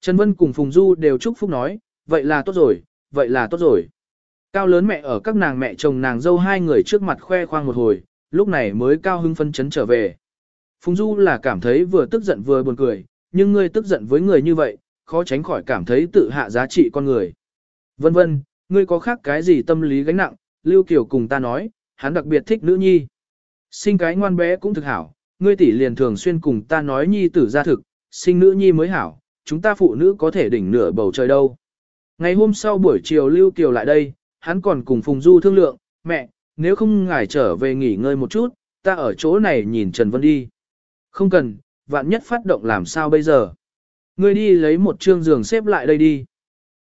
Trần Vân cùng Phùng Du đều chúc phúc nói, vậy là tốt rồi, vậy là tốt rồi. Cao lớn mẹ ở các nàng mẹ chồng nàng dâu hai người trước mặt khoe khoang một hồi, lúc này mới cao hưng phân chấn trở về. Phùng Du là cảm thấy vừa tức giận vừa buồn cười, nhưng ngươi tức giận với người như vậy, khó tránh khỏi cảm thấy tự hạ giá trị con người. Vân vân, ngươi có khác cái gì tâm lý gánh nặng, Lưu Kiều cùng ta nói, hắn đặc biệt thích nữ nhi. Sinh cái ngoan bé cũng thực hảo, ngươi tỷ liền thường xuyên cùng ta nói nhi tử ra thực, sinh nữ nhi mới hảo, chúng ta phụ nữ có thể đỉnh nửa bầu trời đâu. Ngày hôm sau buổi chiều Lưu Kiều lại đây, hắn còn cùng Phùng Du thương lượng, mẹ, nếu không ngài trở về nghỉ ngơi một chút, ta ở chỗ này nhìn Trần Vân đi. Không cần, vạn nhất phát động làm sao bây giờ. Ngươi đi lấy một trương giường xếp lại đây đi.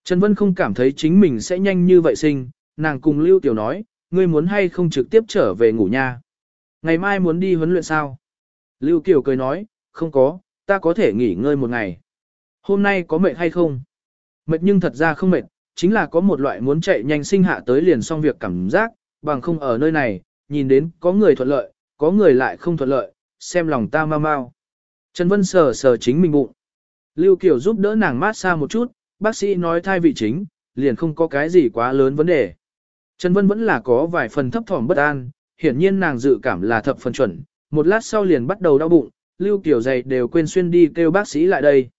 Trần Vân không cảm thấy chính mình sẽ nhanh như vậy sinh, nàng cùng Lưu Tiểu nói, ngươi muốn hay không trực tiếp trở về ngủ nha. Ngày mai muốn đi huấn luyện sao? Lưu Kiều cười nói, không có, ta có thể nghỉ ngơi một ngày. Hôm nay có mệt hay không? Mệt nhưng thật ra không mệt, chính là có một loại muốn chạy nhanh sinh hạ tới liền xong việc cảm giác, bằng không ở nơi này, nhìn đến có người thuận lợi, có người lại không thuận lợi, xem lòng ta mau mau. Trần Vân sờ sờ chính mình bụng. Lưu Kiều giúp đỡ nàng mát xa một chút, bác sĩ nói thai vị chính, liền không có cái gì quá lớn vấn đề. Trần Vân vẫn là có vài phần thấp thỏm bất an, hiển nhiên nàng dự cảm là thập phần chuẩn, một lát sau liền bắt đầu đau bụng, Lưu Kiều dày đều quên xuyên đi kêu bác sĩ lại đây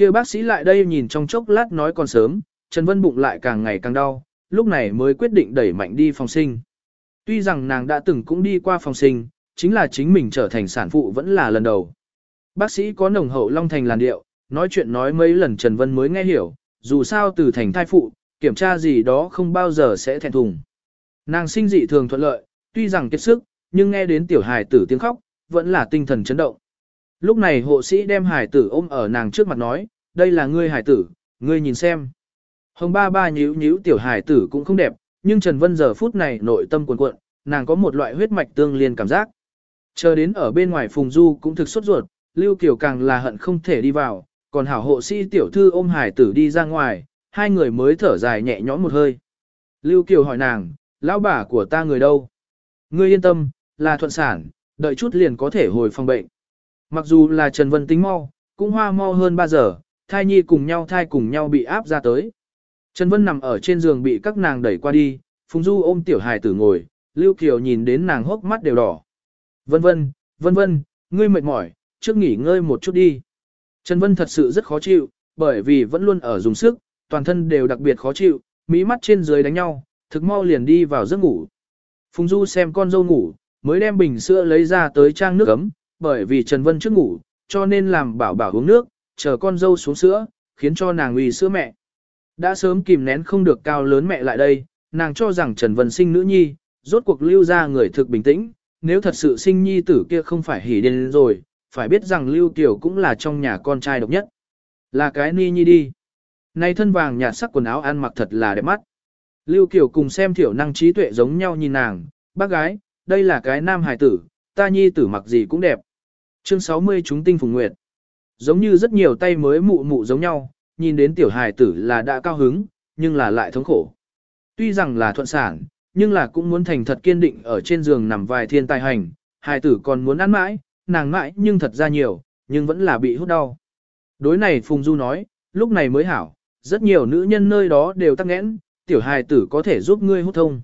kia bác sĩ lại đây nhìn trong chốc lát nói còn sớm, Trần Vân bụng lại càng ngày càng đau, lúc này mới quyết định đẩy mạnh đi phòng sinh. Tuy rằng nàng đã từng cũng đi qua phòng sinh, chính là chính mình trở thành sản phụ vẫn là lần đầu. Bác sĩ có nồng hậu long thành làn điệu, nói chuyện nói mấy lần Trần Vân mới nghe hiểu, dù sao từ thành thai phụ, kiểm tra gì đó không bao giờ sẽ thẹn thùng. Nàng sinh dị thường thuận lợi, tuy rằng kiệt sức, nhưng nghe đến tiểu hài tử tiếng khóc, vẫn là tinh thần chấn động. Lúc này hộ sĩ đem hải tử ôm ở nàng trước mặt nói, đây là ngươi hải tử, ngươi nhìn xem. Hồng ba ba nhíu nhíu tiểu hải tử cũng không đẹp, nhưng Trần Vân giờ phút này nội tâm cuồn cuộn, nàng có một loại huyết mạch tương liên cảm giác. Chờ đến ở bên ngoài Phùng Du cũng thực sốt ruột, Lưu Kiều càng là hận không thể đi vào, còn hảo hộ sĩ tiểu thư ôm hải tử đi ra ngoài, hai người mới thở dài nhẹ nhõm một hơi. Lưu Kiều hỏi nàng, lão bà của ta người đâu? Ngươi yên tâm, là thuận sản, đợi chút liền có thể hồi phòng bệnh. Mặc dù là Trần Vân tính mau, cũng hoa mau hơn 3 giờ, thai nhi cùng nhau thai cùng nhau bị áp ra tới. Trần Vân nằm ở trên giường bị các nàng đẩy qua đi, Phùng Du ôm tiểu hài tử ngồi, Lưu Kiều nhìn đến nàng hốc mắt đều đỏ. Vân vân, vân vân, ngươi mệt mỏi, trước nghỉ ngơi một chút đi. Trần Vân thật sự rất khó chịu, bởi vì vẫn luôn ở dùng sức, toàn thân đều đặc biệt khó chịu, mỹ mắt trên dưới đánh nhau, thực mau liền đi vào giấc ngủ. Phùng Du xem con dâu ngủ, mới đem bình sữa lấy ra tới trang nước ấm, bởi vì Trần Vân trước ngủ, cho nên làm bảo bảo uống nước, chờ con dâu xuống sữa, khiến cho nàng uy sữa mẹ. Đã sớm kìm nén không được cao lớn mẹ lại đây, nàng cho rằng Trần Vân sinh nữ nhi, rốt cuộc lưu ra người thực bình tĩnh, nếu thật sự sinh nhi tử kia không phải hỉ điên rồi, phải biết rằng Lưu Kiều cũng là trong nhà con trai độc nhất. Là cái ni nhi đi. Này thân vàng nhạt sắc quần áo ăn mặc thật là đẹp mắt. Lưu Kiều cùng xem thiểu năng trí tuệ giống nhau nhìn nàng, bác gái, đây là cái nam hải tử, ta nhi tử mặc gì cũng đẹp. Chương 60 chúng tinh phùng nguyệt. Giống như rất nhiều tay mới mụ mụ giống nhau, nhìn đến tiểu hài tử là đã cao hứng, nhưng là lại thống khổ. Tuy rằng là thuận sản, nhưng là cũng muốn thành thật kiên định ở trên giường nằm vài thiên tài hành, hài tử còn muốn ăn mãi, nàng mãi nhưng thật ra nhiều, nhưng vẫn là bị hút đau. Đối này Phùng Du nói, lúc này mới hảo, rất nhiều nữ nhân nơi đó đều tắc nghẽn, tiểu hài tử có thể giúp ngươi hút thông.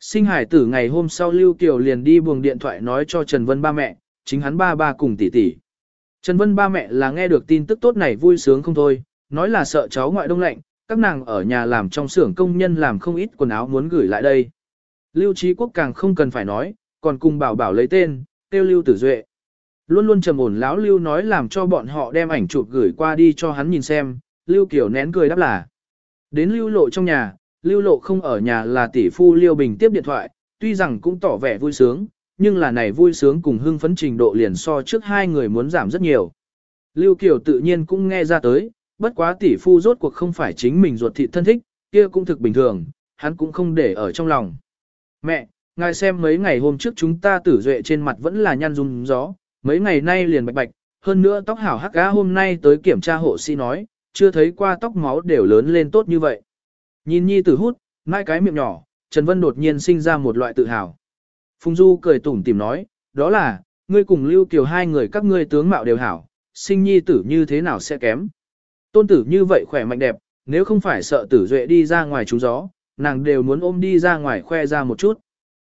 Sinh hài tử ngày hôm sau Lưu Kiều liền đi buồng điện thoại nói cho Trần Vân ba mẹ, chính hắn ba ba cùng tỷ tỷ. Trần Vân ba mẹ là nghe được tin tức tốt này vui sướng không thôi, nói là sợ cháu ngoại đông lạnh, các nàng ở nhà làm trong xưởng công nhân làm không ít quần áo muốn gửi lại đây. Lưu Trí Quốc càng không cần phải nói, còn cùng bảo bảo lấy tên, tiêu Lưu Tử Duệ. Luôn luôn trầm ổn lão Lưu nói làm cho bọn họ đem ảnh chụp gửi qua đi cho hắn nhìn xem, Lưu Kiều nén cười đáp là. Đến Lưu Lộ trong nhà, Lưu Lộ không ở nhà là tỷ phu Liêu Bình tiếp điện thoại, tuy rằng cũng tỏ vẻ vui sướng, nhưng là này vui sướng cùng hưng phấn trình độ liền so trước hai người muốn giảm rất nhiều. Lưu Kiều tự nhiên cũng nghe ra tới, bất quá tỷ phu rốt cuộc không phải chính mình ruột thịt thân thích, kia cũng thực bình thường, hắn cũng không để ở trong lòng. Mẹ, ngài xem mấy ngày hôm trước chúng ta tử duệ trên mặt vẫn là nhăn rung gió, mấy ngày nay liền bạch bạch, hơn nữa tóc hảo hắc cá hôm nay tới kiểm tra hộ sĩ nói, chưa thấy qua tóc máu đều lớn lên tốt như vậy. Nhìn nhi tử hút, mai cái miệng nhỏ, Trần Vân đột nhiên sinh ra một loại tự hào. Phùng Du cười tủm tìm nói, đó là, ngươi cùng Lưu Kiều hai người các ngươi tướng mạo đều hảo, sinh nhi tử như thế nào sẽ kém. Tôn tử như vậy khỏe mạnh đẹp, nếu không phải sợ tử duệ đi ra ngoài trúng gió, nàng đều muốn ôm đi ra ngoài khoe ra một chút.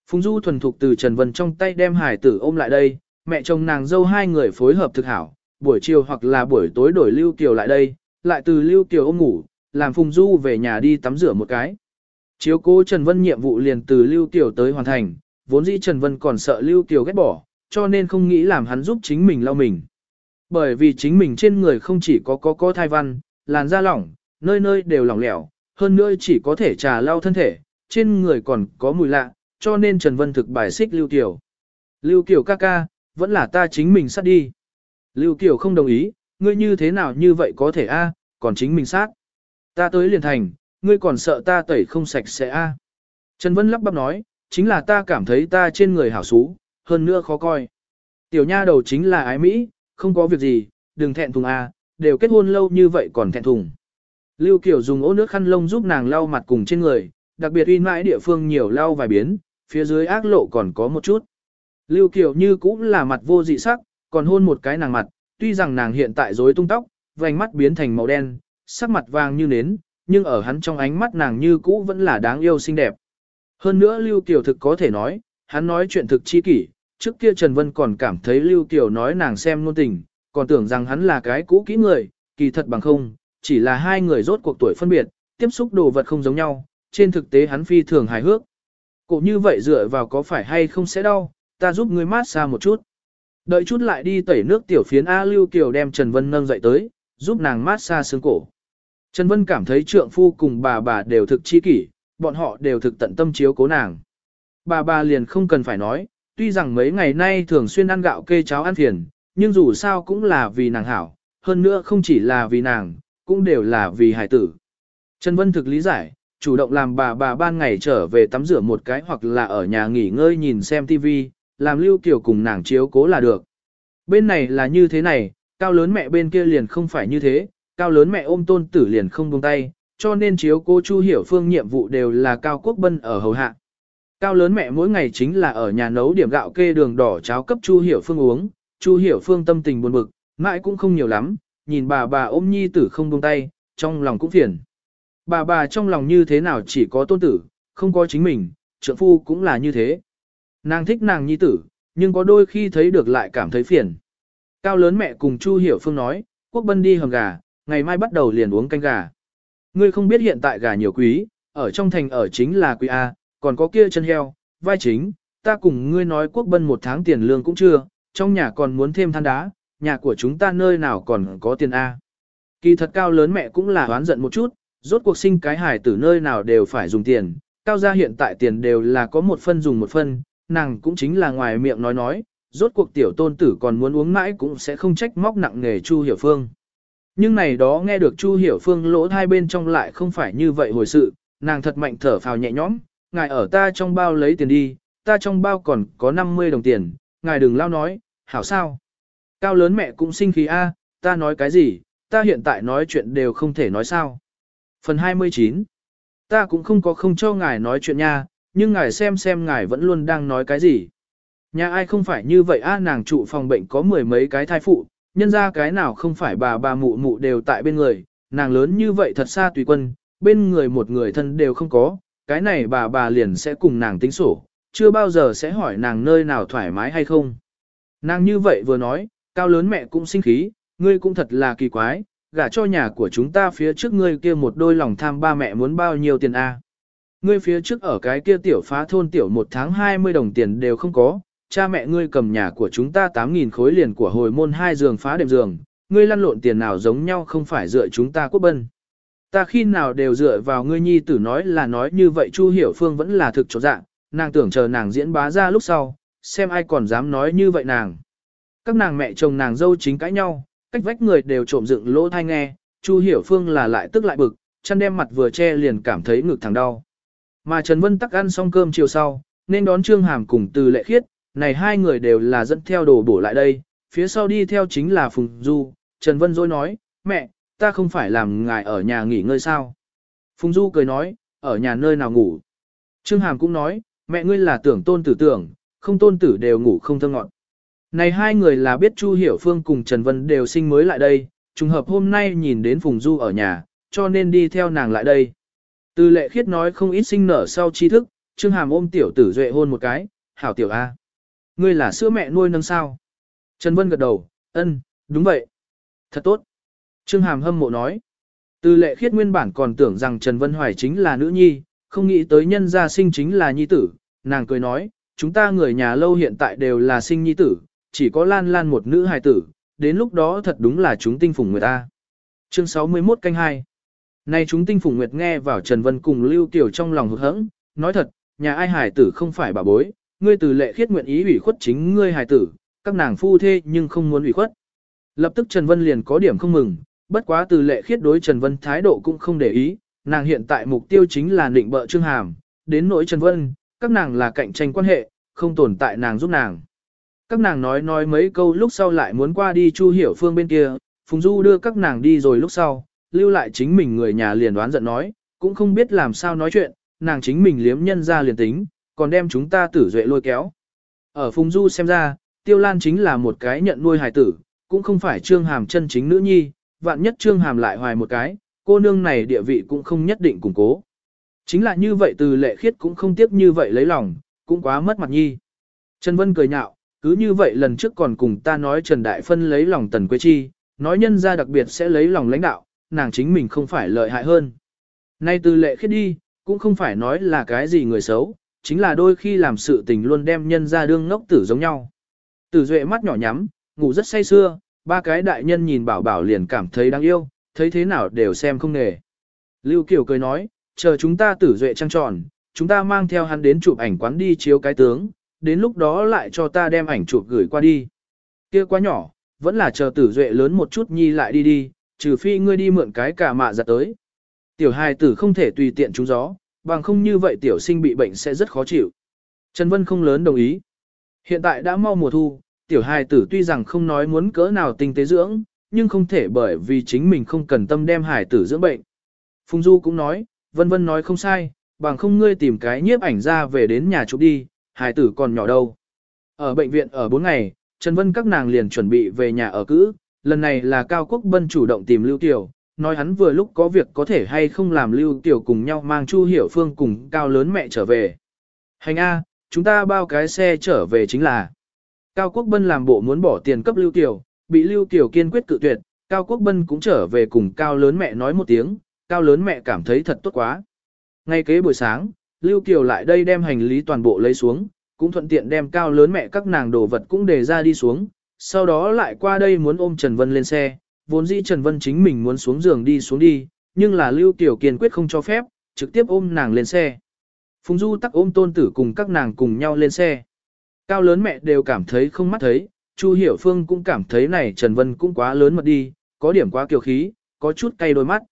Phùng Du thuần thục từ Trần Vân trong tay đem hải tử ôm lại đây, mẹ chồng nàng dâu hai người phối hợp thực hảo, buổi chiều hoặc là buổi tối đổi Lưu Kiều lại đây, lại từ Lưu Kiều ôm ngủ, làm Phùng Du về nhà đi tắm rửa một cái. Chiếu cố Trần Vân nhiệm vụ liền từ Lưu Kiều tới hoàn thành, vốn dĩ Trần Vân còn sợ Lưu Kiều ghét bỏ, cho nên không nghĩ làm hắn giúp chính mình lau mình. Bởi vì chính mình trên người không chỉ có có có thai văn, làn da lỏng, nơi nơi đều lỏng lẻo, hơn nữa chỉ có thể trà lau thân thể, trên người còn có mùi lạ, cho nên Trần Vân thực bài xích Lưu Kiều. Lưu Kiều ca ca, vẫn là ta chính mình sát đi. Lưu Kiều không đồng ý, ngươi như thế nào như vậy có thể a, còn chính mình sát. Ta tới liền thành, ngươi còn sợ ta tẩy không sạch sẽ a. Trần Vân lắp bắp nói, chính là ta cảm thấy ta trên người hảo xú, hơn nữa khó coi. Tiểu nha đầu chính là ái Mỹ, không có việc gì, đừng thẹn thùng à, đều kết hôn lâu như vậy còn thẹn thùng. Lưu Kiều dùng ố nước khăn lông giúp nàng lau mặt cùng trên người, đặc biệt uy mãi địa phương nhiều lau vài biến, phía dưới ác lộ còn có một chút. Lưu Kiều như cũng là mặt vô dị sắc, còn hôn một cái nàng mặt, tuy rằng nàng hiện tại rối tung tóc, vành mắt biến thành màu đen, sắc mặt vàng như nến, nhưng ở hắn trong ánh mắt nàng như cũ vẫn là đáng yêu xinh đẹp. Hơn nữa Lưu Kiều thực có thể nói, hắn nói chuyện thực chi kỷ, trước kia Trần Vân còn cảm thấy Lưu Kiều nói nàng xem ngôn tình, còn tưởng rằng hắn là cái cũ kỹ người, kỳ thật bằng không, chỉ là hai người rốt cuộc tuổi phân biệt, tiếp xúc đồ vật không giống nhau, trên thực tế hắn phi thường hài hước. Cổ như vậy dựa vào có phải hay không sẽ đau, ta giúp ngươi mát xa một chút. Đợi chút lại đi tẩy nước tiểu phiến A Lưu Kiều đem Trần Vân nâng dậy tới, giúp nàng mát xa xương cổ. Trần Vân cảm thấy trượng phu cùng bà bà đều thực chi kỷ, bọn họ đều thực tận tâm chiếu cố nàng. Bà bà liền không cần phải nói, tuy rằng mấy ngày nay thường xuyên ăn gạo kê cháo ăn phiền, nhưng dù sao cũng là vì nàng hảo, hơn nữa không chỉ là vì nàng, cũng đều là vì hải tử. Trần Vân thực lý giải, chủ động làm bà bà ban ngày trở về tắm rửa một cái hoặc là ở nhà nghỉ ngơi nhìn xem TV, làm Lưu Kiều cùng nàng chiếu cố là được. Bên này là như thế này, cao lớn mẹ bên kia liền không phải như thế, cao lớn mẹ ôm tôn tử liền không buông tay, cho nên chiếu cô Chu Hiểu Phương nhiệm vụ đều là cao quốc bân ở hầu hạ. Cao lớn mẹ mỗi ngày chính là ở nhà nấu điểm gạo kê đường đỏ cháo cấp Chu Hiểu Phương uống, Chu Hiểu Phương tâm tình buồn bực, mãi cũng không nhiều lắm, nhìn bà bà ôm nhi tử không buông tay, trong lòng cũng phiền. Bà bà trong lòng như thế nào chỉ có tôn tử, không có chính mình, trượng phu cũng là như thế. Nàng thích nàng nhi tử, nhưng có đôi khi thấy được lại cảm thấy phiền. Cao lớn mẹ cùng Chu Hiểu Phương nói, quốc bân đi hầm gà, ngày mai bắt đầu liền uống canh gà. Ngươi không biết hiện tại gà nhiều quý, ở trong thành ở chính là quý A, còn có kia chân heo, vai chính, ta cùng ngươi nói quốc bân một tháng tiền lương cũng chưa, trong nhà còn muốn thêm than đá, nhà của chúng ta nơi nào còn có tiền A. Kỳ thật cao lớn mẹ cũng là oán giận một chút, rốt cuộc sinh cái hài tử nơi nào đều phải dùng tiền, cao gia hiện tại tiền đều là có một phân dùng một phân, nàng cũng chính là ngoài miệng nói nói, rốt cuộc tiểu tôn tử còn muốn uống mãi cũng sẽ không trách móc nặng nghề Chu Hiểu Phương. Nhưng này đó nghe được Chu Hiểu Phương lỗ hai bên trong lại không phải như vậy hồi sự, nàng thật mạnh thở phào nhẹ nhõm, ngài ở ta trong bao lấy tiền đi, ta trong bao còn có 50 đồng tiền, ngài đừng lao nói, hảo sao. Cao lớn mẹ cũng sinh khí a, ta nói cái gì, ta hiện tại nói chuyện đều không thể nói sao. Phần 29 Ta cũng không có không cho ngài nói chuyện nha, nhưng ngài xem xem ngài vẫn luôn đang nói cái gì. Nhà ai không phải như vậy a nàng trụ phòng bệnh có mười mấy cái thai phụ, nhân ra cái nào không phải bà bà mụ mụ đều tại bên người, nàng lớn như vậy thật xa tùy quân, bên người một người thân đều không có, cái này bà bà liền sẽ cùng nàng tính sổ, chưa bao giờ sẽ hỏi nàng nơi nào thoải mái hay không. Nàng như vậy vừa nói, cao lớn mẹ cũng sinh khí, ngươi cũng thật là kỳ quái, gả cho nhà của chúng ta phía trước ngươi kia một đôi lòng tham ba mẹ muốn bao nhiêu tiền a? Ngươi phía trước ở cái kia tiểu phá thôn tiểu một tháng 20 đồng tiền đều không có, cha mẹ ngươi cầm nhà của chúng ta 8.000 khối liền của hồi môn hai giường phá đệm giường, ngươi lăn lộn tiền nào giống nhau không phải dựa chúng ta quốc bân. Ta khi nào đều dựa vào ngươi nhi tử nói là nói như vậy Chu Hiểu Phương vẫn là thực chỗ dạng, nàng tưởng chờ nàng diễn bá ra lúc sau, xem ai còn dám nói như vậy nàng. Các nàng mẹ chồng nàng dâu chính cãi nhau, cách vách người đều trộm dựng lỗ thai nghe, Chu Hiểu Phương là lại tức lại bực, chăn đem mặt vừa che liền cảm thấy ngực thằng đau. Mà Trần Vân tắc ăn xong cơm chiều sau, nên đón Trương Hàm cùng từ lệ khiết, này hai người đều là dẫn theo đồ bổ lại đây, phía sau đi theo chính là Phùng Du, Trần Vân dối nói, mẹ, ta không phải làm ngài ở nhà nghỉ ngơi sao. Phùng Du cười nói, ở nhà nơi nào ngủ. Trương Hàm cũng nói, mẹ ngươi là tưởng tôn tử tưởng, không tôn tử đều ngủ không thơ ngọn. Này hai người là biết Chu Hiểu Phương cùng Trần Vân đều sinh mới lại đây, trùng hợp hôm nay nhìn đến Phùng Du ở nhà, cho nên đi theo nàng lại đây. Từ lệ khiết nói không ít sinh nở sau tri thức, Trương Hàm ôm tiểu tử duệ hôn một cái, hảo tiểu A. Ngươi là sữa mẹ nuôi nâng sao? Trần Vân gật đầu, ân, đúng vậy. Thật tốt. Trương Hàm hâm mộ nói. Từ lệ khiết nguyên bản còn tưởng rằng Trần Vân Hoài chính là nữ nhi, không nghĩ tới nhân gia sinh chính là nhi tử. Nàng cười nói, chúng ta người nhà lâu hiện tại đều là sinh nhi tử, chỉ có lan lan một nữ hài tử, đến lúc đó thật đúng là chúng tinh phùng người ta. Chương 61 canh 2 Này chúng tinh phùng nguyệt nghe vào Trần Vân cùng Lưu Kiều trong lòng hụt hẫng, nói thật, nhà ai Hải tử không phải bà bối, ngươi từ lệ khiết nguyện ý ủy khuất chính ngươi hài tử, các nàng phu thê nhưng không muốn ủy khuất. Lập tức Trần Vân liền có điểm không mừng, bất quá từ lệ khiết đối Trần Vân thái độ cũng không để ý, nàng hiện tại mục tiêu chính là định bợ Trương Hàm, đến nỗi Trần Vân, các nàng là cạnh tranh quan hệ, không tồn tại nàng giúp nàng. Các nàng nói nói mấy câu lúc sau lại muốn qua đi Chu Hiểu Phương bên kia, Phùng Du đưa các nàng đi rồi lúc sau, lưu lại chính mình người nhà liền đoán giận nói, cũng không biết làm sao nói chuyện, nàng chính mình liếm nhân ra liền tính, còn đem chúng ta tử duệ lôi kéo. Ở Phùng Du xem ra, Tiêu Lan chính là một cái nhận nuôi hài tử, cũng không phải Trương Hàm chân chính nữ nhi, vạn nhất Trương Hàm lại hoài một cái, cô nương này địa vị cũng không nhất định củng cố. Chính là như vậy từ lệ khiết cũng không tiếc như vậy lấy lòng, cũng quá mất mặt nhi. Trần Vân cười nhạo, cứ như vậy lần trước còn cùng ta nói Trần Đại Phân lấy lòng Tần Quế Chi, nói nhân ra đặc biệt sẽ lấy lòng lãnh đạo, nàng chính mình không phải lợi hại hơn. Nay từ lệ khiết đi, cũng không phải nói là cái gì người xấu, chính là đôi khi làm sự tình luôn đem nhân ra đương ngốc tử giống nhau. Tử Duệ mắt nhỏ nhắm, ngủ rất say sưa, ba cái đại nhân nhìn bảo bảo liền cảm thấy đáng yêu, thấy thế nào đều xem không nề. Lưu Kiều cười nói, chờ chúng ta tử Duệ trăng tròn, chúng ta mang theo hắn đến chụp ảnh quán đi chiếu cái tướng, đến lúc đó lại cho ta đem ảnh chụp gửi qua đi. Kia quá nhỏ, vẫn là chờ tử Duệ lớn một chút nhi lại đi đi, trừ phi ngươi đi mượn cái cả mạ giặt tới. Tiểu hài tử không thể tùy tiện trúng gió, bằng không như vậy tiểu sinh bị bệnh sẽ rất khó chịu. Trần Vân không lớn đồng ý. Hiện tại đã mau mùa thu, tiểu hài tử tuy rằng không nói muốn cỡ nào tinh tế dưỡng, nhưng không thể bởi vì chính mình không cần tâm đem hài tử dưỡng bệnh. Phùng Du cũng nói, Vân Vân nói không sai, bằng không ngươi tìm cái nhiếp ảnh ra về đến nhà chụp đi, hài tử còn nhỏ đâu. Ở bệnh viện ở 4 ngày, Trần Vân các nàng liền chuẩn bị về nhà ở cữ, lần này là Cao Quốc Bân chủ động tìm Lưu Tiểu, nói hắn vừa lúc có việc có thể hay không làm Lưu Tiểu cùng nhau mang Chu Hiểu Phương cùng Cao lớn mẹ trở về. Hành A, chúng ta bao cái xe trở về chính là. Cao Quốc Bân làm bộ muốn bỏ tiền cấp Lưu Tiểu, bị Lưu Tiểu kiên quyết cự tuyệt, Cao Quốc Bân cũng trở về cùng Cao lớn mẹ nói một tiếng, Cao lớn mẹ cảm thấy thật tốt quá. Ngay kế buổi sáng, Lưu Kiều lại đây đem hành lý toàn bộ lấy xuống, cũng thuận tiện đem Cao lớn mẹ các nàng đồ vật cũng để ra đi xuống, sau đó lại qua đây muốn ôm Trần Vân lên xe, vốn dĩ Trần Vân chính mình muốn xuống giường đi xuống đi, nhưng là Lưu Kiều kiên quyết không cho phép, trực tiếp ôm nàng lên xe. Phùng Du tắc ôm tôn tử cùng các nàng cùng nhau lên xe. Cao lớn mẹ đều cảm thấy không mắt thấy, Chu Hiểu Phương cũng cảm thấy này Trần Vân cũng quá lớn mật đi, có điểm quá kiều khí, có chút cay đôi mắt.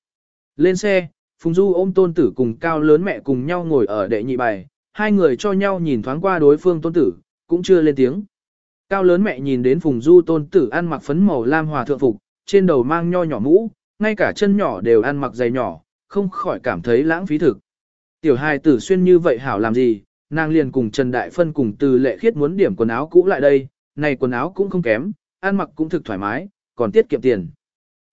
Lên xe, Phùng Du ôm tôn tử cùng cao lớn mẹ cùng nhau ngồi ở đệ nhị bài, hai người cho nhau nhìn thoáng qua đối phương tôn tử, cũng chưa lên tiếng. Cao lớn mẹ nhìn đến Phùng Du tôn tử ăn mặc phấn màu lam hòa thượng phục, trên đầu mang nho nhỏ mũ, ngay cả chân nhỏ đều ăn mặc giày nhỏ, không khỏi cảm thấy lãng phí thực. Tiểu hài tử xuyên như vậy hảo làm gì, nàng liền cùng Trần Đại Phân cùng từ lệ khiết muốn điểm quần áo cũ lại đây, này quần áo cũng không kém, ăn mặc cũng thực thoải mái, còn tiết kiệm tiền.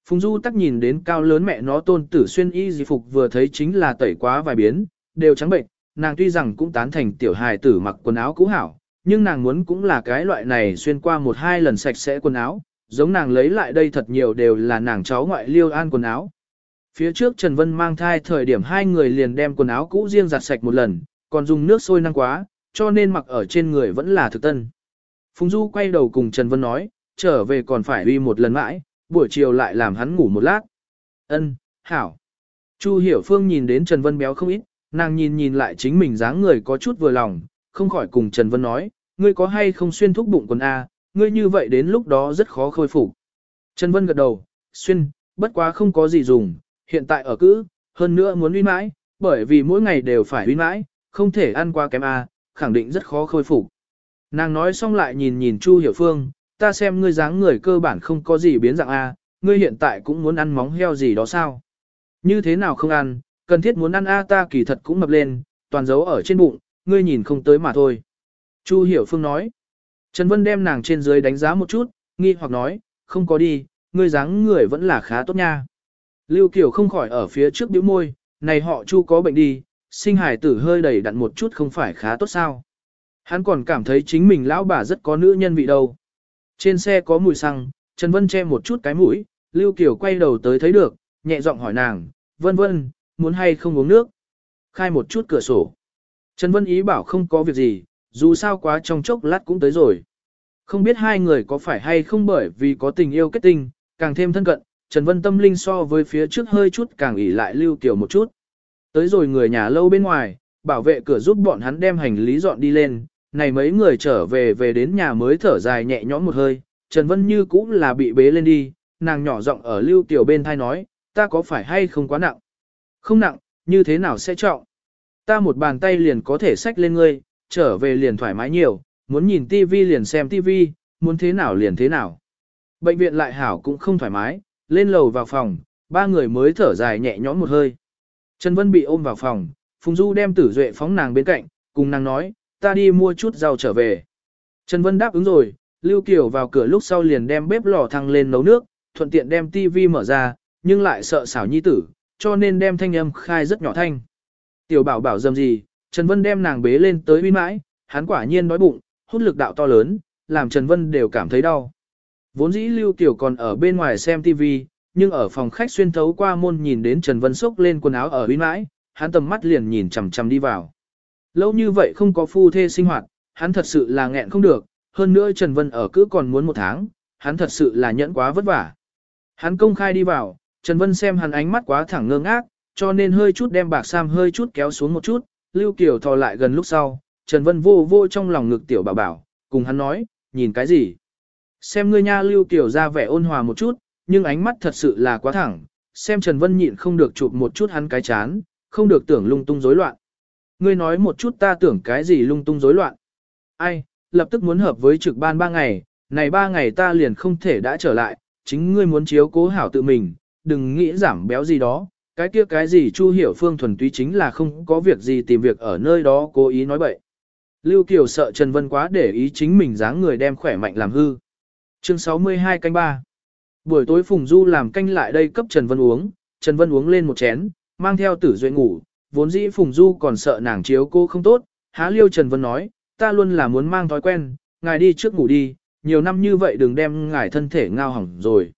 Phùng Du tắc nhìn đến cao lớn mẹ nó tôn tử xuyên y di phục vừa thấy chính là tẩy quá vài biến, đều trắng bệnh, nàng tuy rằng cũng tán thành tiểu hài tử mặc quần áo cũ hảo, nhưng nàng muốn cũng là cái loại này xuyên qua một hai lần sạch sẽ quần áo, giống nàng lấy lại đây thật nhiều đều là nàng cháu ngoại liêu an quần áo. Phía trước Trần Vân mang thai thời điểm hai người liền đem quần áo cũ riêng giặt sạch một lần, còn dùng nước sôi năng quá, cho nên mặc ở trên người vẫn là thực tân. Phùng Du quay đầu cùng Trần Vân nói, trở về còn phải uy một lần mãi, buổi chiều lại làm hắn ngủ một lát. Ân, hảo. Chu Hiểu Phương nhìn đến Trần Vân béo không ít, nàng nhìn nhìn lại chính mình dáng người có chút vừa lòng, không khỏi cùng Trần Vân nói, ngươi có hay không xuyên thúc bụng quần A, ngươi như vậy đến lúc đó rất khó khôi phục. Trần Vân gật đầu, xuyên, bất quá không có gì dùng, hiện tại ở cữ, hơn nữa muốn uy mãi, bởi vì mỗi ngày đều phải uy mãi, không thể ăn qua kém A, khẳng định rất khó khôi phục. Nàng nói xong lại nhìn nhìn Chu Hiểu Phương, ta xem ngươi dáng người cơ bản không có gì biến dạng A, ngươi hiện tại cũng muốn ăn móng heo gì đó sao? Như thế nào không ăn, cần thiết muốn ăn A ta kỳ thật cũng mập lên, toàn dấu ở trên bụng, ngươi nhìn không tới mà thôi. Chu Hiểu Phương nói. Trần Vân đem nàng trên dưới đánh giá một chút, nghi hoặc nói, không có đi, ngươi dáng người vẫn là khá tốt nha. Lưu Kiều không khỏi ở phía trước bĩu môi, này họ chu có bệnh đi, sinh Hải tử hơi đầy đặn một chút không phải khá tốt sao. Hắn còn cảm thấy chính mình lão bà rất có nữ nhân vị đâu. Trên xe có mùi xăng, Trần Vân che một chút cái mũi, Lưu Kiều quay đầu tới thấy được, nhẹ giọng hỏi nàng, Vân Vân, muốn hay không uống nước? Khai một chút cửa sổ. Trần Vân ý bảo không có việc gì, dù sao quá trong chốc lát cũng tới rồi. Không biết hai người có phải hay không bởi vì có tình yêu kết tình, càng thêm thân cận, Trần Vân tâm linh so với phía trước hơi chút càng ỉ lại Lưu Kiều một chút. Tới rồi người nhà lâu bên ngoài, bảo vệ cửa giúp bọn hắn đem hành lý dọn đi lên, này mấy người trở về về đến nhà mới thở dài nhẹ nhõm một hơi, Trần Vân như cũng là bị bế lên đi, nàng nhỏ giọng ở Lưu Kiều bên thai nói, ta có phải hay không quá nặng? Không nặng, như thế nào sẽ trọng? Ta một bàn tay liền có thể xách lên ngươi, trở về liền thoải mái nhiều, muốn nhìn tivi liền xem tivi, muốn thế nào liền thế nào. Bệnh viện lại hảo cũng không thoải mái, lên lầu vào phòng, ba người mới thở dài nhẹ nhõm một hơi. Trần Vân bị ôm vào phòng, Phùng Du đem tử duệ phóng nàng bên cạnh, cùng nàng nói, ta đi mua chút rau trở về. Trần Vân đáp ứng rồi, Lưu Kiều vào cửa lúc sau liền đem bếp lò thăng lên nấu nước, thuận tiện đem tivi mở ra, nhưng lại sợ xảo nhi tử, cho nên đem thanh âm khai rất nhỏ thanh. Tiểu bảo bảo dầm gì, Trần Vân đem nàng bế lên tới uy mãi, hắn quả nhiên đói bụng, hút lực đạo to lớn, làm Trần Vân đều cảm thấy đau. Vốn dĩ Lưu Kiều còn ở bên ngoài xem TV, nhưng ở phòng khách xuyên thấu qua môn nhìn đến Trần Vân xốc lên quần áo ở uy mãi, hắn tầm mắt liền nhìn chằm chằm đi vào. Lâu như vậy không có phu thê sinh hoạt, hắn thật sự là nghẹn không được, hơn nữa Trần Vân ở cứ còn muốn một tháng, hắn thật sự là nhẫn quá vất vả. Hắn công khai đi vào, Trần Vân xem hắn ánh mắt quá thẳng ngơ ngác, cho nên hơi chút đem bạc sam hơi chút kéo xuống một chút, Lưu Kiều thò lại gần lúc sau, Trần Vân vô vô trong lòng ngực tiểu bảo bảo, cùng hắn nói, nhìn cái gì? Xem ngươi nha Lưu tiểu ra vẻ ôn hòa một chút, nhưng ánh mắt thật sự là quá thẳng, xem Trần Vân nhịn không được chụp một chút hắn cái chán, không được tưởng lung tung rối loạn. Ngươi nói một chút ta tưởng cái gì lung tung rối loạn. Ai, lập tức muốn hợp với trực ban ba ngày, này ba ngày ta liền không thể đã trở lại, chính ngươi muốn chiếu cố hảo tự mình, đừng nghĩ giảm béo gì đó, cái kia cái gì Chu Hiểu Phương thuần túy chính là không có việc gì tìm việc ở nơi đó cố ý nói bậy. Lưu Kiều sợ Trần Vân quá để ý chính mình dáng người đem khỏe mạnh làm hư. Chương 62 canh 3 Buổi tối Phùng Du làm canh lại đây cấp Trần Vân uống, Trần Vân uống lên một chén, mang theo tử duệ ngủ, vốn dĩ Phùng Du còn sợ nàng chiếu cô không tốt, há liêu Trần Vân nói, ta luôn là muốn mang thói quen, ngài đi trước ngủ đi, nhiều năm như vậy đừng đem ngài thân thể ngao hỏng rồi.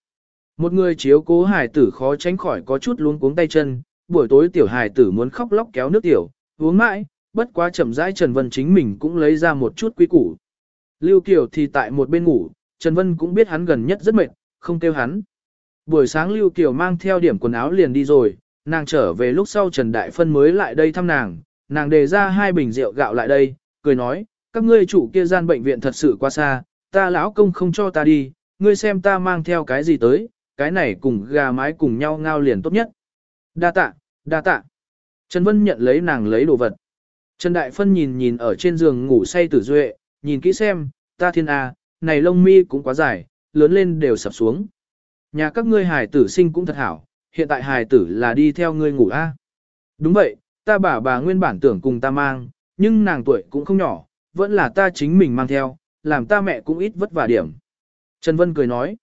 Một người chiếu cố hài tử khó tránh khỏi có chút luống cuống tay chân, buổi tối tiểu hài tử muốn khóc lóc kéo nước tiểu, uống mãi, bất quá chậm rãi Trần Vân chính mình cũng lấy ra một chút quý củ. Lưu Kiều thì tại một bên ngủ, Trần Vân cũng biết hắn gần nhất rất mệt, không kêu hắn. Buổi sáng Lưu Kiều mang theo điểm quần áo liền đi rồi, nàng trở về lúc sau Trần Đại Phân mới lại đây thăm nàng, nàng đề ra hai bình rượu gạo lại đây, cười nói, các ngươi chủ kia gian bệnh viện thật sự quá xa, ta lão công không cho ta đi, ngươi xem ta mang theo cái gì tới, cái này cùng gà mái cùng nhau ngao liền tốt nhất. Đa tạ, đa tạ. Trần Vân nhận lấy nàng lấy đồ vật. Trần Đại Phân nhìn nhìn ở trên giường ngủ say tử duệ, nhìn kỹ xem, ta thiên a, này lông mi cũng quá dài, lớn lên đều sập xuống. Nhà các ngươi hài tử sinh cũng thật hảo, hiện tại hài tử là đi theo ngươi ngủ a. Đúng vậy, ta bà bà nguyên bản tưởng cùng ta mang, nhưng nàng tuổi cũng không nhỏ, vẫn là ta chính mình mang theo, làm ta mẹ cũng ít vất vả điểm. Trần Vân cười nói,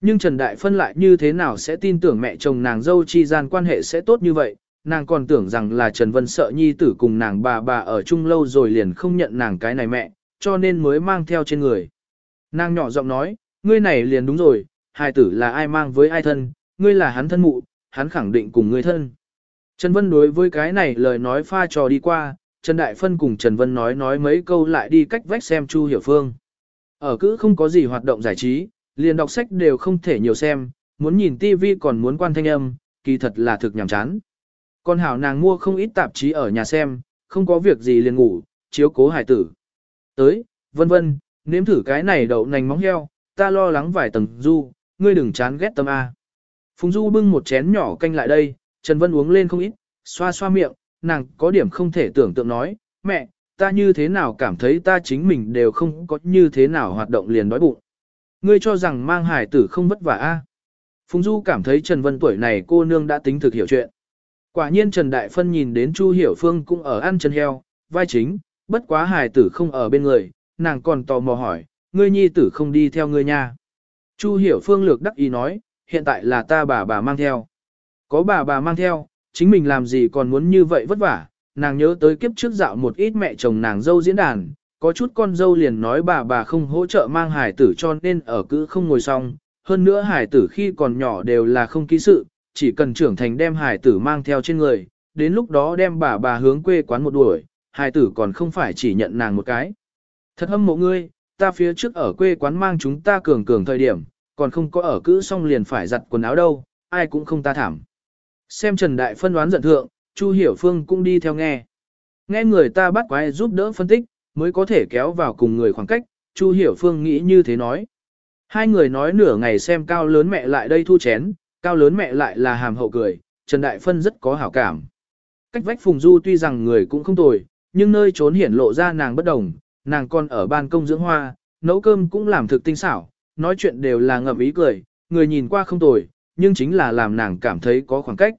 nhưng Trần Đại Phân lại như thế nào sẽ tin tưởng mẹ chồng nàng dâu chi gian quan hệ sẽ tốt như vậy, nàng còn tưởng rằng là Trần Vân sợ nhi tử cùng nàng bà bà ở chung lâu rồi liền không nhận nàng cái này mẹ, cho nên mới mang theo trên người. Nàng nhỏ giọng nói, ngươi này liền đúng rồi, hài tử là ai mang với ai thân, ngươi là hắn thân mụ, hắn khẳng định cùng ngươi thân. Trần Vân đối với cái này lời nói pha trò đi qua, Trần Đại Phân cùng Trần Vân nói nói mấy câu lại đi cách vách xem Chu Hiểu Phương. Ở cứ không có gì hoạt động giải trí, liền đọc sách đều không thể nhiều xem, muốn nhìn TV còn muốn quan thanh âm, kỳ thật là thực nhàm chán. Con hảo nàng mua không ít tạp chí ở nhà xem, không có việc gì liền ngủ, chiếu cố hải tử. Tới, vân vân, nếm thử cái này đậu nành móng heo, ta lo lắng vài tầng du, ngươi đừng chán ghét tâm A. Phùng Du bưng một chén nhỏ canh lại đây, Trần Vân uống lên không ít, xoa xoa miệng, nàng có điểm không thể tưởng tượng nói, mẹ, ta như thế nào cảm thấy ta chính mình đều không có như thế nào hoạt động liền đói bụng. Ngươi cho rằng mang hải tử không vất vả a? Phùng Du cảm thấy Trần Vân tuổi này cô nương đã tính thực hiểu chuyện. Quả nhiên Trần Đại Phân nhìn đến Chu Hiểu Phương cũng ở ăn chân heo, vai chính, bất quá hải tử không ở bên người, nàng còn tò mò hỏi, ngươi nhi tử không đi theo ngươi nha. Chu Hiểu Phương lược đắc ý nói, hiện tại là ta bà bà mang theo. Có bà bà mang theo, chính mình làm gì còn muốn như vậy vất vả, nàng nhớ tới kiếp trước dạo một ít mẹ chồng nàng dâu diễn đàn, có chút con dâu liền nói bà bà không hỗ trợ mang hải tử cho nên ở cứ không ngồi xong, hơn nữa hải tử khi còn nhỏ đều là không ký sự, chỉ cần trưởng thành đem hải tử mang theo trên người, đến lúc đó đem bà bà hướng quê quán một đuổi, hải tử còn không phải chỉ nhận nàng một cái. Thật hâm mộ ngươi, ta phía trước ở quê quán mang chúng ta cường cường thời điểm, còn không có ở cữ xong liền phải giặt quần áo đâu, ai cũng không ta thảm. Xem Trần Đại phân đoán giận thượng, Chu Hiểu Phương cũng đi theo nghe. Nghe người ta bắt quái giúp đỡ phân tích, mới có thể kéo vào cùng người khoảng cách, Chu Hiểu Phương nghĩ như thế nói. Hai người nói nửa ngày xem cao lớn mẹ lại đây thu chén, cao lớn mẹ lại là hàm hậu cười, Trần Đại Phân rất có hảo cảm. Cách vách Phùng Du tuy rằng người cũng không tồi, nhưng nơi trốn hiển lộ ra nàng bất đồng, nàng còn ở ban công dưỡng hoa, nấu cơm cũng làm thực tinh xảo, nói chuyện đều là ngậm ý cười, người nhìn qua không tồi, nhưng chính là làm nàng cảm thấy có khoảng cách.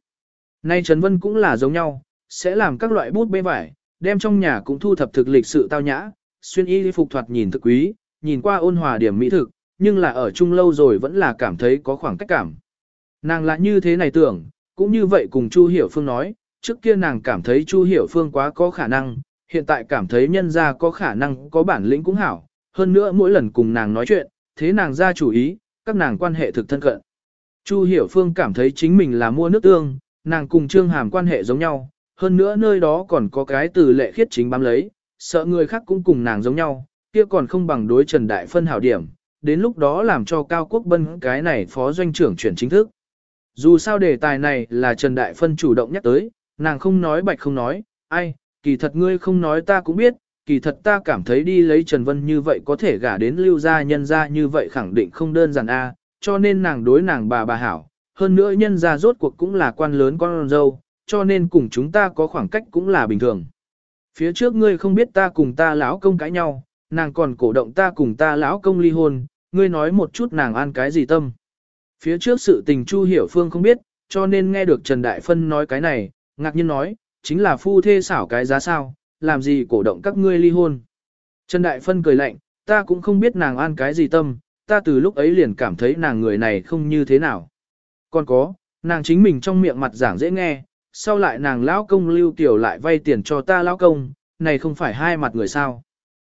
Nay Trần Vân cũng là giống nhau, sẽ làm các loại bút bê vải, đem trong nhà cũng thu thập thực lịch sự tao nhã, xuyên y phục thoạt nhìn thực quý, nhìn qua ôn hòa điểm mỹ thực, nhưng là ở chung lâu rồi vẫn là cảm thấy có khoảng cách cảm. Nàng là như thế này tưởng, cũng như vậy cùng Chu Hiểu Phương nói, trước kia nàng cảm thấy Chu Hiểu Phương quá có khả năng, hiện tại cảm thấy nhân gia có khả năng có bản lĩnh cũng hảo, hơn nữa mỗi lần cùng nàng nói chuyện, thế nàng ra chủ ý, các nàng quan hệ thực thân cận. Chu Hiểu Phương cảm thấy chính mình là mua nước tương, nàng cùng Trương Hàm quan hệ giống nhau, hơn nữa nơi đó còn có cái từ lệ khiết chính bám lấy, sợ người khác cũng cùng nàng giống nhau, kia còn không bằng đối Trần Đại Phân hảo điểm, đến lúc đó làm cho Cao Quốc Bân cái này phó doanh trưởng chuyển chính thức. Dù sao đề tài này là Trần Đại Phân chủ động nhắc tới, nàng không nói bạch không nói, ai, kỳ thật ngươi không nói ta cũng biết, kỳ thật ta cảm thấy đi lấy Trần Vân như vậy có thể gả đến lưu gia nhân gia như vậy khẳng định không đơn giản a, cho nên nàng đối nàng bà bà hảo, hơn nữa nhân gia rốt cuộc cũng là quan lớn con dâu, cho nên cùng chúng ta có khoảng cách cũng là bình thường. Phía trước ngươi không biết ta cùng ta lão công cãi nhau, nàng còn cổ động ta cùng ta lão công ly hôn, ngươi nói một chút nàng ăn cái gì tâm. Phía trước sự tình Chu Hiểu Phương không biết, cho nên nghe được Trần Đại Phân nói cái này, ngạc nhiên nói, chính là phu thê xảo cái giá sao, làm gì cổ động các ngươi ly hôn. Trần Đại Phân cười lạnh, ta cũng không biết nàng an cái gì tâm, ta từ lúc ấy liền cảm thấy nàng người này không như thế nào. Còn có, nàng chính mình trong miệng mặt giảng dễ nghe, sau lại nàng lão công lưu tiểu lại vay tiền cho ta lão công, này không phải hai mặt người sao.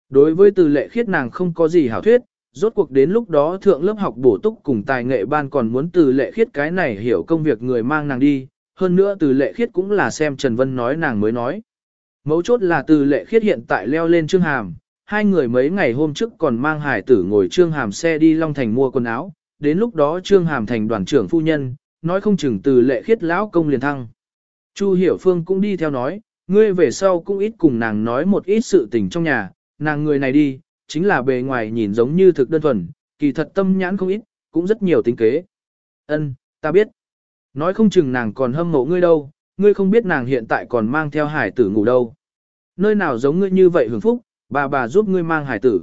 Đối với từ lệ khiết nàng không có gì hảo thuyết, rốt cuộc đến lúc đó thượng lớp học bổ túc cùng tài nghệ ban còn muốn từ lệ khiết cái này hiểu công việc người mang nàng đi, hơn nữa từ lệ khiết cũng là xem Trần Vân nói nàng mới nói. Mấu chốt là từ lệ khiết hiện tại leo lên Trương Hàm, hai người mấy ngày hôm trước còn mang hải tử ngồi Trương Hàm xe đi Long Thành mua quần áo, đến lúc đó Trương Hàm thành đoàn trưởng phu nhân, nói không chừng từ lệ khiết lão công liền thăng. Chu Hiểu Phương cũng đi theo nói, ngươi về sau cũng ít cùng nàng nói một ít sự tình trong nhà, nàng người này đi, chính là bề ngoài nhìn giống như thực đơn thuần, kỳ thật tâm nhãn không ít, cũng rất nhiều tính kế. Ân, ta biết. Nói không chừng nàng còn hâm mộ ngươi đâu, ngươi không biết nàng hiện tại còn mang theo hải tử ngủ đâu. Nơi nào giống ngươi như vậy hưởng phúc, bà bà giúp ngươi mang hải tử.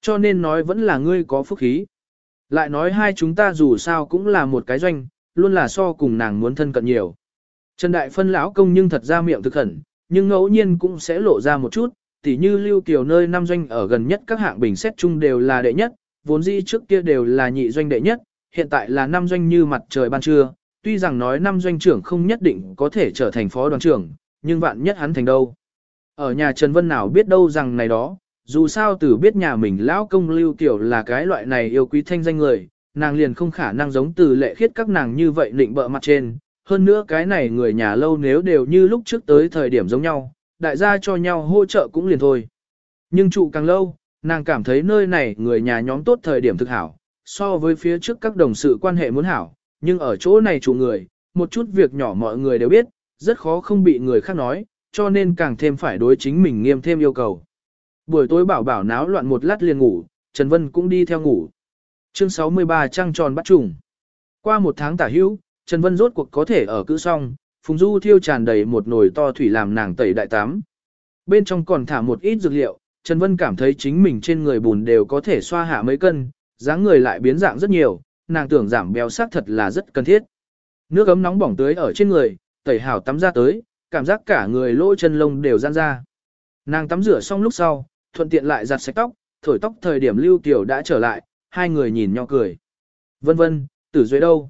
Cho nên nói vẫn là ngươi có phúc khí. Lại nói hai chúng ta dù sao cũng là một cái doanh, luôn là so cùng nàng muốn thân cận nhiều. Trần Đại Phân lão công nhưng thật ra miệng thực khẩn, nhưng ngẫu nhiên cũng sẽ lộ ra một chút, tỉ như Lưu Kiều nơi năm doanh ở gần nhất các hạng bình xét chung đều là đệ nhất, vốn dĩ trước kia đều là nhị doanh đệ nhất, hiện tại là năm doanh như mặt trời ban trưa, tuy rằng nói năm doanh trưởng không nhất định có thể trở thành phó đoàn trưởng, nhưng vạn nhất hắn thành đâu. Ở nhà Trần Vân nào biết đâu rằng này đó, dù sao từ biết nhà mình lão công Lưu Kiều là cái loại này yêu quý thanh danh người, nàng liền không khả năng giống từ lệ khiết các nàng như vậy định bợ mặt trên, hơn nữa cái này người nhà lâu nếu đều như lúc trước tới thời điểm giống nhau, đại gia cho nhau hỗ trợ cũng liền thôi. Nhưng trụ càng lâu, nàng cảm thấy nơi này người nhà nhóm tốt thời điểm thực hảo, so với phía trước các đồng sự quan hệ muốn hảo, nhưng ở chỗ này trụ người, một chút việc nhỏ mọi người đều biết, rất khó không bị người khác nói, cho nên càng thêm phải đối chính mình nghiêm thêm yêu cầu. Buổi tối bảo bảo náo loạn một lát liền ngủ, Trần Vân cũng đi theo ngủ. Chương 63 trăng tròn bắt trùng. Qua một tháng tả hữu, Trần Vân rốt cuộc có thể ở cữ xong, Phùng Du thiêu tràn đầy một nồi to thủy làm nàng tẩy đại tám. Bên trong còn thả một ít dược liệu, Trần Vân cảm thấy chính mình trên người bùn đều có thể xoa hạ mấy cân, dáng người lại biến dạng rất nhiều, nàng tưởng giảm béo sắc thật là rất cần thiết. Nước ấm nóng bỏng tưới ở trên người, tẩy hảo tắm ra tới, cảm giác cả người lỗ chân lông đều giãn ra. Nàng tắm rửa xong lúc sau, thuận tiện lại giặt sạch tóc, thổi tóc thời điểm Lưu Kiều đã trở lại, hai người nhìn nhau cười. Vân vân, tử duệ đâu?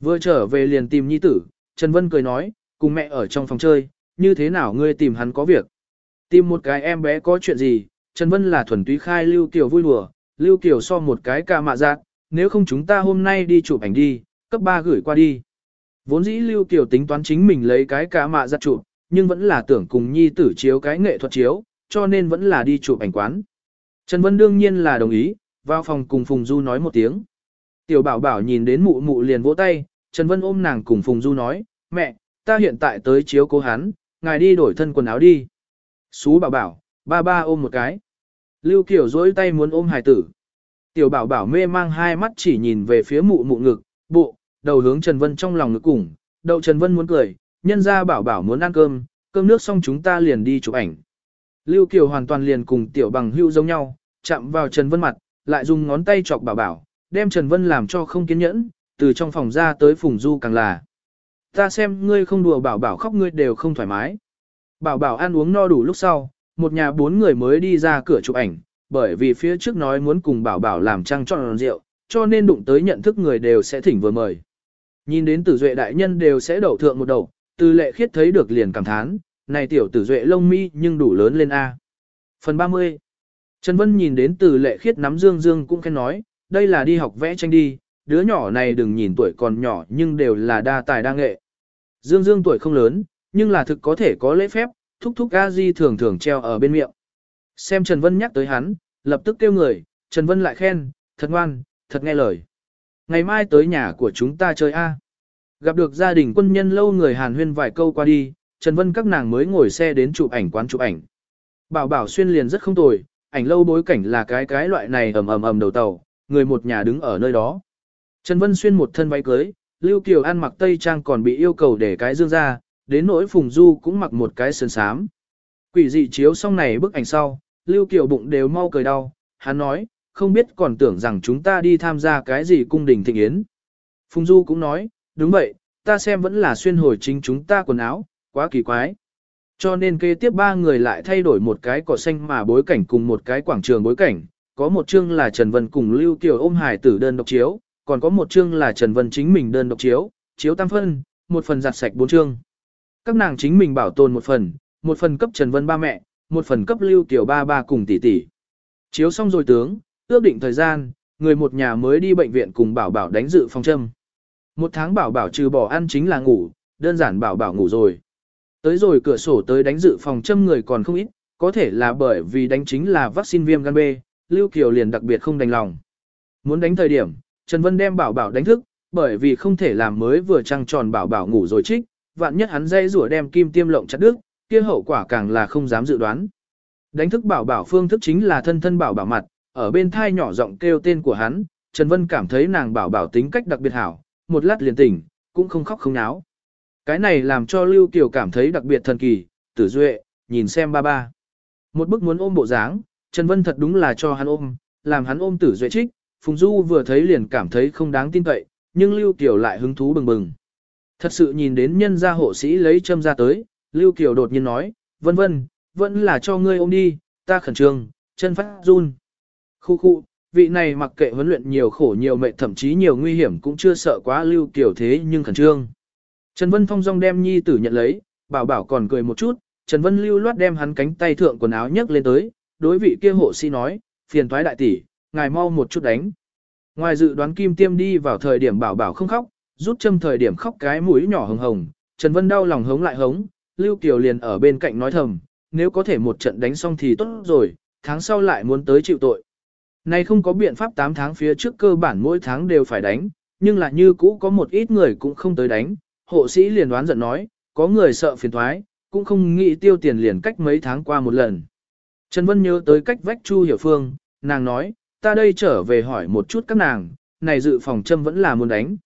Vừa trở về liền tìm nhi tử, Trần Vân cười nói, cùng mẹ ở trong phòng chơi, như thế nào ngươi tìm hắn có việc? Tìm một cái em bé có chuyện gì? Trần Vân là thuần túy khai Lưu Kiều vui đùa, Lưu Kiều so một cái ca mạ giác, nếu không chúng ta hôm nay đi chụp ảnh đi, cấp 3 gửi qua đi. Vốn dĩ Lưu Kiều tính toán chính mình lấy cái ca mạ giác chụp, nhưng vẫn là tưởng cùng nhi tử chiếu cái nghệ thuật chiếu, cho nên vẫn là đi chụp ảnh quán. Trần Vân đương nhiên là đồng ý, vào phòng cùng Phùng Du nói một tiếng. Tiểu bảo bảo nhìn đến mụ mụ liền vỗ tay, Trần Vân ôm nàng cùng Phùng Du nói, mẹ, ta hiện tại tới chiếu cố hắn, ngài đi đổi thân quần áo đi. Xú bảo bảo, ba ba ôm một cái. Lưu Kiều dối tay muốn ôm hài tử. Tiểu bảo bảo mê mang hai mắt chỉ nhìn về phía mụ mụ ngực, bộ, đầu hướng Trần Vân trong lòng ngực cùng. Đậu Trần Vân muốn cười, nhân ra bảo bảo muốn ăn cơm, cơm nước xong chúng ta liền đi chụp ảnh. Lưu Kiều hoàn toàn liền cùng tiểu bằng hưu giống nhau, chạm vào Trần Vân mặt, lại dùng ngón tay chọc bảo bảo, đem Trần Vân làm cho không kiên nhẫn, từ trong phòng ra tới Phùng Du càng là. Ta xem ngươi không đùa bảo bảo khóc ngươi đều không thoải mái. Bảo bảo ăn uống no đủ lúc sau, một nhà bốn người mới đi ra cửa chụp ảnh, bởi vì phía trước nói muốn cùng bảo bảo làm trăng tròn rượu, cho nên đụng tới nhận thức người đều sẽ thỉnh vừa mời. Nhìn đến tử duệ đại nhân đều sẽ đậu thượng một đầu, từ lệ khiết thấy được liền cảm thán, này tiểu tử duệ lông mi nhưng đủ lớn lên A. Phần 30 Trần Vân nhìn đến từ lệ khiết nắm dương dương cũng khen nói, đây là đi học vẽ tranh đi, đứa nhỏ này đừng nhìn tuổi còn nhỏ nhưng đều là đa tài đa nghệ. Dương dương tuổi không lớn, nhưng là thực có thể có lễ phép, thúc thúc a di thường thường treo ở bên miệng. Xem Trần Vân nhắc tới hắn, lập tức kêu người, Trần Vân lại khen, thật ngoan, thật nghe lời. Ngày mai tới nhà của chúng ta chơi A. Gặp được gia đình quân nhân lâu người hàn huyên vài câu qua đi, Trần Vân các nàng mới ngồi xe đến chụp ảnh quán chụp ảnh. Bảo bảo xuyên liền rất không tồi, ảnh lâu bối cảnh là cái cái loại này ầm ầm ầm đầu tàu, người một nhà đứng ở nơi đó. Trần Vân xuyên một thân váy cưới, Lưu Kiều ăn mặc tây trang còn bị yêu cầu để cái dương ra, đến nỗi Phùng Du cũng mặc một cái sơn sám. Quỷ dị chiếu xong này bức ảnh sau, Lưu Kiều bụng đều mau cười đau, hắn nói, không biết còn tưởng rằng chúng ta đi tham gia cái gì cung đình thịnh yến. Phùng Du cũng nói, đúng vậy, ta xem vẫn là xuyên hồi chính chúng ta quần áo, quá kỳ quái. Cho nên kế tiếp ba người lại thay đổi một cái cỏ xanh mà bối cảnh cùng một cái quảng trường bối cảnh, có một chương là Trần Vân cùng Lưu Kiều ôm hải tử đơn độc chiếu, còn có một chương là Trần Vân chính mình đơn độc chiếu, chiếu tam phân, một phần giặt sạch bốn chương. Các nàng chính mình bảo tồn một phần, một phần cấp Trần Vân ba mẹ, một phần cấp Lưu Tiểu ba ba cùng tỷ tỷ. Chiếu xong rồi tướng, ước định thời gian, người một nhà mới đi bệnh viện cùng bảo bảo đánh dự phòng châm. Một tháng bảo bảo trừ bỏ ăn chính là ngủ, đơn giản bảo bảo ngủ rồi. Tới rồi cửa sổ tới đánh dự phòng châm người còn không ít, có thể là bởi vì đánh chính là vaccine viêm gan B, Lưu Kiều liền đặc biệt không đành lòng. Muốn đánh thời điểm, Trần Vân đem bảo bảo đánh thức, bởi vì không thể làm mới vừa trăng tròn bảo bảo ngủ rồi trích, vạn nhất hắn dây rủa đem kim tiêm lộng chặt đứt, kia hậu quả càng là không dám dự đoán. Đánh thức bảo bảo phương thức chính là thân thân bảo bảo mặt, ở bên thai nhỏ giọng kêu tên của hắn, Trần Vân cảm thấy nàng bảo bảo tính cách đặc biệt hảo, một lát liền tỉnh, cũng không khóc không náo. Cái này làm cho Lưu Kiều cảm thấy đặc biệt thần kỳ, tử duệ, nhìn xem ba ba. Một bức muốn ôm bộ dáng, Trần Vân thật đúng là cho hắn ôm, làm hắn ôm tử duệ trích, Phùng Du vừa thấy liền cảm thấy không đáng tin cậy, nhưng Lưu Kiều lại hứng thú bừng bừng. Thật sự nhìn đến nhân gia hộ sĩ lấy châm ra tới, Lưu Kiều đột nhiên nói, vân vân, vẫn là cho ngươi ôm đi, ta khẩn trương, chân phát run. Khu khu, vị này mặc kệ huấn luyện nhiều khổ nhiều mệt thậm chí nhiều nguy hiểm cũng chưa sợ quá Lưu Kiều thế nhưng khẩn trương. Trần Vân Phong Dung đem nhi tử nhận lấy, bảo bảo còn cười một chút, Trần Vân lưu loát đem hắn cánh tay thượng quần áo nhấc lên tới, đối vị kia hộ sĩ nói, phiền toái đại tỷ, ngài mau một chút đánh. Ngoài dự đoán kim tiêm đi vào thời điểm bảo bảo không khóc, rút châm thời điểm khóc cái mũi nhỏ hồng hồng, Trần Vân đau lòng hống lại hống, Lưu Kiều liền ở bên cạnh nói thầm, nếu có thể một trận đánh xong thì tốt rồi, tháng sau lại muốn tới chịu tội. Này không có biện pháp 8 tháng phía trước cơ bản mỗi tháng đều phải đánh, nhưng là như cũ có một ít người cũng không tới đánh, hộ sĩ liền đoán giận nói, có người sợ phiền thoái, cũng không nghĩ tiêu tiền liền cách mấy tháng qua một lần. Trần Vân nhớ tới cách vách Chu Hiểu Phương, nàng nói, ta đây trở về hỏi một chút các nàng, này dự phòng châm vẫn là muốn đánh.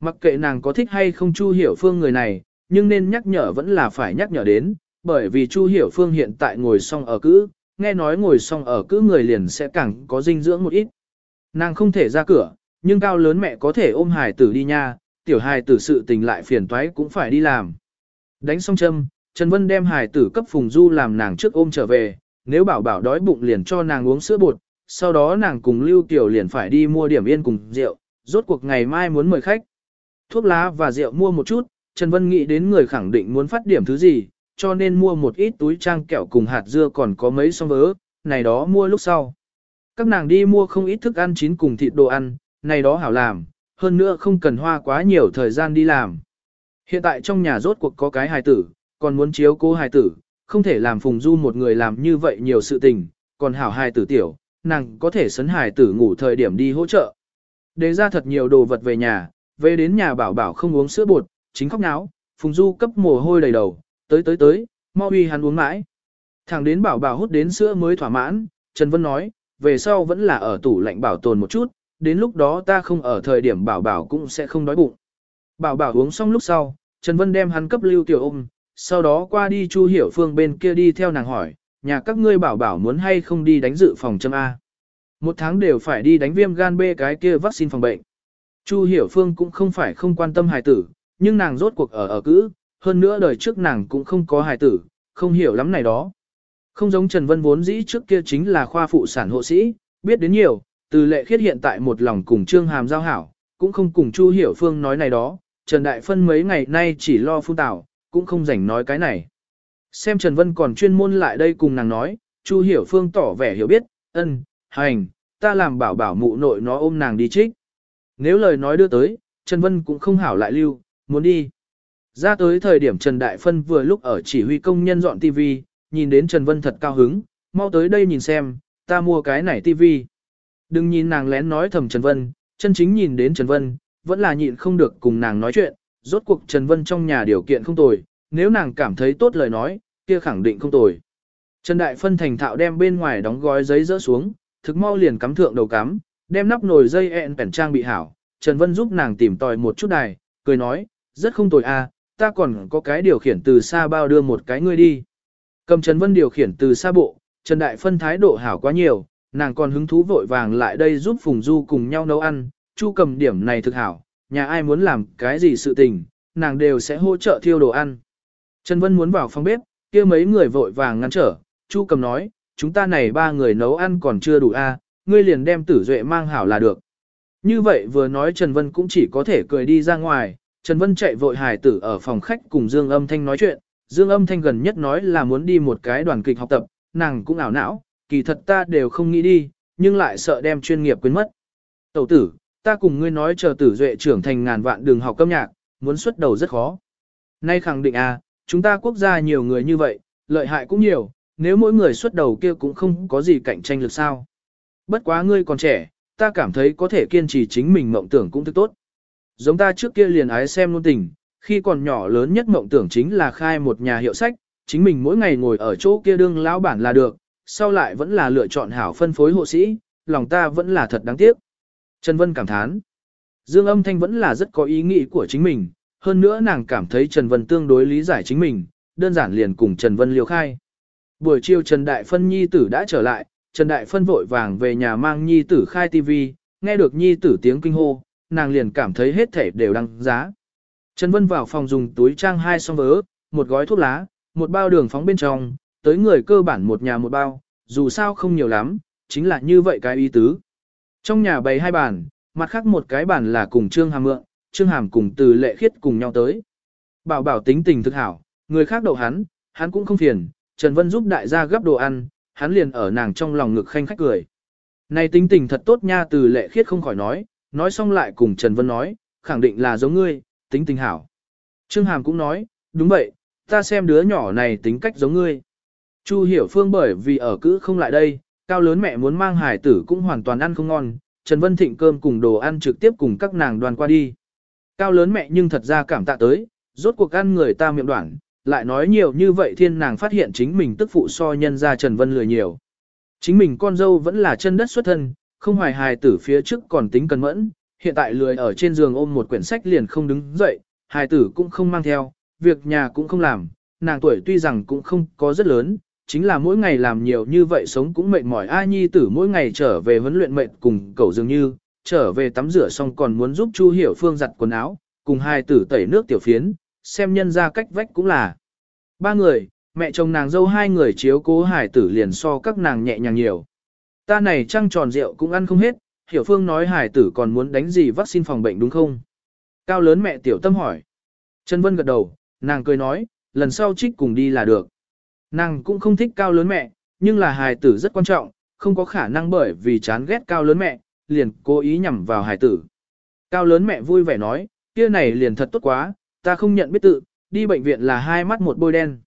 Mặc kệ nàng có thích hay không Chu Hiểu Phương người này, nhưng nên nhắc nhở vẫn là phải nhắc nhở đến, bởi vì Chu Hiểu Phương hiện tại ngồi xong ở cữ, nghe nói ngồi xong ở cữ người liền sẽ càng có dinh dưỡng một ít. Nàng không thể ra cửa, nhưng cao lớn mẹ có thể ôm hài tử đi nha, tiểu hài tử sự tình lại phiền toái cũng phải đi làm. Đánh xong châm, Trần Vân đem hài tử cấp Phùng Du làm nàng trước ôm trở về, nếu bảo bảo đói bụng liền cho nàng uống sữa bột, sau đó nàng cùng Lưu Tiểu liền phải đi mua điểm yên cùng rượu, rốt cuộc ngày mai muốn mời khách. Thuốc lá và rượu mua một chút, Trần Vân nghĩ đến người khẳng định muốn phát điểm thứ gì, cho nên mua một ít túi trang kẹo cùng hạt dưa còn có mấy song vớ, này đó mua lúc sau. Các nàng đi mua không ít thức ăn chín cùng thịt đồ ăn, này đó hảo làm, hơn nữa không cần hoa quá nhiều thời gian đi làm. Hiện tại trong nhà rốt cuộc có cái hài tử, còn muốn chiếu cố hài tử, không thể làm Phùng Du một người làm như vậy nhiều sự tình, còn hảo hài tử tiểu, nàng có thể sấn hài tử ngủ thời điểm đi hỗ trợ. Đề ra thật nhiều đồ vật về nhà, về đến nhà bảo bảo không uống sữa bột, chính khóc náo, Phùng Du cấp mồ hôi đầy đầu, tới tới tới, mau uy hắn uống mãi. thằng đến bảo bảo hút đến sữa mới thỏa mãn, Trần Vân nói, về sau vẫn là ở tủ lạnh bảo tồn một chút, đến lúc đó ta không ở thời điểm bảo bảo cũng sẽ không đói bụng. Bảo bảo uống xong lúc sau, Trần Vân đem hắn cấp lưu tiểu ôm, sau đó qua đi Chu Hiểu Phương bên kia đi theo nàng hỏi, nhà các ngươi bảo bảo muốn hay không đi đánh dự phòng châm A. Một tháng đều phải đi đánh viêm gan B cái kia vaccine phòng bệnh. Chu Hiểu Phương cũng không phải không quan tâm hài tử, nhưng nàng rốt cuộc ở ở cữ, hơn nữa đời trước nàng cũng không có hài tử, không hiểu lắm này đó. Không giống Trần Vân vốn dĩ trước kia chính là khoa phụ sản hộ sĩ, biết đến nhiều, từ lệ khiết hiện tại một lòng cùng Trương Hàm giao hảo, cũng không cùng Chu Hiểu Phương nói này đó, Trần Đại Phân mấy ngày nay chỉ lo phun tảo, cũng không rảnh nói cái này. Xem Trần Vân còn chuyên môn lại đây cùng nàng nói, Chu Hiểu Phương tỏ vẻ hiểu biết, ân, hành, ta làm bảo bảo mụ nội nó ôm nàng đi trích. Nếu lời nói đưa tới, Trần Vân cũng không hảo lại lưu, muốn đi. Ra tới thời điểm Trần Đại Phân vừa lúc ở chỉ huy công nhân dọn TV, nhìn đến Trần Vân thật cao hứng, mau tới đây nhìn xem, ta mua cái này TV. Đừng nhìn nàng lén nói thầm Trần Vân, chân chính nhìn đến Trần Vân, vẫn là nhịn không được cùng nàng nói chuyện, rốt cuộc Trần Vân trong nhà điều kiện không tồi, nếu nàng cảm thấy tốt lời nói, kia khẳng định không tồi. Trần Đại Phân thành thạo đem bên ngoài đóng gói giấy rỡ xuống, thực mau liền cắm thượng đầu cắm, đem nắp nồi dây ẹn bẻn trang bị hảo. Trần Vân giúp nàng tìm tòi một chút đài, cười nói, rất không tồi à, ta còn có cái điều khiển từ xa bao đưa một cái ngươi đi. Cầm Trần Vân điều khiển từ xa bộ, Trần Đại Phân thái độ hảo quá nhiều, nàng còn hứng thú vội vàng lại đây giúp Phùng Du cùng nhau nấu ăn, Chu cầm điểm này thực hảo, nhà ai muốn làm cái gì sự tình, nàng đều sẽ hỗ trợ thiêu đồ ăn. Trần Vân muốn vào phòng bếp, kia mấy người vội vàng ngăn trở, Chu cầm nói, chúng ta này ba người nấu ăn còn chưa đủ a, ngươi liền đem tử duệ mang hảo là được. Như vậy vừa nói Trần Vân cũng chỉ có thể cười đi ra ngoài, Trần Vân chạy vội hài tử ở phòng khách cùng Dương Âm Thanh nói chuyện, Dương Âm Thanh gần nhất nói là muốn đi một cái đoàn kịch học tập, nàng cũng ảo não, kỳ thật ta đều không nghĩ đi, nhưng lại sợ đem chuyên nghiệp quên mất. Tẩu tử, ta cùng ngươi nói chờ tử duệ trưởng thành ngàn vạn đường học âm nhạc, muốn xuất đầu rất khó. Nay khẳng định à, chúng ta quốc gia nhiều người như vậy, lợi hại cũng nhiều, nếu mỗi người xuất đầu kia cũng không có gì cạnh tranh lực sao. Bất quá ngươi còn trẻ, ta cảm thấy có thể kiên trì chính mình mộng tưởng cũng thức tốt. Giống ta trước kia liền ái xem luôn tình, khi còn nhỏ lớn nhất mộng tưởng chính là khai một nhà hiệu sách, chính mình mỗi ngày ngồi ở chỗ kia đương lão bản là được, sau lại vẫn là lựa chọn hảo phân phối hộ sĩ, lòng ta vẫn là thật đáng tiếc. Trần Vân cảm thán. Dương âm thanh vẫn là rất có ý nghĩ của chính mình, hơn nữa nàng cảm thấy Trần Vân tương đối lý giải chính mình, đơn giản liền cùng Trần Vân liều khai. Buổi chiều Trần Đại Phân Nhi tử đã trở lại, Trần Đại Phân vội vàng về nhà mang Nhi tử khai TV, nghe được Nhi tử tiếng kinh hô, nàng liền cảm thấy hết thể đều đăng giá. Trần Vân vào phòng dùng túi trang hai song vớ, một gói thuốc lá, một bao đường phóng bên trong, tới người cơ bản một nhà một bao, dù sao không nhiều lắm, chính là như vậy cái ý tứ. Trong nhà bày hai bàn, mặt khác một cái bàn là cùng Trương Hàm mượn, Trương Hàm cùng từ lệ khiết cùng nhau tới. Bảo bảo tính tình thực hảo, người khác đậu hắn, hắn cũng không phiền, Trần Vân giúp đại gia gấp đồ ăn, hắn liền ở nàng trong lòng ngực khanh khách cười. Này tính tình thật tốt nha từ lệ khiết không khỏi nói, nói xong lại cùng Trần Vân nói, khẳng định là giống ngươi, tính tình hảo. Trương Hàm cũng nói, đúng vậy, ta xem đứa nhỏ này tính cách giống ngươi. Chu hiểu phương bởi vì ở cữ không lại đây, cao lớn mẹ muốn mang hải tử cũng hoàn toàn ăn không ngon, Trần Vân Thịnh cơm cùng đồ ăn trực tiếp cùng các nàng đoàn qua đi. Cao lớn mẹ nhưng thật ra cảm tạ tới, rốt cuộc ăn người ta miệng đoạn, lại nói nhiều như vậy thiên nàng phát hiện chính mình tức phụ so nhân ra Trần Vân lười nhiều. Chính mình con dâu vẫn là chân đất xuất thân, không hoài hài tử phía trước còn tính cẩn mẫn, hiện tại lười ở trên giường ôm một quyển sách liền không đứng dậy, hài tử cũng không mang theo, việc nhà cũng không làm, nàng tuổi tuy rằng cũng không có rất lớn, chính là mỗi ngày làm nhiều như vậy sống cũng mệt mỏi A Nhi tử mỗi ngày trở về huấn luyện mệt cùng cậu dường như, trở về tắm rửa xong còn muốn giúp Chu Hiểu Phương giặt quần áo, cùng hai tử tẩy nước tiểu phiến, xem nhân ra cách vách cũng là. Ba người, mẹ chồng nàng dâu hai người chiếu cố hải tử liền so các nàng nhẹ nhàng nhiều. Ta này trăng tròn rượu cũng ăn không hết, Hiểu Phương nói hải tử còn muốn đánh gì vaccine phòng bệnh đúng không? Cao lớn mẹ tiểu tâm hỏi. Trần Vân gật đầu, nàng cười nói, lần sau trích cùng đi là được. Nàng cũng không thích cao lớn mẹ, nhưng là hài tử rất quan trọng, không có khả năng bởi vì chán ghét cao lớn mẹ, liền cố ý nhằm vào Hải tử. Cao lớn mẹ vui vẻ nói, kia này liền thật tốt quá, ta không nhận biết tự, đi bệnh viện là hai mắt một bôi đen.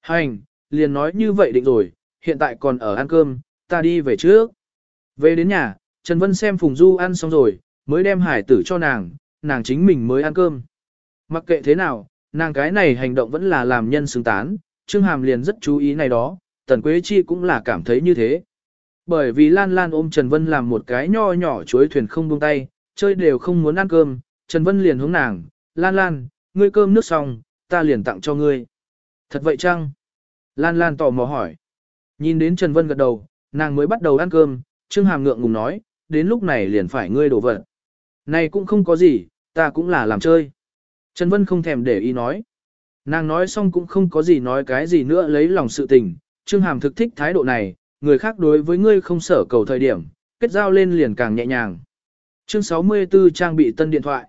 Hành, liền nói như vậy định rồi, hiện tại còn ở ăn cơm, ta đi về trước. Về đến nhà, Trần Vân xem Phùng Du ăn xong rồi, mới đem hải tử cho nàng, nàng chính mình mới ăn cơm. Mặc kệ thế nào, nàng cái này hành động vẫn là làm nhân xứng tán, Trương Hàm liền rất chú ý này đó, Tần Quế Chi cũng là cảm thấy như thế. Bởi vì Lan Lan ôm Trần Vân làm một cái nho nhỏ chuối thuyền không buông tay, chơi đều không muốn ăn cơm, Trần Vân liền hướng nàng, Lan Lan, ngươi cơm nước xong, ta liền tặng cho ngươi. Thật vậy chăng? Lan Lan tò mò hỏi. Nhìn đến Trần Vân gật đầu, nàng mới bắt đầu ăn cơm, Trương Hàm ngượng ngùng nói, đến lúc này liền phải ngươi đổ vật. Này cũng không có gì, ta cũng là làm chơi. Trần Vân không thèm để ý nói. Nàng nói xong cũng không có gì nói cái gì nữa lấy lòng sự tình, Trương Hàm thực thích thái độ này, người khác đối với ngươi không sở cầu thời điểm, kết giao lên liền càng nhẹ nhàng. Chương 64 trang bị tân điện thoại.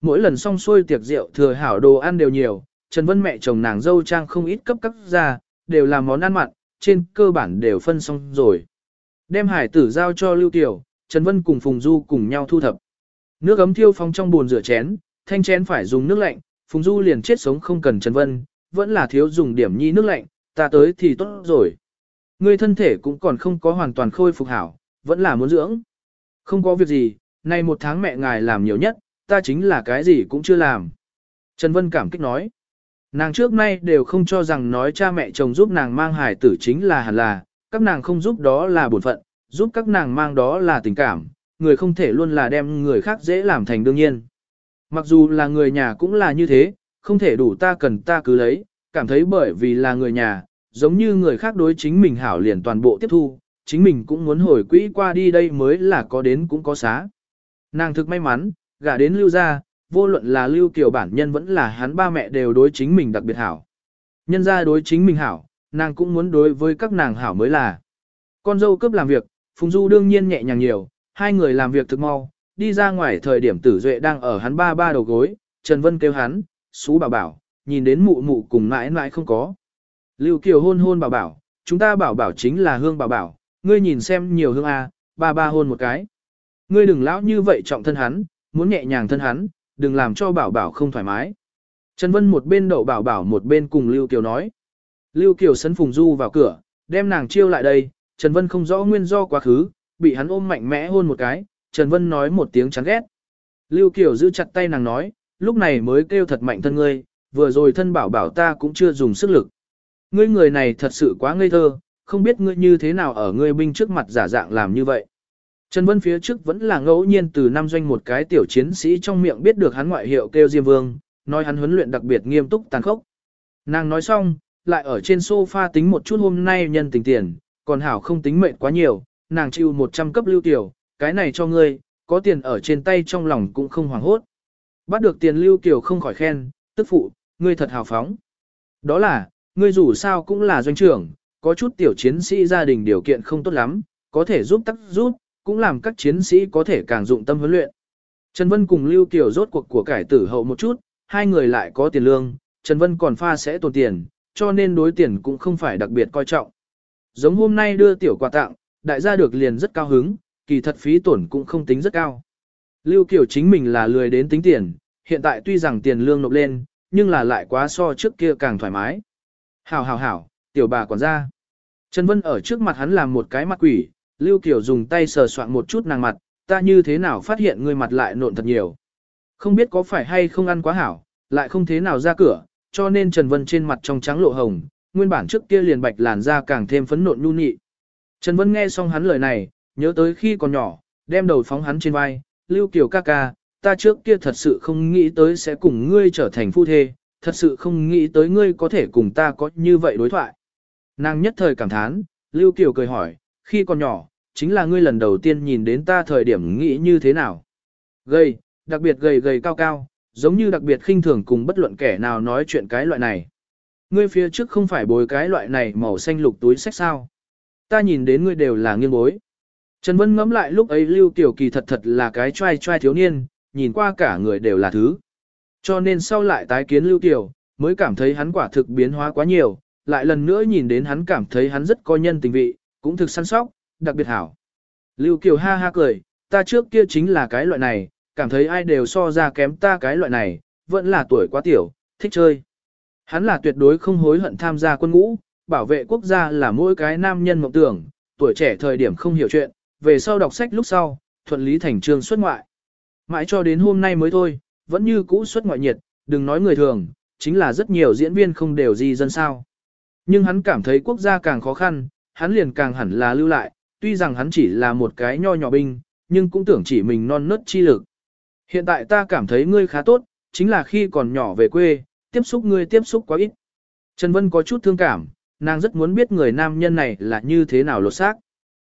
Mỗi lần xong xuôi tiệc rượu thừa hảo đồ ăn đều nhiều, Trần Vân mẹ chồng nàng dâu trang không ít cấp cấp ra, đều là món ăn mặn, trên cơ bản đều phân xong rồi. Đem hải tử giao cho Lưu Tiểu, Trần Vân cùng Phùng Du cùng nhau thu thập. Nước ấm thiêu phong trong bồn rửa chén, thanh chén phải dùng nước lạnh, Phùng Du liền chết sống không cần Trần Vân, vẫn là thiếu dùng điểm nhi nước lạnh, ta tới thì tốt rồi. Người thân thể cũng còn không có hoàn toàn khôi phục hảo, vẫn là muốn dưỡng. Không có việc gì, nay một tháng mẹ ngài làm nhiều nhất, ta chính là cái gì cũng chưa làm. Trần Vân cảm kích nói. Nàng trước nay đều không cho rằng nói cha mẹ chồng giúp nàng mang hài tử chính là hẳn là, các nàng không giúp đó là bổn phận, giúp các nàng mang đó là tình cảm, người không thể luôn là đem người khác dễ làm thành đương nhiên. Mặc dù là người nhà cũng là như thế, không thể đủ ta cần ta cứ lấy, cảm thấy bởi vì là người nhà, giống như người khác đối chính mình hảo liền toàn bộ tiếp thu, chính mình cũng muốn hồi quỹ qua đi đây mới là có đến cũng có xá. Nàng thực may mắn, gả đến lưu gia, vô luận là lưu kiều bản nhân vẫn là hắn ba mẹ đều đối chính mình đặc biệt hảo. Nhân ra đối chính mình hảo, nàng cũng muốn đối với các nàng hảo mới là. Con dâu cướp làm việc, Phùng Du đương nhiên nhẹ nhàng nhiều, hai người làm việc thực mau, đi ra ngoài thời điểm tử duệ đang ở hắn ba ba đầu gối, Trần Vân kêu hắn, xú bảo bảo, nhìn đến mụ mụ cùng mãi mãi không có. Lưu Kiều hôn hôn bảo bảo, chúng ta bảo bảo chính là hương bảo bảo, ngươi nhìn xem nhiều hương a, ba ba hôn một cái. Ngươi đừng lão như vậy trọng thân hắn, muốn nhẹ nhàng thân hắn, đừng làm cho bảo bảo không thoải mái. Trần Vân một bên đậu bảo bảo một bên cùng Lưu Kiều nói. Lưu Kiều sấn Phùng Du vào cửa, đem nàng chiêu lại đây, Trần Vân không rõ nguyên do quá khứ, bị hắn ôm mạnh mẽ hôn một cái, Trần Vân nói một tiếng chán ghét. Lưu Kiều giữ chặt tay nàng nói, lúc này mới kêu thật mạnh thân ngươi, vừa rồi thân bảo bảo ta cũng chưa dùng sức lực. Ngươi người này thật sự quá ngây thơ, không biết ngươi như thế nào ở ngươi binh trước mặt giả dạng làm như vậy. Trần Vân phía trước vẫn là ngẫu nhiên từ năm doanh một cái tiểu chiến sĩ trong miệng biết được hắn ngoại hiệu kêu Diêm Vương, nói hắn huấn luyện đặc biệt nghiêm túc tàn khốc. Nàng nói xong, lại ở trên sofa tính một chút hôm nay nhân tình tiền, còn hảo không tính mệnh quá nhiều, nàng chịu 100 cấp lưu tiểu, cái này cho ngươi, có tiền ở trên tay trong lòng cũng không hoảng hốt. Bắt được tiền lưu tiểu không khỏi khen, tức phụ, ngươi thật hào phóng. Đó là, ngươi dù sao cũng là doanh trưởng, có chút tiểu chiến sĩ gia đình điều kiện không tốt lắm, có thể giúp tắc giúp, cũng làm các chiến sĩ có thể càng dụng tâm huấn luyện. Trần Vân cùng Lưu Kiều rốt cuộc của cải tử hậu một chút, hai người lại có tiền lương, Trần Vân còn pha sẽ tồn tiền, cho nên đối tiền cũng không phải đặc biệt coi trọng. Giống hôm nay đưa tiểu quà tặng, đại gia được liền rất cao hứng, kỳ thật phí tổn cũng không tính rất cao. Lưu Kiều chính mình là lười đến tính tiền, hiện tại tuy rằng tiền lương nộp lên, nhưng là lại quá so trước kia càng thoải mái. Hảo hảo hảo, tiểu bà quản gia. Trần Vân ở trước mặt hắn làm một cái mặt quỷ, Lưu Kiều dùng tay sờ soạn một chút nàng mặt, ta như thế nào phát hiện ngươi mặt lại nộn thật nhiều. Không biết có phải hay không ăn quá hảo, lại không thế nào ra cửa, cho nên Trần Vân trên mặt trong trắng lộ hồng, nguyên bản trước kia liền bạch làn da càng thêm phấn nộn nhu nhị. Trần Vân nghe xong hắn lời này, nhớ tới khi còn nhỏ, đem đầu phóng hắn trên vai, Lưu Kiều ca ca, ta trước kia thật sự không nghĩ tới sẽ cùng ngươi trở thành phu thê, thật sự không nghĩ tới ngươi có thể cùng ta có như vậy đối thoại. Nàng nhất thời cảm thán, Lưu Kiều cười hỏi, khi còn nhỏ, chính là ngươi lần đầu tiên nhìn đến ta thời điểm nghĩ như thế nào. Gầy, đặc biệt gầy gầy cao cao, giống như đặc biệt khinh thường cùng bất luận kẻ nào nói chuyện cái loại này. Ngươi phía trước không phải bối cái loại này màu xanh lục túi sách sao. Ta nhìn đến ngươi đều là nghiêng bối. Trần Vân ngẫm lại lúc ấy Lưu Tiểu Kỳ thật thật là cái trai trai thiếu niên, nhìn qua cả người đều là thứ. Cho nên sau lại tái kiến Lưu Kiều, mới cảm thấy hắn quả thực biến hóa quá nhiều, lại lần nữa nhìn đến hắn cảm thấy hắn rất có nhân tình vị, cũng thực săn sóc, đặc biệt hảo. Lưu Kiều ha ha cười, ta trước kia chính là cái loại này, cảm thấy ai đều so ra kém ta cái loại này, vẫn là tuổi quá tiểu, thích chơi. Hắn là tuyệt đối không hối hận tham gia quân ngũ, bảo vệ quốc gia là mỗi cái nam nhân mộng tưởng, tuổi trẻ thời điểm không hiểu chuyện, về sau đọc sách lúc sau, thuận lý thành trường xuất ngoại. Mãi cho đến hôm nay mới thôi, vẫn như cũ xuất ngoại nhiệt, đừng nói người thường, chính là rất nhiều diễn viên không đều gì dân sao. Nhưng hắn cảm thấy quốc gia càng khó khăn, hắn liền càng hẳn là lưu lại, tuy rằng hắn chỉ là một cái nho nhỏ binh, nhưng cũng tưởng chỉ mình non nớt chi lực. Hiện tại ta cảm thấy ngươi khá tốt, chính là khi còn nhỏ về quê, tiếp xúc ngươi tiếp xúc quá ít. Trần Vân có chút thương cảm, nàng rất muốn biết người nam nhân này là như thế nào lột xác.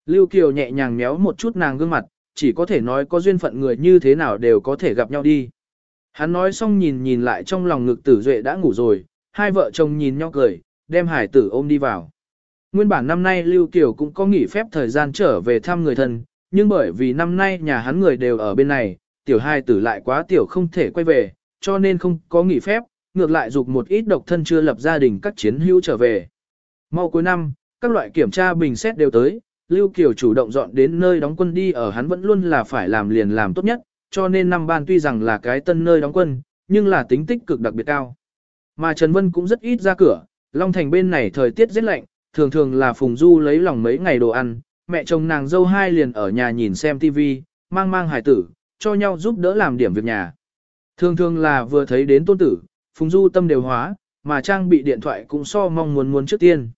Lưu Kiều nhẹ nhàng méo một chút nàng gương mặt, chỉ có thể nói có duyên phận người như thế nào đều có thể gặp nhau đi. Hắn nói xong nhìn nhìn lại trong lòng ngực tử duệ đã ngủ rồi, hai vợ chồng nhìn nhau cười, đem hải tử ôm đi vào. Nguyên bản năm nay Lưu Kiều cũng có nghỉ phép thời gian trở về thăm người thân, nhưng bởi vì năm nay nhà hắn người đều ở bên này, tiểu hai tử lại quá tiểu không thể quay về, cho nên không có nghỉ phép, ngược lại dục một ít độc thân chưa lập gia đình các chiến hữu trở về. Mau cuối năm, các loại kiểm tra bình xét đều tới, Lưu Kiều chủ động dọn đến nơi đóng quân đi ở hắn vẫn luôn là phải làm liền làm tốt nhất, cho nên năm ban tuy rằng là cái tân nơi đóng quân, nhưng là tính tích cực đặc biệt cao. Mà Trần Vân cũng rất ít ra cửa, Long Thành bên này thời tiết rất lạnh, thường thường là Phùng Du lấy lòng mấy ngày đồ ăn, mẹ chồng nàng dâu hai liền ở nhà nhìn xem TV, mang mang hài tử, cho nhau giúp đỡ làm điểm việc nhà. Thường thường là vừa thấy đến tôn tử, Phùng Du tâm đều hóa, mà trang bị điện thoại cũng so mong muốn muốn trước tiên.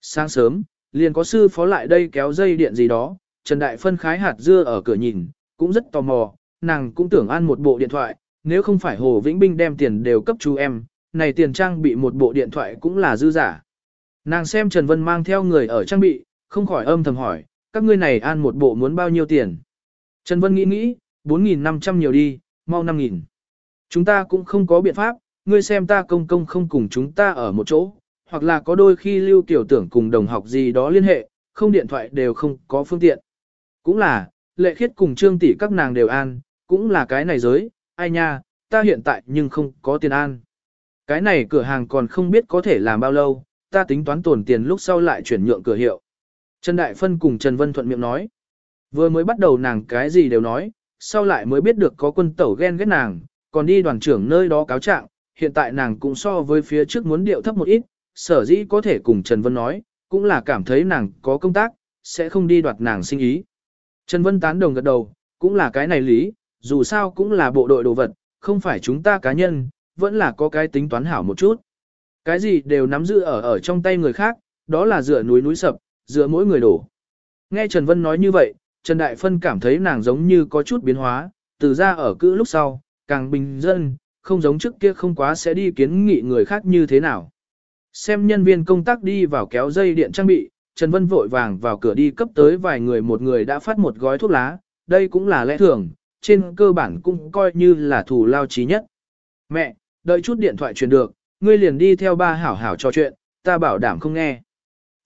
Sáng sớm, liền có sư phó lại đây kéo dây điện gì đó, Trần Đại phân khái hạt dưa ở cửa nhìn, cũng rất tò mò, nàng cũng tưởng ăn một bộ điện thoại, nếu không phải Hồ Vĩnh Binh đem tiền đều cấp chú em, này tiền trang bị một bộ điện thoại cũng là dư giả. Nàng xem Trần Vân mang theo người ở trang bị, không khỏi âm thầm hỏi, các ngươi này ăn một bộ muốn bao nhiêu tiền. Trần Vân nghĩ nghĩ, 4.500 nhiều đi, mau 5.000. Chúng ta cũng không có biện pháp, ngươi xem ta công công không cùng chúng ta ở một chỗ, hoặc là có đôi khi lưu tiểu tưởng cùng đồng học gì đó liên hệ, không điện thoại đều không có phương tiện. Cũng là, lệ khiết cùng trương tỷ các nàng đều an, cũng là cái này giới, ai nha, ta hiện tại nhưng không có tiền an. Cái này cửa hàng còn không biết có thể làm bao lâu, ta tính toán tổn tiền lúc sau lại chuyển nhượng cửa hiệu. Trần Đại Phân cùng Trần Vân thuận miệng nói. Vừa mới bắt đầu nàng cái gì đều nói, sau lại mới biết được có quân tẩu ghen ghét nàng, còn đi đoàn trưởng nơi đó cáo trạng, hiện tại nàng cũng so với phía trước muốn điệu thấp một ít, sở dĩ có thể cùng Trần Vân nói, cũng là cảm thấy nàng có công tác, sẽ không đi đoạt nàng sinh ý. Trần Vân tán đồng gật đầu, cũng là cái này lý, dù sao cũng là bộ đội đồ vật, không phải chúng ta cá nhân, vẫn là có cái tính toán hảo một chút. Cái gì đều nắm giữ ở ở trong tay người khác, đó là dựa núi núi sập, dựa mỗi người đổ. Nghe Trần Vân nói như vậy, Trần Đại Phân cảm thấy nàng giống như có chút biến hóa, từ ra ở cữ lúc sau, càng bình dân, không giống trước kia không quá sẽ đi kiến nghị người khác như thế nào. Xem nhân viên công tác đi vào kéo dây điện trang bị, Trần Vân vội vàng vào cửa đi cấp tới vài người một người đã phát một gói thuốc lá, đây cũng là lẽ thường, trên cơ bản cũng coi như là thủ lao trí nhất. Mẹ, đợi chút điện thoại truyền được, ngươi liền đi theo ba hảo hảo trò chuyện, ta bảo đảm không nghe.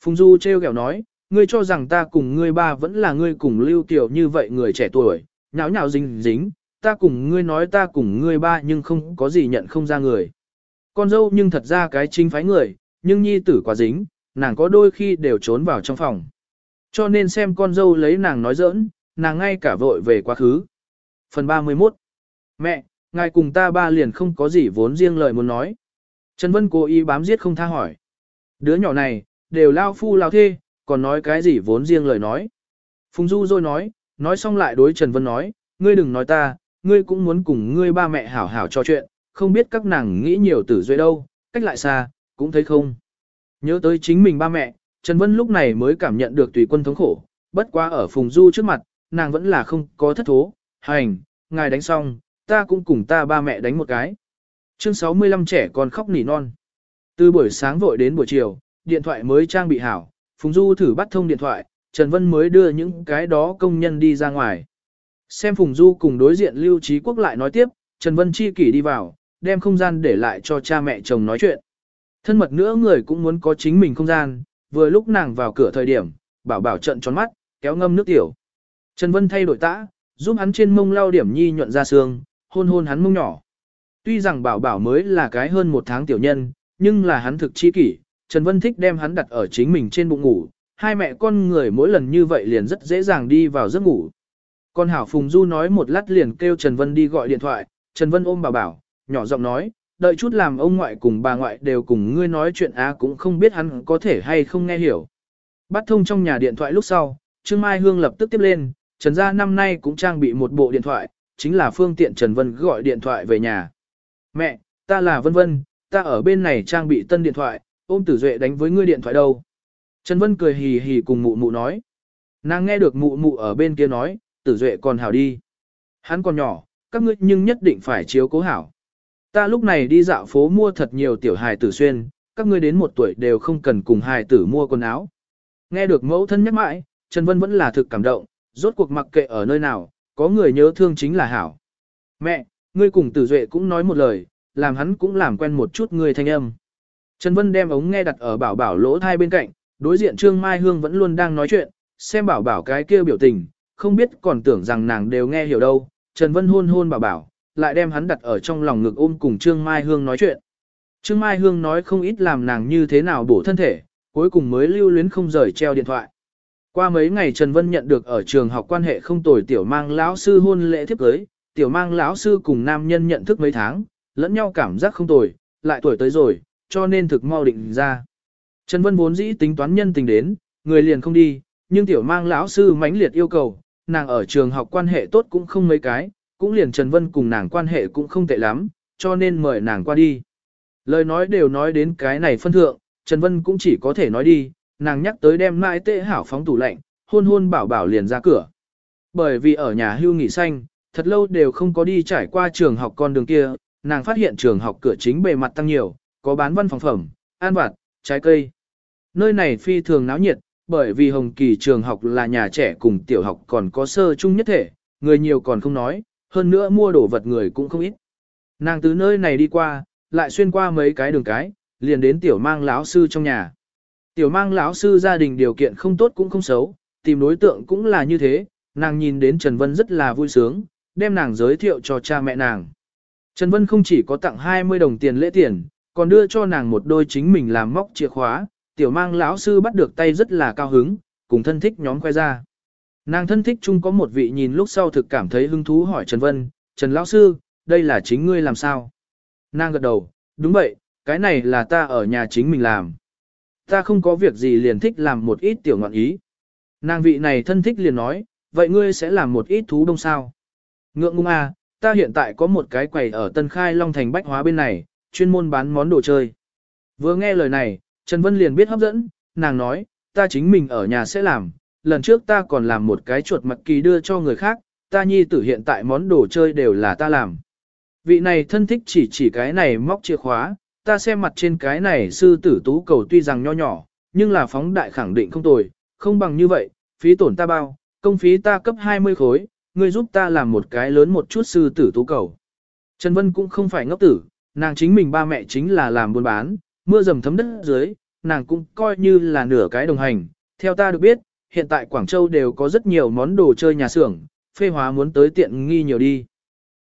Phùng Du treo kẹo nói, ngươi cho rằng ta cùng ngươi ba vẫn là ngươi cùng lưu tiểu như vậy người trẻ tuổi, nháo nháo dính dính, ta cùng ngươi nói ta cùng ngươi ba nhưng không có gì nhận không ra người. Con dâu nhưng thật ra cái chính phái người, nhưng nhi tử quá dính, nàng có đôi khi đều trốn vào trong phòng. Cho nên xem con dâu lấy nàng nói giỡn, nàng ngay cả vội về quá khứ. Phần 31 Mẹ, ngài cùng ta ba liền không có gì vốn riêng lời muốn nói. Trần Vân cố ý bám giết không tha hỏi. Đứa nhỏ này, đều lao phu lao thê, còn nói cái gì vốn riêng lời nói. Phùng Du rồi nói, nói xong lại đối Trần Vân nói, ngươi đừng nói ta, ngươi cũng muốn cùng ngươi ba mẹ hảo hảo trò chuyện, không biết các nàng nghĩ nhiều tử duệ đâu, cách lại xa, cũng thấy không. Nhớ tới chính mình ba mẹ, Trần Vân lúc này mới cảm nhận được tùy quân thống khổ, bất quá ở Phùng Du trước mặt, nàng vẫn là không có thất thố, hành, ngài đánh xong, ta cũng cùng ta ba mẹ đánh một cái. Chương 65 trẻ còn khóc nỉ non. Từ buổi sáng vội đến buổi chiều, điện thoại mới trang bị hảo, Phùng Du thử bắt thông điện thoại, Trần Vân mới đưa những cái đó công nhân đi ra ngoài. Xem Phùng Du cùng đối diện Lưu Trí Quốc lại nói tiếp, Trần Vân chi kỷ đi vào, đem không gian để lại cho cha mẹ chồng nói chuyện. Thân mật nữa người cũng muốn có chính mình không gian, vừa lúc nàng vào cửa thời điểm, bảo bảo trận tròn mắt, kéo ngâm nước tiểu. Trần Vân thay đổi tã, giúp hắn trên mông lau điểm nhi nhuận ra xương, hôn hôn hắn mông nhỏ. Tuy rằng bảo bảo mới là cái hơn một tháng tiểu nhân, nhưng là hắn thực chi kỷ, Trần Vân thích đem hắn đặt ở chính mình trên bụng ngủ, hai mẹ con người mỗi lần như vậy liền rất dễ dàng đi vào giấc ngủ. Con Hảo Phùng Du nói một lát liền kêu Trần Vân đi gọi điện thoại, Trần Vân ôm bảo bảo, nhỏ giọng nói, đợi chút làm ông ngoại cùng bà ngoại đều cùng ngươi nói chuyện á cũng không biết hắn có thể hay không nghe hiểu. Bắt thông trong nhà điện thoại lúc sau, Trương Mai Hương lập tức tiếp lên, Trần gia năm nay cũng trang bị một bộ điện thoại, chính là phương tiện Trần Vân gọi điện thoại về nhà. Mẹ, ta là Vân Vân, ta ở bên này trang bị tân điện thoại, ôm tử duệ đánh với ngươi điện thoại đâu. Trần Vân cười hì hì cùng mụ mụ nói. Nàng nghe được mụ mụ ở bên kia nói, tử duệ còn hảo đi. Hắn còn nhỏ, các ngươi nhưng nhất định phải chiếu cố hảo. Ta lúc này đi dạo phố mua thật nhiều tiểu hài tử xuyên, các ngươi đến một tuổi đều không cần cùng hài tử mua quần áo. Nghe được mẫu thân nhắc mãi, Trần Vân vẫn là thực cảm động, rốt cuộc mặc kệ ở nơi nào, có người nhớ thương chính là hảo. Mẹ, ngươi cùng tử duệ cũng nói một lời, làm hắn cũng làm quen một chút người thanh âm. Trần Vân đem ống nghe đặt ở bảo bảo lỗ thai bên cạnh, đối diện Trương Mai Hương vẫn luôn đang nói chuyện, xem bảo bảo cái kia biểu tình, không biết còn tưởng rằng nàng đều nghe hiểu đâu. Trần Vân hôn hôn bảo bảo, lại đem hắn đặt ở trong lòng ngực ôm cùng Trương Mai Hương nói chuyện. Trương Mai Hương nói không ít làm nàng như thế nào bổ thân thể, cuối cùng mới lưu luyến không rời treo điện thoại. Qua mấy ngày Trần Vân nhận được ở trường học quan hệ không tồi tiểu mang lão sư hôn lễ thiếp cưới, tiểu mang lão sư cùng nam nhân nhận thức mấy tháng, lẫn nhau cảm giác không tồi, lại tuổi tới rồi, cho nên thực mau định ra. Trần Vân vốn dĩ tính toán nhân tình đến, người liền không đi, nhưng tiểu mang lão sư mãnh liệt yêu cầu, nàng ở trường học quan hệ tốt cũng không mấy cái, cũng liền Trần Vân cùng nàng quan hệ cũng không tệ lắm, cho nên mời nàng qua đi. Lời nói đều nói đến cái này phân thượng, Trần Vân cũng chỉ có thể nói đi, nàng nhắc tới đem mãi tệ hảo phóng tủ lạnh, hôn hôn bảo bảo liền ra cửa. Bởi vì ở nhà hưu nghỉ xanh, thật lâu đều không có đi trải qua trường học con đường kia, nàng phát hiện trường học cửa chính bề mặt tăng nhiều, có bán văn phòng phẩm, an vặt, trái cây. Nơi này phi thường náo nhiệt, bởi vì Hồng Kỳ trường học là nhà trẻ cùng tiểu học còn có sơ chung nhất thể, người nhiều còn không nói, hơn nữa mua đồ vật người cũng không ít. Nàng từ nơi này đi qua, lại xuyên qua mấy cái đường cái, liền đến tiểu mang lão sư trong nhà. Tiểu mang lão sư gia đình điều kiện không tốt cũng không xấu, tìm đối tượng cũng là như thế, nàng nhìn đến Trần Vân rất là vui sướng, đem nàng giới thiệu cho cha mẹ nàng. Trần Vân không chỉ có tặng 20 đồng tiền lễ tiền, còn đưa cho nàng một đôi chính mình làm móc chìa khóa, tiểu mang lão sư bắt được tay rất là cao hứng, cùng thân thích nhóm khoe ra. Nàng thân thích chung có một vị nhìn lúc sau thực cảm thấy hứng thú hỏi Trần Vân, Trần lão sư, đây là chính ngươi làm sao? Nàng gật đầu, đúng vậy, cái này là ta ở nhà chính mình làm. Ta không có việc gì liền thích làm một ít tiểu ngọn ý. Nàng vị này thân thích liền nói, vậy ngươi sẽ làm một ít thú đông sao? Ngượng ngung à, ta hiện tại có một cái quầy ở Tân Khai Long Thành Bách Hóa bên này, chuyên môn bán món đồ chơi. Vừa nghe lời này, Trần Vân liền biết hấp dẫn, nàng nói, ta chính mình ở nhà sẽ làm, lần trước ta còn làm một cái chuột mặt kỳ đưa cho người khác, ta nhi tử hiện tại món đồ chơi đều là ta làm. Vị này thân thích chỉ chỉ cái này móc chìa khóa, ta xem mặt trên cái này sư tử tú cầu tuy rằng nho nhỏ, nhưng là phóng đại khẳng định không tồi, không bằng như vậy, phí tổn ta bao, công phí ta cấp 20 khối, ngươi giúp ta làm một cái lớn một chút sư tử tú cầu. Trần Vân cũng không phải ngốc tử, nàng chính mình ba mẹ chính là làm buôn bán, mưa dầm thấm đất dưới, nàng cũng coi như là nửa cái đồng hành. Theo ta được biết, hiện tại Quảng Châu đều có rất nhiều món đồ chơi nhà xưởng, phê hóa muốn tới tiện nghi nhiều đi.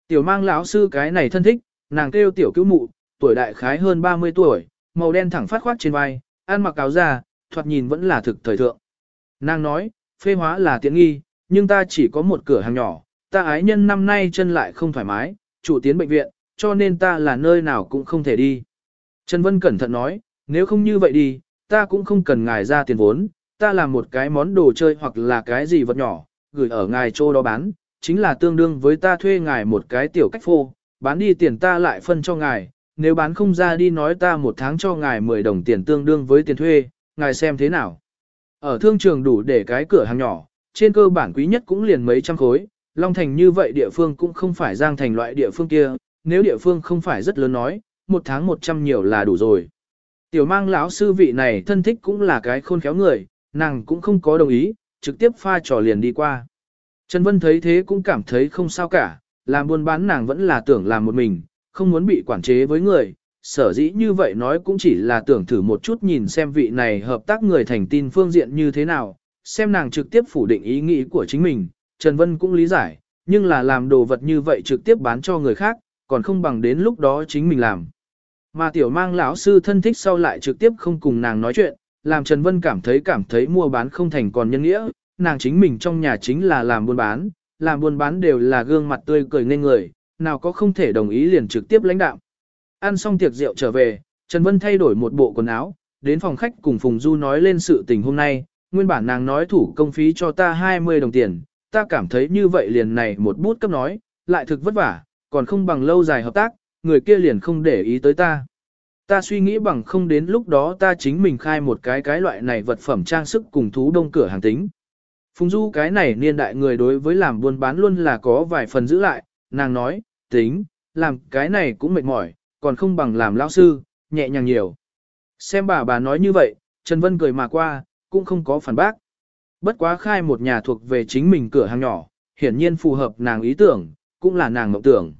Tiểu mang lão sư cái này thân thích, nàng kêu tiểu cứu mụ, tuổi đại khái hơn 30 tuổi, màu đen thẳng phát khoác trên vai, ăn mặc áo da, thoạt nhìn vẫn là thực thời thượng. Nàng nói, phê hóa là tiện nghi, nhưng ta chỉ có một cửa hàng nhỏ, ta ái nhân năm nay chân lại không thoải mái, chủ tiến bệnh viện, cho nên ta là nơi nào cũng không thể đi. Trần Vân cẩn thận nói, nếu không như vậy đi, ta cũng không cần ngài ra tiền vốn, ta làm một cái món đồ chơi hoặc là cái gì vật nhỏ, gửi ở ngài chỗ đó bán, chính là tương đương với ta thuê ngài một cái tiểu cách phô, bán đi tiền ta lại phân cho ngài, nếu bán không ra đi nói ta một tháng cho ngài 10 đồng tiền tương đương với tiền thuê, ngài xem thế nào. Ở thương trường đủ để cái cửa hàng nhỏ, trên cơ bản quý nhất cũng liền mấy trăm khối, Long Thành như vậy địa phương cũng không phải Giang Thành loại địa phương kia, nếu địa phương không phải rất lớn nói, một tháng một trăm nhiều là đủ rồi. Tiểu mang lão sư vị này thân thích cũng là cái khôn khéo người, nàng cũng không có đồng ý, trực tiếp pha trò liền đi qua. Trần Vân thấy thế cũng cảm thấy không sao cả, làm buôn bán nàng vẫn là tưởng làm một mình, không muốn bị quản chế với người, sở dĩ như vậy nói cũng chỉ là tưởng thử một chút nhìn xem vị này hợp tác người thành tin phương diện như thế nào, xem nàng trực tiếp phủ định ý nghĩ của chính mình, Trần Vân cũng lý giải, nhưng là làm đồ vật như vậy trực tiếp bán cho người khác, còn không bằng đến lúc đó chính mình làm. Mà tiểu mang lão sư thân thích sau lại trực tiếp không cùng nàng nói chuyện, làm Trần Vân cảm thấy cảm thấy mua bán không thành còn nhân nghĩa, nàng chính mình trong nhà chính là làm buôn bán, làm buôn bán đều là gương mặt tươi cười nên người, nào có không thể đồng ý liền trực tiếp lãnh đạo. Ăn xong tiệc rượu trở về, Trần Vân thay đổi một bộ quần áo, đến phòng khách cùng Phùng Du nói lên sự tình hôm nay, nguyên bản nàng nói thủ công phí cho ta 20 đồng tiền, ta cảm thấy như vậy liền này một bút cấp nói, lại thực vất vả, còn không bằng lâu dài hợp tác, người kia liền không để ý tới ta. Ta suy nghĩ bằng không đến lúc đó ta chính mình khai một cái cái loại này vật phẩm trang sức cùng thú đông cửa hàng tính. Phùng Du cái này niên đại người đối với làm buôn bán luôn là có vài phần giữ lại, nàng nói, tính, làm cái này cũng mệt mỏi, còn không bằng làm lão sư, nhẹ nhàng nhiều. Xem bà bà nói như vậy, Trần Vân cười mà qua, cũng không có phản bác. Bất quá khai một nhà thuộc về chính mình cửa hàng nhỏ, hiển nhiên phù hợp nàng ý tưởng, cũng là nàng mộng tưởng.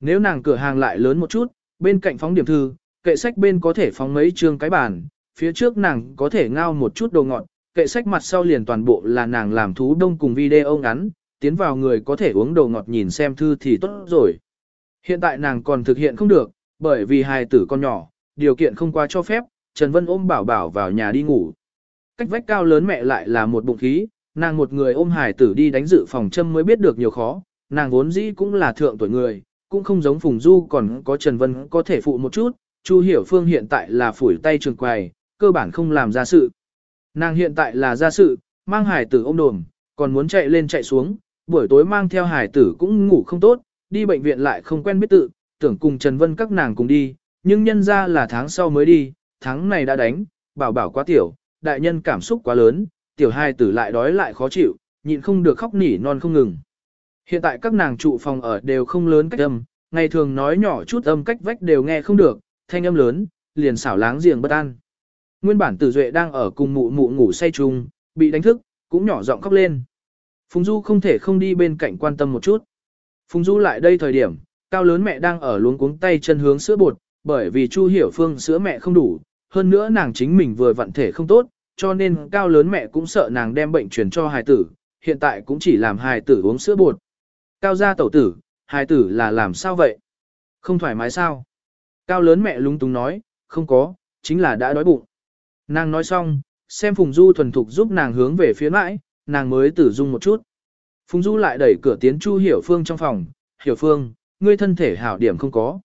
Nếu nàng cửa hàng lại lớn một chút, bên cạnh phóng điểm thư, kệ sách bên có thể phóng mấy chương cái bàn, phía trước nàng có thể ngao một chút đồ ngọt, kệ sách mặt sau liền toàn bộ là nàng làm thú đông cùng video ngắn, tiến vào người có thể uống đồ ngọt nhìn xem thư thì tốt rồi. Hiện tại nàng còn thực hiện không được, bởi vì hài tử con nhỏ, điều kiện không quá cho phép, Trần Vân ôm bảo bảo vào nhà đi ngủ. Cách vách cao lớn mẹ lại là một bụng khí, nàng một người ôm hài tử đi đánh dự phòng châm mới biết được nhiều khó, nàng vốn dĩ cũng là thượng tuổi người, cũng không giống Phùng Du còn có Trần Vân có thể phụ một chút, Chu Hiểu Phương hiện tại là phủi tay trường quầy, cơ bản không làm ra sự. Nàng hiện tại là ra sự, mang hải tử ôm đồm, còn muốn chạy lên chạy xuống, buổi tối mang theo hải tử cũng ngủ không tốt, đi bệnh viện lại không quen biết tự, tưởng cùng Trần Vân các nàng cùng đi, nhưng nhân ra là tháng sau mới đi, tháng này đã đánh, bảo bảo quá tiểu, đại nhân cảm xúc quá lớn, tiểu hai tử lại đói lại khó chịu, nhịn không được khóc nỉ non không ngừng. Hiện tại các nàng trụ phòng ở đều không lớn cách âm, ngày thường nói nhỏ chút âm cách vách đều nghe không được, thanh âm lớn, liền xảo láng giềng bất an. Nguyên bản Tử Duệ đang ở cùng mụ mụ ngủ say chung, bị đánh thức, cũng nhỏ giọng khóc lên. Phùng Du không thể không đi bên cạnh quan tâm một chút. Phùng Du lại đây thời điểm, cao lớn mẹ đang ở luống cuống tay chân hướng sữa bột, bởi vì Chu Hiểu Phương sữa mẹ không đủ, hơn nữa nàng chính mình vừa vận thể không tốt, cho nên cao lớn mẹ cũng sợ nàng đem bệnh truyền cho hài tử, hiện tại cũng chỉ làm hài tử uống sữa bột. Cao gia tẩu tử, hài tử là làm sao vậy? Không thoải mái sao? Cao lớn mẹ lúng túng nói, không có, chính là đã đói bụng. Nàng nói xong, xem Phùng Du thuần thục giúp nàng hướng về phía mãi, nàng mới tử dung một chút. Phùng Du lại đẩy cửa tiến Chu Hiểu Phương trong phòng, Hiểu Phương, ngươi thân thể hảo điểm không có.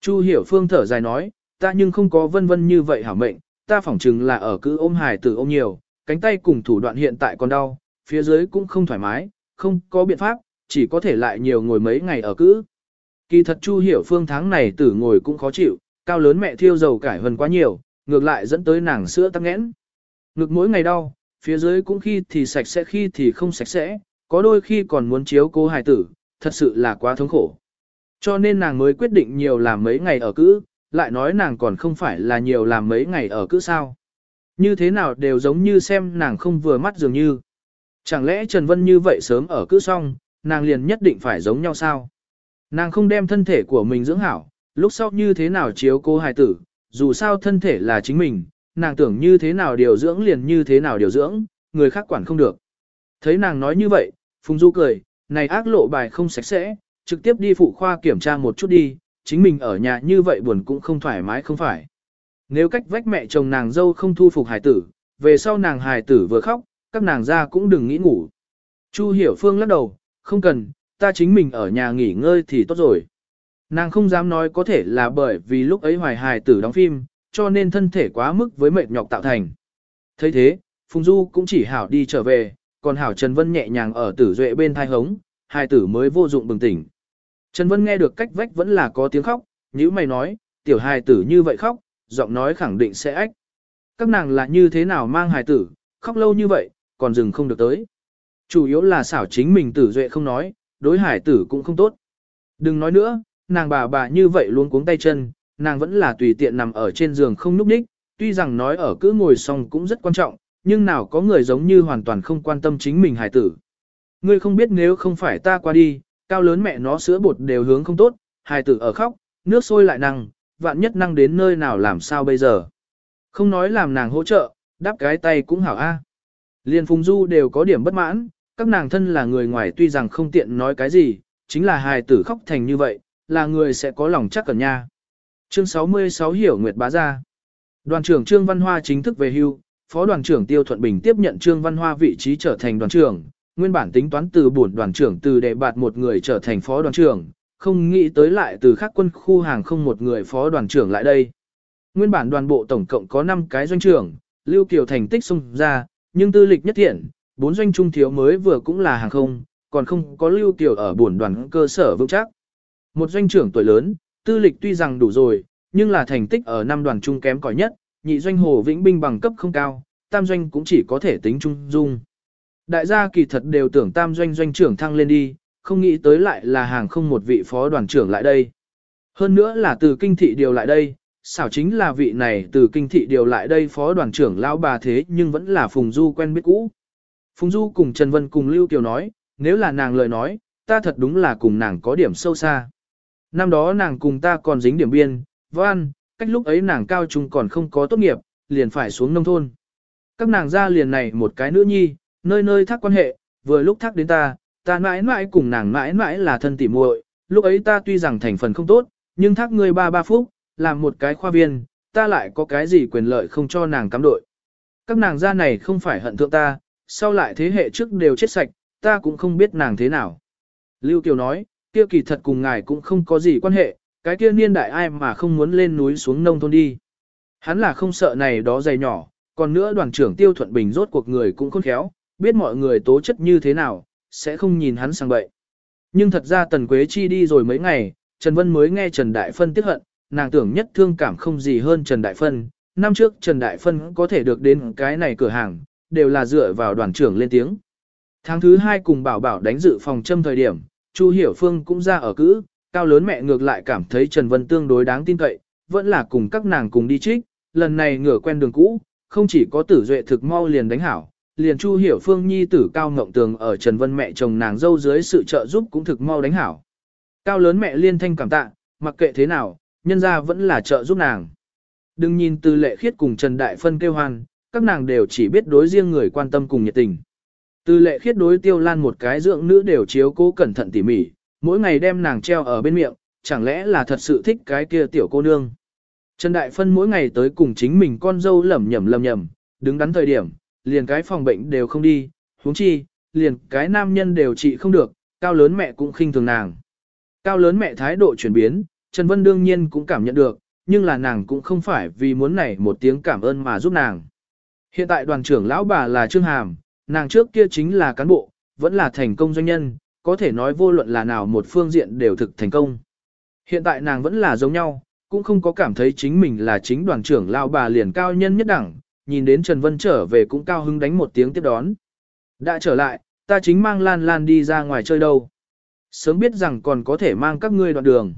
Chu Hiểu Phương thở dài nói, ta nhưng không có vân vân như vậy hảo mệnh, ta phỏng chừng là ở cứ ôm hài tử ôm nhiều, cánh tay cùng thủ đoạn hiện tại còn đau, phía dưới cũng không thoải mái, không có biện pháp, chỉ có thể lại nhiều ngồi mấy ngày ở cữ. Kỳ thật Chu Hiểu Phương tháng này tử ngồi cũng khó chịu, cao lớn mẹ thiêu dầu cải hơn quá nhiều, ngược lại dẫn tới nàng sữa tắc nghẽn. Ngực mỗi ngày đau, phía dưới cũng khi thì sạch sẽ khi thì không sạch sẽ, có đôi khi còn muốn chiếu cố hài tử, thật sự là quá thống khổ. Cho nên nàng mới quyết định nhiều làm mấy ngày ở cữ, lại nói nàng còn không phải là nhiều làm mấy ngày ở cữ sao. Như thế nào đều giống như xem nàng không vừa mắt dường như. Chẳng lẽ Trần Vân như vậy sớm ở cữ xong, nàng liền nhất định phải giống nhau sao? Nàng không đem thân thể của mình dưỡng hảo, lúc sau như thế nào chiếu cô hài tử, dù sao thân thể là chính mình, nàng tưởng như thế nào điều dưỡng liền như thế nào điều dưỡng, người khác quản không được. Thấy nàng nói như vậy, Phùng Du cười, này ác lộ bài không sạch sẽ, trực tiếp đi phụ khoa kiểm tra một chút đi, chính mình ở nhà như vậy buồn cũng không thoải mái không phải. Nếu cách vách mẹ chồng nàng dâu không thu phục hài tử, về sau nàng hài tử vừa khóc, các nàng ra cũng đừng nghĩ ngủ. Chu Hiểu Phương lắc đầu, không cần, ta chính mình ở nhà nghỉ ngơi thì tốt rồi. Nàng không dám nói có thể là bởi vì lúc ấy hoài hài tử đóng phim, cho nên thân thể quá mức với mệt nhọc tạo thành. thấy thế, Phùng Du cũng chỉ hảo đi trở về, còn hảo Trần Vân nhẹ nhàng ở tử duệ bên thai hống, hai tử mới vô dụng bừng tỉnh. Trần Vân nghe được cách vách vẫn là có tiếng khóc, như mày nói, tiểu hài tử như vậy khóc, giọng nói khẳng định sẽ ách. Các nàng là như thế nào mang hài tử, khóc lâu như vậy, còn dừng không được tới. Chủ yếu là xảo chính mình tử duệ không nói, đối hải tử cũng không tốt. Đừng nói nữa, nàng bà bà như vậy luôn cuống tay chân, nàng vẫn là tùy tiện nằm ở trên giường không núp đích, tuy rằng nói ở cứ ngồi xong cũng rất quan trọng, nhưng nào có người giống như hoàn toàn không quan tâm chính mình hải tử. Ngươi không biết nếu không phải ta qua đi, cao lớn mẹ nó sữa bột đều hướng không tốt, hải tử ở khóc, nước sôi lại năng, vạn nhất năng đến nơi nào làm sao bây giờ. Không nói làm nàng hỗ trợ, đáp cái tay cũng hảo a. À. Liên Phùng Du đều có điểm bất mãn, các nàng thân là người ngoài tuy rằng không tiện nói cái gì, chính là hài tử khóc thành như vậy, là người sẽ có lòng chắc cẩn nha. Chương 66 Hiểu Nguyệt Bá Gia Đoàn trưởng Trương Văn Hoa chính thức về hưu, Phó đoàn trưởng Tiêu Thuận Bình tiếp nhận Trương Văn Hoa vị trí trở thành đoàn trưởng, nguyên bản tính toán từ bổn đoàn trưởng từ đệ bạt một người trở thành phó đoàn trưởng, không nghĩ tới lại từ khác quân khu hàng không một người phó đoàn trưởng lại đây. Nguyên bản đoàn bộ tổng cộng có 5 cái doanh trưởng, Lưu Kiều thành tích xung ra, nhưng tư lịch nhất thiện, bốn doanh trung thiếu mới vừa cũng là hàng không, còn không có Lưu Kiều ở bổn đoàn cơ sở vững chắc. Một doanh trưởng tuổi lớn, tư lịch tuy rằng đủ rồi, nhưng là thành tích ở năm đoàn trung kém cỏi nhất, nhị doanh Hồ Vĩnh binh bằng cấp không cao, tam doanh cũng chỉ có thể tính trung dung. Đại gia kỳ thật đều tưởng tam doanh doanh trưởng thăng lên đi, không nghĩ tới lại là hàng không một vị phó đoàn trưởng lại đây. Hơn nữa là từ kinh thị điều lại đây, xảo chính là vị này từ kinh thị điều lại đây phó đoàn trưởng lão bà thế nhưng vẫn là Phùng Du quen biết cũ. Phùng Du cùng Trần Vân cùng Lưu Kiều nói, nếu là nàng lời nói, ta thật đúng là cùng nàng có điểm sâu xa. Năm đó nàng cùng ta còn dính điểm biên, văn, cách lúc ấy nàng cao trung còn không có tốt nghiệp, liền phải xuống nông thôn. Các nàng ra liền này một cái nữ nhi, nơi nơi thác quan hệ, vừa lúc thác đến ta, ta mãi mãi cùng nàng mãi mãi là thân tỉ muội, lúc ấy ta tuy rằng thành phần không tốt, nhưng thác ngươi ba ba phúc, làm một cái khoa viên, ta lại có cái gì quyền lợi không cho nàng cắm đội. Các nàng ra này không phải hận thượng ta, sau lại thế hệ trước đều chết sạch, ta cũng không biết nàng thế nào. Lưu Kiều nói, kia kỳ thật cùng ngài cũng không có gì quan hệ, cái kia niên đại ai mà không muốn lên núi xuống nông thôn đi. Hắn là không sợ này đó dày nhỏ, còn nữa đoàn trưởng Tiêu Thuận Bình rốt cuộc người cũng khôn khéo, biết mọi người tố chất như thế nào, sẽ không nhìn hắn sang bậy. Nhưng thật ra Tần Quế Chi đi rồi mấy ngày, Trần Vân mới nghe Trần Đại Phân tiếc hận, nàng tưởng nhất thương cảm không gì hơn Trần Đại Phân. Năm trước Trần Đại Phân có thể được đến cái này cửa hàng, đều là dựa vào đoàn trưởng lên tiếng. Tháng thứ hai cùng bảo bảo đánh dự phòng châm thời điểm, Chu Hiểu Phương cũng ra ở cữ, cao lớn mẹ ngược lại cảm thấy Trần Vân tương đối đáng tin cậy, vẫn là cùng các nàng cùng đi trích, lần này ngửa quen đường cũ, không chỉ có tử duệ thực mau liền đánh hảo, liền Chu Hiểu Phương nhi tử cao ngộng tường ở Trần Vân mẹ chồng nàng dâu dưới sự trợ giúp cũng thực mau đánh hảo. Cao lớn mẹ liên thanh cảm tạ, mặc kệ thế nào, nhân ra vẫn là trợ giúp nàng. Đừng nhìn từ lệ khiết cùng Trần Đại Phân kêu hoan, các nàng đều chỉ biết đối riêng người quan tâm cùng nhiệt tình. Từ lệ khiết đối tiêu lan một cái dưỡng nữ đều chiếu cố cẩn thận tỉ mỉ, mỗi ngày đem nàng treo ở bên miệng, chẳng lẽ là thật sự thích cái kia tiểu cô nương. Trần Đại Phân mỗi ngày tới cùng chính mình con dâu lẩm nhẩm lẩm nhẩm, đứng đắn thời điểm, liền cái phòng bệnh đều không đi, huống chi, liền cái nam nhân đều trị không được, cao lớn mẹ cũng khinh thường nàng. Cao lớn mẹ thái độ chuyển biến, Trần Vân đương nhiên cũng cảm nhận được, nhưng là nàng cũng không phải vì muốn này một tiếng cảm ơn mà giúp nàng. Hiện tại đoàn trưởng lão bà là Trương Hàm, nàng trước kia chính là cán bộ, vẫn là thành công doanh nhân, có thể nói vô luận là nào một phương diện đều thực thành công. Hiện tại nàng vẫn là giống nhau, cũng không có cảm thấy chính mình là chính đoàn trưởng lao bà liền cao nhân nhất đẳng, nhìn đến Trần Vân trở về cũng cao hứng đánh một tiếng tiếp đón. Đã trở lại, ta chính mang Lan Lan đi ra ngoài chơi đâu. Sớm biết rằng còn có thể mang các ngươi đoạn đường.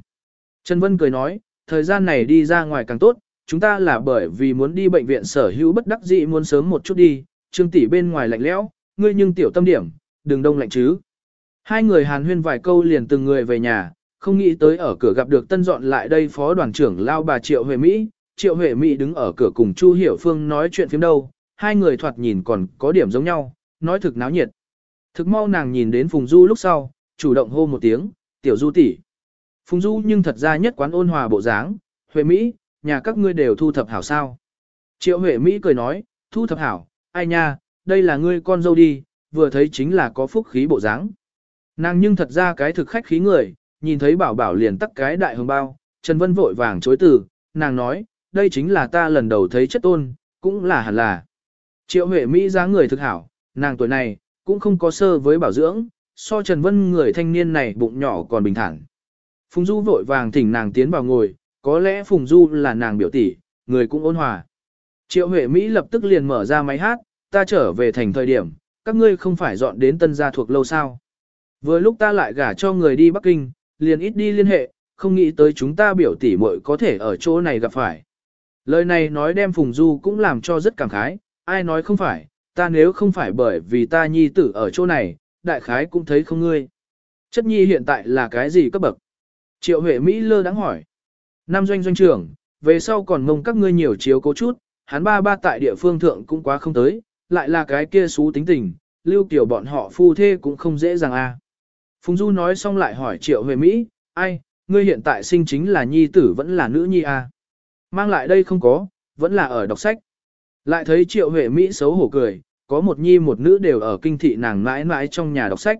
Trần Vân cười nói, thời gian này đi ra ngoài càng tốt, chúng ta là bởi vì muốn đi bệnh viện sở hữu bất đắc dĩ muốn sớm một chút đi, trương tỷ bên ngoài lạnh lẽo, ngươi nhưng tiểu tâm điểm, đừng đông lạnh chứ. Hai người hàn huyên vài câu liền từng người về nhà, không nghĩ tới ở cửa gặp được tân dọn lại đây phó đoàn trưởng lao bà Triệu Huệ Mỹ, Triệu Huệ Mỹ đứng ở cửa cùng Chu Hiểu Phương nói chuyện phiếm đâu, hai người thoạt nhìn còn có điểm giống nhau, nói thực náo nhiệt. Thực mau nàng nhìn đến Phùng Du lúc sau, chủ động hô một tiếng, tiểu Du tỷ. Phùng Du nhưng thật ra nhất quán ôn hòa bộ dáng, Huệ Mỹ, nhà các ngươi đều thu thập hảo sao. Triệu Huệ Mỹ cười nói, thu thập hảo, ai nha, đây là ngươi con dâu đi, vừa thấy chính là có phúc khí bộ dáng. Nàng nhưng thật ra cái thực khách khí người, nhìn thấy bảo bảo liền tắt cái đại hồng bao, Trần Vân vội vàng chối từ, nàng nói, đây chính là ta lần đầu thấy chất tôn, cũng là hẳn là. Triệu Huệ Mỹ dáng người thực hảo, nàng tuổi này, cũng không có sơ với bảo dưỡng, so Trần Vân người thanh niên này bụng nhỏ còn bình thản. Phùng Du vội vàng thỉnh nàng tiến vào ngồi, có lẽ Phùng Du là nàng biểu tỷ, người cũng ôn hòa. Triệu Huệ Mỹ lập tức liền mở ra máy hát, ta trở về thành thời điểm, các ngươi không phải dọn đến tân gia thuộc lâu sao. Vừa lúc ta lại gả cho người đi Bắc Kinh, liền ít đi liên hệ, không nghĩ tới chúng ta biểu tỷ muội có thể ở chỗ này gặp phải. Lời này nói đem Phùng Du cũng làm cho rất cảm khái, ai nói không phải, ta nếu không phải bởi vì ta nhi tử ở chỗ này, đại khái cũng thấy không ngươi. Chất nhi hiện tại là cái gì cấp bậc? Triệu Huệ Mỹ lơ đáng hỏi. Nam doanh doanh trưởng, về sau còn mong các ngươi nhiều chiếu cố chút, hắn ba ba tại địa phương thượng cũng quá không tới, lại là cái kia xú tính tình, Lưu kiểu bọn họ phu thê cũng không dễ dàng a. Phùng Du nói xong lại hỏi Triệu Huệ Mỹ, ai, ngươi hiện tại sinh chính là nhi tử vẫn là nữ nhi a? Mang lại đây không có, vẫn là ở đọc sách. Lại thấy Triệu Huệ Mỹ xấu hổ cười, có một nhi một nữ đều ở kinh thị nàng mãi mãi trong nhà đọc sách.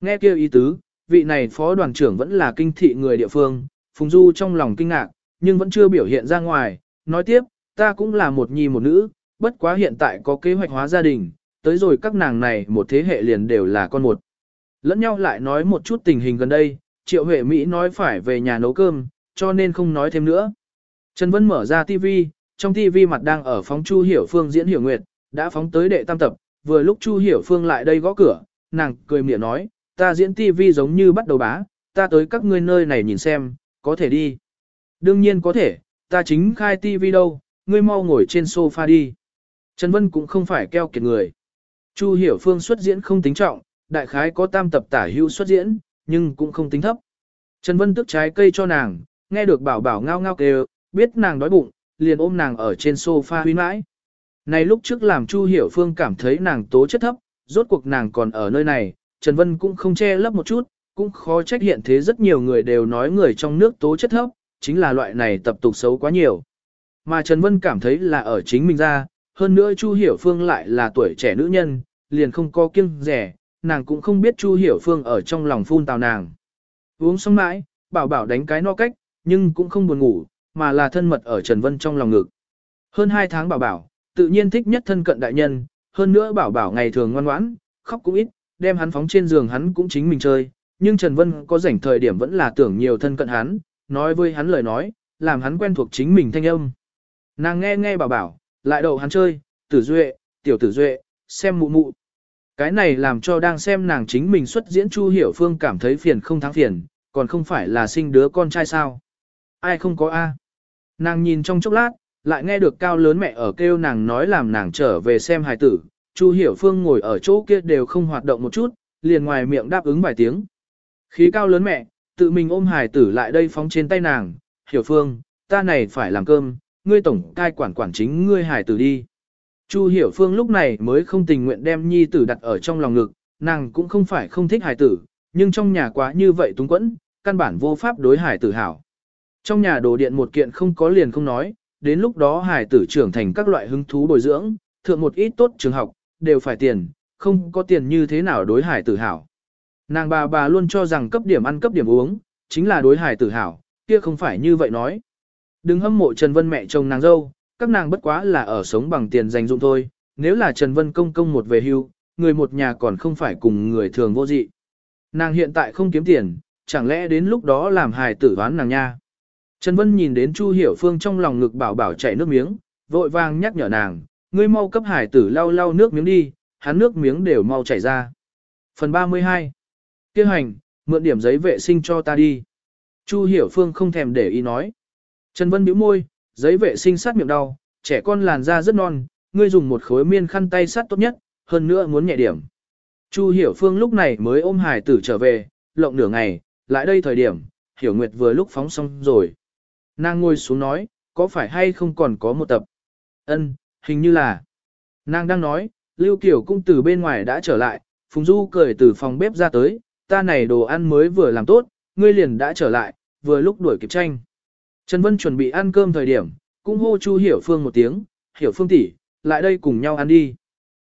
Nghe kêu ý tứ, vị này phó đoàn trưởng vẫn là kinh thị người địa phương, Phùng Du trong lòng kinh ngạc, nhưng vẫn chưa biểu hiện ra ngoài, nói tiếp, ta cũng là một nhi một nữ, bất quá hiện tại có kế hoạch hóa gia đình, tới rồi các nàng này một thế hệ liền đều là con một. Lẫn nhau lại nói một chút tình hình gần đây, Triệu Huệ Mỹ nói phải về nhà nấu cơm, cho nên không nói thêm nữa. Trần Vân mở ra TV, trong TV mặt đang ở phóng Chu Hiểu Phương diễn Hiểu Nguyệt, đã phóng tới đệ tam tập, vừa lúc Chu Hiểu Phương lại đây gõ cửa, nàng cười miệng nói, ta diễn TV giống như bắt đầu bá, ta tới các ngươi nơi này nhìn xem, có thể đi. Đương nhiên có thể, ta chính khai TV đâu, ngươi mau ngồi trên sofa đi. Trần Vân cũng không phải keo kiệt người. Chu Hiểu Phương xuất diễn không tính trọng, đại khái có tam tập tả hưu xuất diễn, nhưng cũng không tính thấp. Trần Vân tức trái cây cho nàng, nghe được bảo bảo ngao ngao kêu, biết nàng đói bụng, liền ôm nàng ở trên sofa huy mãi. Này lúc trước làm Chu Hiểu Phương cảm thấy nàng tố chất thấp, rốt cuộc nàng còn ở nơi này, Trần Vân cũng không che lấp một chút, cũng khó trách hiện thế rất nhiều người đều nói người trong nước tố chất thấp, chính là loại này tập tục xấu quá nhiều. Mà Trần Vân cảm thấy là ở chính mình ra, hơn nữa Chu Hiểu Phương lại là tuổi trẻ nữ nhân, liền không có kiêng rẻ, nàng cũng không biết Chu Hiểu Phương ở trong lòng phun tào nàng. Uống xong mãi, bảo bảo đánh cái no cách, nhưng cũng không buồn ngủ, mà là thân mật ở Trần Vân trong lòng ngực. Hơn 2 tháng bảo bảo, tự nhiên thích nhất thân cận đại nhân, hơn nữa bảo bảo ngày thường ngoan ngoãn, khóc cũng ít, đem hắn phóng trên giường hắn cũng chính mình chơi, nhưng Trần Vân có rảnh thời điểm vẫn là tưởng nhiều thân cận hắn, nói với hắn lời nói, làm hắn quen thuộc chính mình thanh âm. Nàng nghe nghe bảo bảo, lại đầu hắn chơi, tử duệ, tiểu tử duệ, xem mụ mụ. Cái này làm cho đang xem nàng chính mình xuất diễn Chu Hiểu Phương cảm thấy phiền không thắng phiền, còn không phải là sinh đứa con trai sao. Ai không có A. Nàng nhìn trong chốc lát, lại nghe được cao lớn mẹ ở kêu nàng nói làm nàng trở về xem hài tử. Chu Hiểu Phương ngồi ở chỗ kia đều không hoạt động một chút, liền ngoài miệng đáp ứng vài tiếng. Khí cao lớn mẹ, tự mình ôm hài tử lại đây phóng trên tay nàng. Hiểu Phương, ta này phải làm cơm, ngươi tổng cai quản quản chính ngươi Hải tử đi. Chu Hiểu Phương lúc này mới không tình nguyện đem nhi tử đặt ở trong lòng ngực, nàng cũng không phải không thích Hải tử, nhưng trong nhà quá như vậy túng quẫn, căn bản vô pháp đối Hải tử hảo. Trong nhà đồ điện một kiện không có liền không nói, đến lúc đó Hải tử trưởng thành các loại hứng thú bồi dưỡng, thượng một ít tốt trường học, đều phải tiền, không có tiền như thế nào đối Hải tử hảo. Nàng bà bà luôn cho rằng cấp điểm ăn cấp điểm uống, chính là đối Hải tử hảo, kia không phải như vậy nói. Đừng hâm mộ Trần Vân mẹ chồng nàng dâu, các nàng bất quá là ở sống bằng tiền dành dụng thôi, nếu là Trần Vân công công một về hưu, người một nhà còn không phải cùng người thường vô dị. Nàng hiện tại không kiếm tiền, chẳng lẽ đến lúc đó làm hài tử đoán nàng nha. Trần Vân nhìn đến Chu Hiểu Phương trong lòng ngực bảo bảo chảy nước miếng, vội vàng nhắc nhở nàng, ngươi mau cấp hải tử lau lau nước miếng đi, hắn nước miếng đều mau chảy ra. Phần 32 Kêu hành, mượn điểm giấy vệ sinh cho ta đi. Chu Hiểu Phương không thèm để ý nói. Trần Vân bĩu môi, giấy vệ sinh sát miệng đau, trẻ con làn da rất non, ngươi dùng một khối miên khăn tay sát tốt nhất, hơn nữa muốn nhẹ điểm. Chu Hiểu Phương lúc này mới ôm hải tử trở về, lộng nửa ngày, lại đây thời điểm, Hiểu Nguyệt vừa lúc phóng xong rồi. Nàng ngồi xuống nói, có phải hay không còn có một tập? Ân, hình như là. Nàng đang nói, Lưu Kiều cũng từ bên ngoài đã trở lại, Phùng Du cười từ phòng bếp ra tới, ta này đồ ăn mới vừa làm tốt, ngươi liền đã trở lại, vừa lúc đuổi kịp tranh. Trần Vân chuẩn bị ăn cơm thời điểm, cũng hô Chu Hiểu Phương một tiếng, Hiểu Phương tỷ, lại đây cùng nhau ăn đi.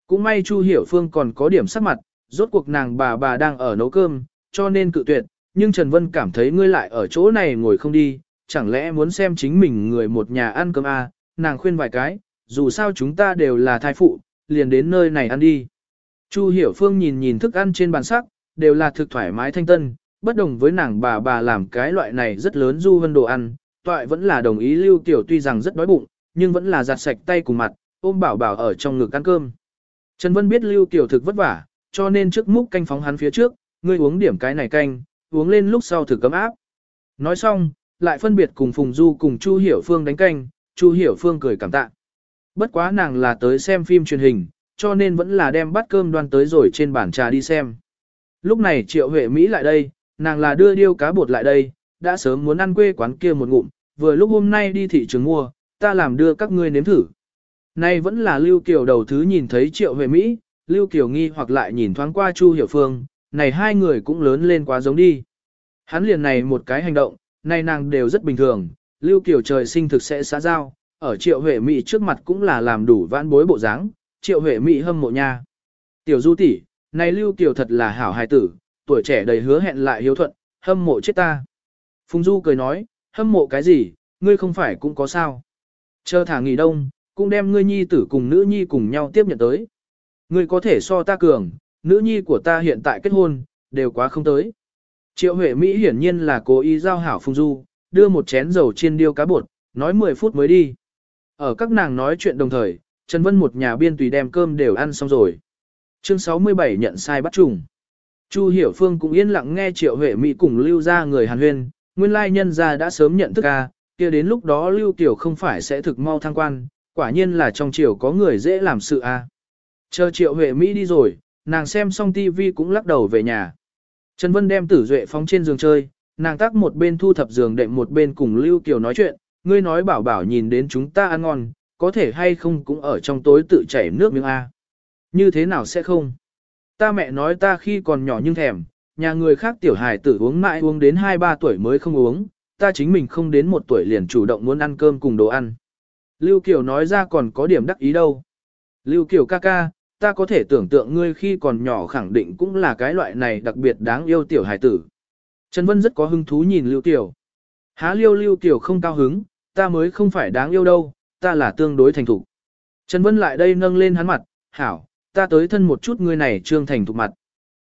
Cũng may Chu Hiểu Phương còn có điểm sắc mặt, rốt cuộc nàng bà bà đang ở nấu cơm, cho nên cự tuyệt, nhưng Trần Vân cảm thấy ngươi lại ở chỗ này ngồi không đi, chẳng lẽ muốn xem chính mình người một nhà ăn cơm à, nàng khuyên vài cái, dù sao chúng ta đều là thai phụ, liền đến nơi này ăn đi. Chu Hiểu Phương nhìn nhìn thức ăn trên bàn sắc, đều là thực thoải mái thanh tân, bất đồng với nàng bà bà làm cái loại này rất lớn du vân đồ ăn, toại vẫn là đồng ý Lưu Tiểu tuy rằng rất đói bụng, nhưng vẫn là giặt sạch tay cùng mặt, ôm bảo bảo ở trong ngực ăn cơm. Trần Vân biết Lưu Tiểu thực vất vả, cho nên trước múc canh phóng hắn phía trước, ngươi uống điểm cái này canh, uống lên lúc sau thử cấm áp. Nói xong, lại phân biệt cùng Phùng Du cùng Chu Hiểu Phương đánh canh, Chu Hiểu Phương cười cảm tạ. Bất quá nàng là tới xem phim truyền hình, cho nên vẫn là đem bát cơm đoan tới rồi trên bàn trà đi xem. Lúc này Triệu Huệ Mỹ lại đây, nàng là đưa điêu cá bột lại đây, đã sớm muốn ăn quê quán kia một ngụm, vừa lúc hôm nay đi thị trường mua, ta làm đưa các ngươi nếm thử. Nay vẫn là Lưu Kiều đầu thứ nhìn thấy Triệu Huệ Mỹ, Lưu Kiều nghi hoặc lại nhìn thoáng qua Chu Hiểu Phương, này hai người cũng lớn lên quá giống đi. Hắn liền này một cái hành động, này nàng đều rất bình thường, Lưu Kiều trời sinh thực sẽ xã giao, ở Triệu Huệ Mỹ trước mặt cũng là làm đủ vãn bối bộ dáng, Triệu Huệ Mỹ hâm mộ nha. Tiểu Du tỷ, này Lưu Kiều thật là hảo hài tử, tuổi trẻ đầy hứa hẹn lại hiếu thuận, hâm mộ chết ta. Phùng Du cười nói, hâm mộ cái gì, ngươi không phải cũng có sao. Chờ thả nghỉ đông, cũng đem ngươi nhi tử cùng nữ nhi cùng nhau tiếp nhận tới. Ngươi có thể so ta cường, nữ nhi của ta hiện tại kết hôn, đều quá không tới. Triệu Huệ Mỹ hiển nhiên là cố ý giao hảo Phùng Du, đưa một chén dầu chiên điêu cá bột, nói 10 phút mới đi. Ở các nàng nói chuyện đồng thời, Trần Vân một nhà biên tùy đem cơm đều ăn xong rồi. Chương 67 nhận sai bắt trùng. Chu Hiểu Phương cũng yên lặng nghe Triệu Huệ Mỹ cùng lưu ra người Hàn Huyên, nguyên lai nhân gia đã sớm nhận thức a, kia đến lúc đó Lưu Tiểu không phải sẽ thực mau thăng quan, quả nhiên là trong triều có người dễ làm sự a. Chờ Triệu Huệ Mỹ đi rồi, nàng xem xong TV cũng lắc đầu về nhà. Trần Vân đem Tử Duệ phóng trên giường chơi, nàng tác một bên thu thập giường đệm một bên cùng Lưu Kiều nói chuyện, ngươi nói bảo bảo nhìn đến chúng ta ăn ngon, có thể hay không cũng ở trong tối tự chảy nước miếng A. Như thế nào sẽ không? Ta mẹ nói ta khi còn nhỏ nhưng thèm, nhà người khác tiểu hài tử uống mãi uống đến 2-3 tuổi mới không uống, ta chính mình không đến một tuổi liền chủ động muốn ăn cơm cùng đồ ăn. Lưu Kiều nói ra còn có điểm đắc ý đâu. Lưu Kiều ca ca, ta có thể tưởng tượng ngươi khi còn nhỏ khẳng định cũng là cái loại này đặc biệt đáng yêu tiểu hài tử. Trần Vân rất có hứng thú nhìn Lưu Kiều. Há Liêu Lưu Kiều không cao hứng, ta mới không phải đáng yêu đâu, ta là tương đối thành thục. Trần Vân lại đây nâng lên hắn mặt, hảo, ta tới thân một chút ngươi này trương thành thục mặt.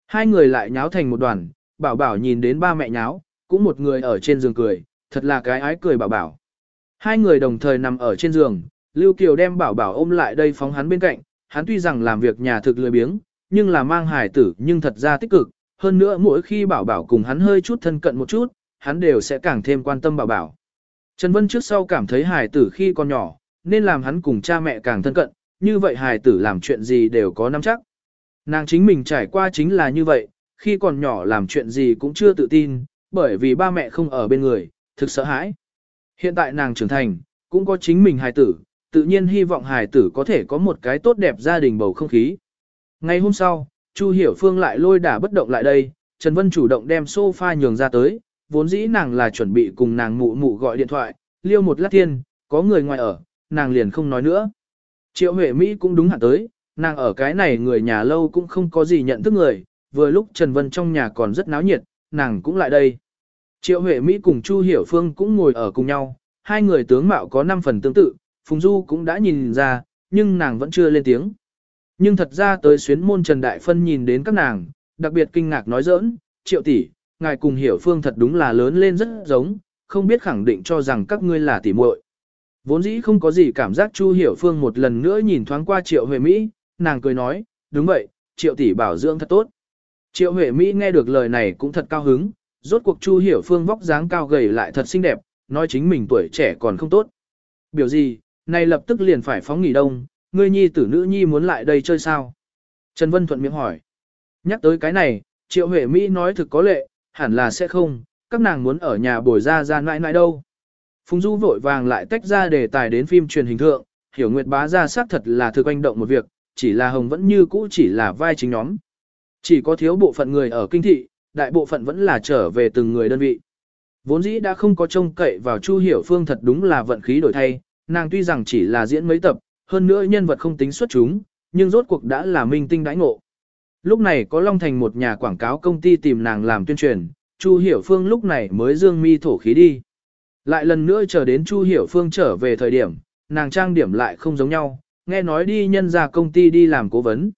Hai người lại nháo thành một đoàn, bảo bảo nhìn đến ba mẹ nháo, cũng một người ở trên giường cười, thật là cái ái cười bảo bảo. Hai người đồng thời nằm ở trên giường, Lưu Kiều đem bảo bảo ôm lại đây phóng hắn bên cạnh, hắn tuy rằng làm việc nhà thực lười biếng, nhưng là mang hài tử nhưng thật ra tích cực, hơn nữa mỗi khi bảo bảo cùng hắn hơi chút thân cận một chút, hắn đều sẽ càng thêm quan tâm bảo bảo. Trần Vân trước sau cảm thấy hài tử khi còn nhỏ, nên làm hắn cùng cha mẹ càng thân cận, như vậy hài tử làm chuyện gì đều có nắm chắc. Nàng chính mình trải qua chính là như vậy, khi còn nhỏ làm chuyện gì cũng chưa tự tin, bởi vì ba mẹ không ở bên người, thực sợ hãi. Hiện tại nàng trưởng thành, cũng có chính mình hài tử, tự nhiên hy vọng hài tử có thể có một cái tốt đẹp gia đình bầu không khí. Ngày hôm sau, Chu Hiểu Phương lại lôi đả bất động lại đây, Trần Vân chủ động đem sofa nhường ra tới, vốn dĩ nàng là chuẩn bị cùng nàng mụ mụ gọi điện thoại, liêu một lát thiên, có người ngoài ở, nàng liền không nói nữa. Triệu Huệ Mỹ cũng đúng hạn tới, nàng ở cái này người nhà lâu cũng không có gì nhận thức người, vừa lúc Trần Vân trong nhà còn rất náo nhiệt, nàng cũng lại đây. Triệu Huệ Mỹ cùng Chu Hiểu Phương cũng ngồi ở cùng nhau, hai người tướng mạo có 5 phần tương tự, Phùng Du cũng đã nhìn ra, nhưng nàng vẫn chưa lên tiếng. Nhưng thật ra tới xuyến môn Trần Đại Phân nhìn đến các nàng, đặc biệt kinh ngạc nói giỡn, Triệu tỷ, ngài cùng Hiểu Phương thật đúng là lớn lên rất giống, không biết khẳng định cho rằng các ngươi là tỷ muội. Vốn dĩ không có gì cảm giác Chu Hiểu Phương một lần nữa nhìn thoáng qua Triệu Huệ Mỹ, nàng cười nói, đúng vậy, Triệu tỷ bảo dưỡng thật tốt. Triệu Huệ Mỹ nghe được lời này cũng thật cao hứng, rốt cuộc Chu Hiểu Phương vóc dáng cao gầy lại thật xinh đẹp, nói chính mình tuổi trẻ còn không tốt. Biểu gì, này lập tức liền phải phóng nghỉ đông, ngươi nhi tử nữ nhi muốn lại đây chơi sao? Trần Vân thuận miệng hỏi. Nhắc tới cái này, Triệu Huệ Mỹ nói thực có lệ, hẳn là sẽ không, các nàng muốn ở nhà bồi ra ra nãi nãi đâu. Phùng Du vội vàng lại tách ra đề tài đến phim truyền hình thượng, hiểu nguyệt bá ra xác thật là thực anh động một việc, chỉ là Hồng vẫn như cũ chỉ là vai chính nhóm. Chỉ có thiếu bộ phận người ở kinh thị, đại bộ phận vẫn là trở về từng người đơn vị. Vốn dĩ đã không có trông cậy vào Chu Hiểu Phương thật đúng là vận khí đổi thay, nàng tuy rằng chỉ là diễn mấy tập, hơn nữa nhân vật không tính xuất chúng, nhưng rốt cuộc đã là minh tinh đãi ngộ. Lúc này có Long Thành một nhà quảng cáo công ty tìm nàng làm tuyên truyền, Chu Hiểu Phương lúc này mới dương mi thổ khí đi. Lại lần nữa chờ đến Chu Hiểu Phương trở về thời điểm, nàng trang điểm lại không giống nhau, nghe nói đi nhân ra công ty đi làm cố vấn.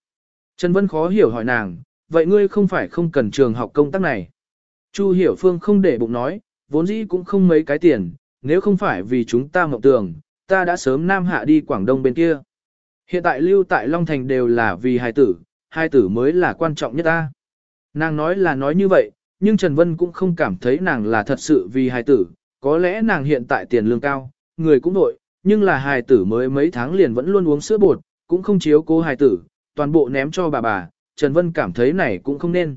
Trần Vân khó hiểu hỏi nàng, vậy ngươi không phải không cần trường học công tác này. Chu Hiểu Phương không để bụng nói, vốn dĩ cũng không mấy cái tiền, nếu không phải vì chúng ta mộng tưởng, ta đã sớm nam hạ đi Quảng Đông bên kia. Hiện tại lưu tại Long Thành đều là vì hai tử, hai tử mới là quan trọng nhất ta. Nàng nói là nói như vậy, nhưng Trần Vân cũng không cảm thấy nàng là thật sự vì hài tử, có lẽ nàng hiện tại tiền lương cao, người cũng nội nhưng là hài tử mới mấy tháng liền vẫn luôn uống sữa bột, cũng không chiếu cố hài tử, toàn bộ ném cho bà bà, Trần Vân cảm thấy này cũng không nên.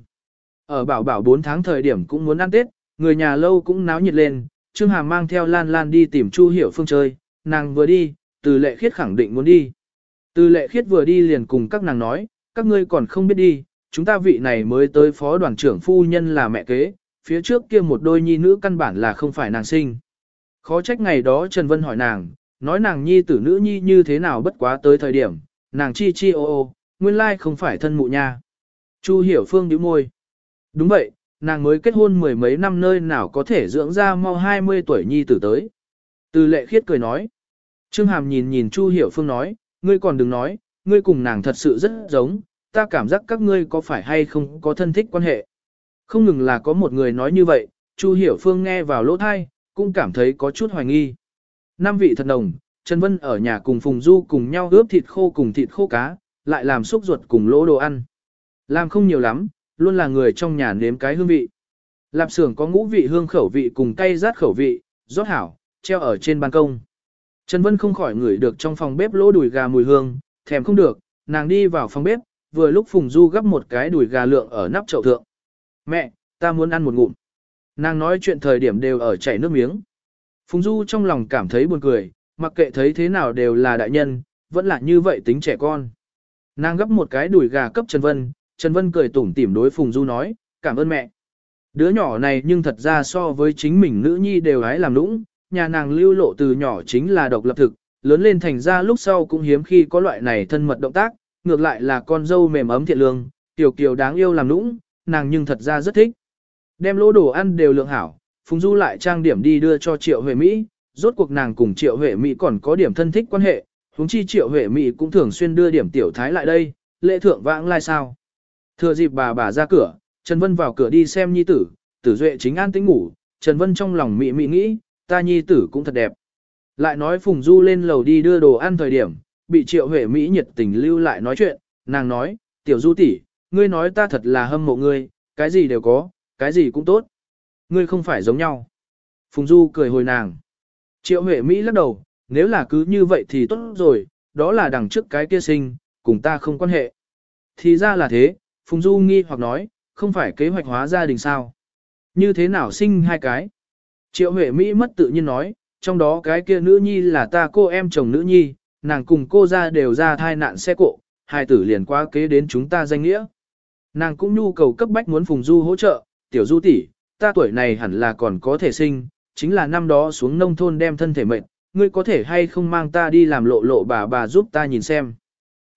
Ở bảo bảo 4 tháng thời điểm cũng muốn ăn Tết, người nhà lâu cũng náo nhiệt lên, Trương Hàm mang theo Lan Lan đi tìm Chu Hiểu Phương chơi, nàng vừa đi, từ lệ khiết khẳng định muốn đi. Từ lệ khiết vừa đi liền cùng các nàng nói, các ngươi còn không biết đi, chúng ta vị này mới tới phó đoàn trưởng phu nhân là mẹ kế, phía trước kia một đôi nhi nữ căn bản là không phải nàng sinh. Khó trách ngày đó Trần Vân hỏi nàng, nói nàng nhi tử nữ nhi như thế nào bất quá tới thời điểm, nàng chi chi ô ô, nguyên lai không phải thân mụ nha. Chu hiểu phương nhíu môi. Đúng vậy, nàng mới kết hôn mười mấy năm nơi nào có thể dưỡng ra mau 20 tuổi nhi tử tới. Từ lệ khiết cười nói. Trương Hàm nhìn nhìn Chu hiểu phương nói, ngươi còn đừng nói, ngươi cùng nàng thật sự rất giống, ta cảm giác các ngươi có phải hay không có thân thích quan hệ. Không ngừng là có một người nói như vậy, Chu Hiểu Phương nghe vào lỗ thai, cũng cảm thấy có chút hoài nghi. Năm vị thật đồng, Trần Vân ở nhà cùng Phùng Du cùng nhau ướp thịt khô cùng thịt khô cá, lại làm xúc ruột cùng lỗ đồ ăn. Làm không nhiều lắm, luôn là người trong nhà nếm cái hương vị. Lạp xưởng có ngũ vị hương khẩu vị cùng cay rát khẩu vị, rót hảo, treo ở trên ban công. Trần Vân không khỏi ngửi được trong phòng bếp lỗ đùi gà mùi hương, thèm không được, nàng đi vào phòng bếp, vừa lúc Phùng Du gấp một cái đùi gà lượng ở nắp chậu thượng. Mẹ, ta muốn ăn một ngụm. Nàng nói chuyện thời điểm đều ở chảy nước miếng. Phùng Du trong lòng cảm thấy buồn cười, mặc kệ thấy thế nào đều là đại nhân, vẫn là như vậy tính trẻ con. Nàng gấp một cái đùi gà cấp Trần Vân, Trần Vân cười tủm tỉm đối Phùng Du nói, cảm ơn mẹ. Đứa nhỏ này nhưng thật ra so với chính mình nữ nhi đều hái làm nũng, nhà nàng lưu lộ từ nhỏ chính là độc lập thực, lớn lên thành ra lúc sau cũng hiếm khi có loại này thân mật động tác, ngược lại là con dâu mềm ấm thiện lương, tiểu kiều đáng yêu làm nũng, nàng nhưng thật ra rất thích. Đem lỗ đồ ăn đều lượng hảo, Phùng Du lại trang điểm đi đưa cho Triệu Huệ Mỹ, rốt cuộc nàng cùng Triệu Huệ Mỹ còn có điểm thân thích quan hệ, huống chi Triệu Huệ Mỹ cũng thường xuyên đưa điểm tiểu thái lại đây, lễ thượng vãng lai sao. Thừa dịp bà bà ra cửa, Trần Vân vào cửa đi xem nhi tử, tử duệ chính an tĩnh ngủ, Trần Vân trong lòng mị mị nghĩ, ta nhi tử cũng thật đẹp. Lại nói Phùng Du lên lầu đi đưa đồ ăn thời điểm, bị Triệu Huệ Mỹ nhiệt tình lưu lại nói chuyện, nàng nói, tiểu Du tỷ, ngươi nói ta thật là hâm mộ ngươi, cái gì đều có, cái gì cũng tốt. Ngươi không phải giống nhau. Phùng Du cười hồi nàng. Triệu Huệ Mỹ lắc đầu, nếu là cứ như vậy thì tốt rồi, đó là đằng trước cái kia sinh, cùng ta không quan hệ. Thì ra là thế, Phùng Du nghi hoặc nói, không phải kế hoạch hóa gia đình sao. Như thế nào sinh hai cái? Triệu Huệ Mỹ mất tự nhiên nói, trong đó cái kia nữ nhi là ta cô em chồng nữ nhi, nàng cùng cô ra đều ra thai nạn xe cộ, hai tử liền qua kế đến chúng ta danh nghĩa. Nàng cũng nhu cầu cấp bách muốn Phùng Du hỗ trợ, tiểu Du tỷ, ta tuổi này hẳn là còn có thể sinh, chính là năm đó xuống nông thôn đem thân thể mệnh, ngươi có thể hay không mang ta đi làm lộ lộ bà bà giúp ta nhìn xem.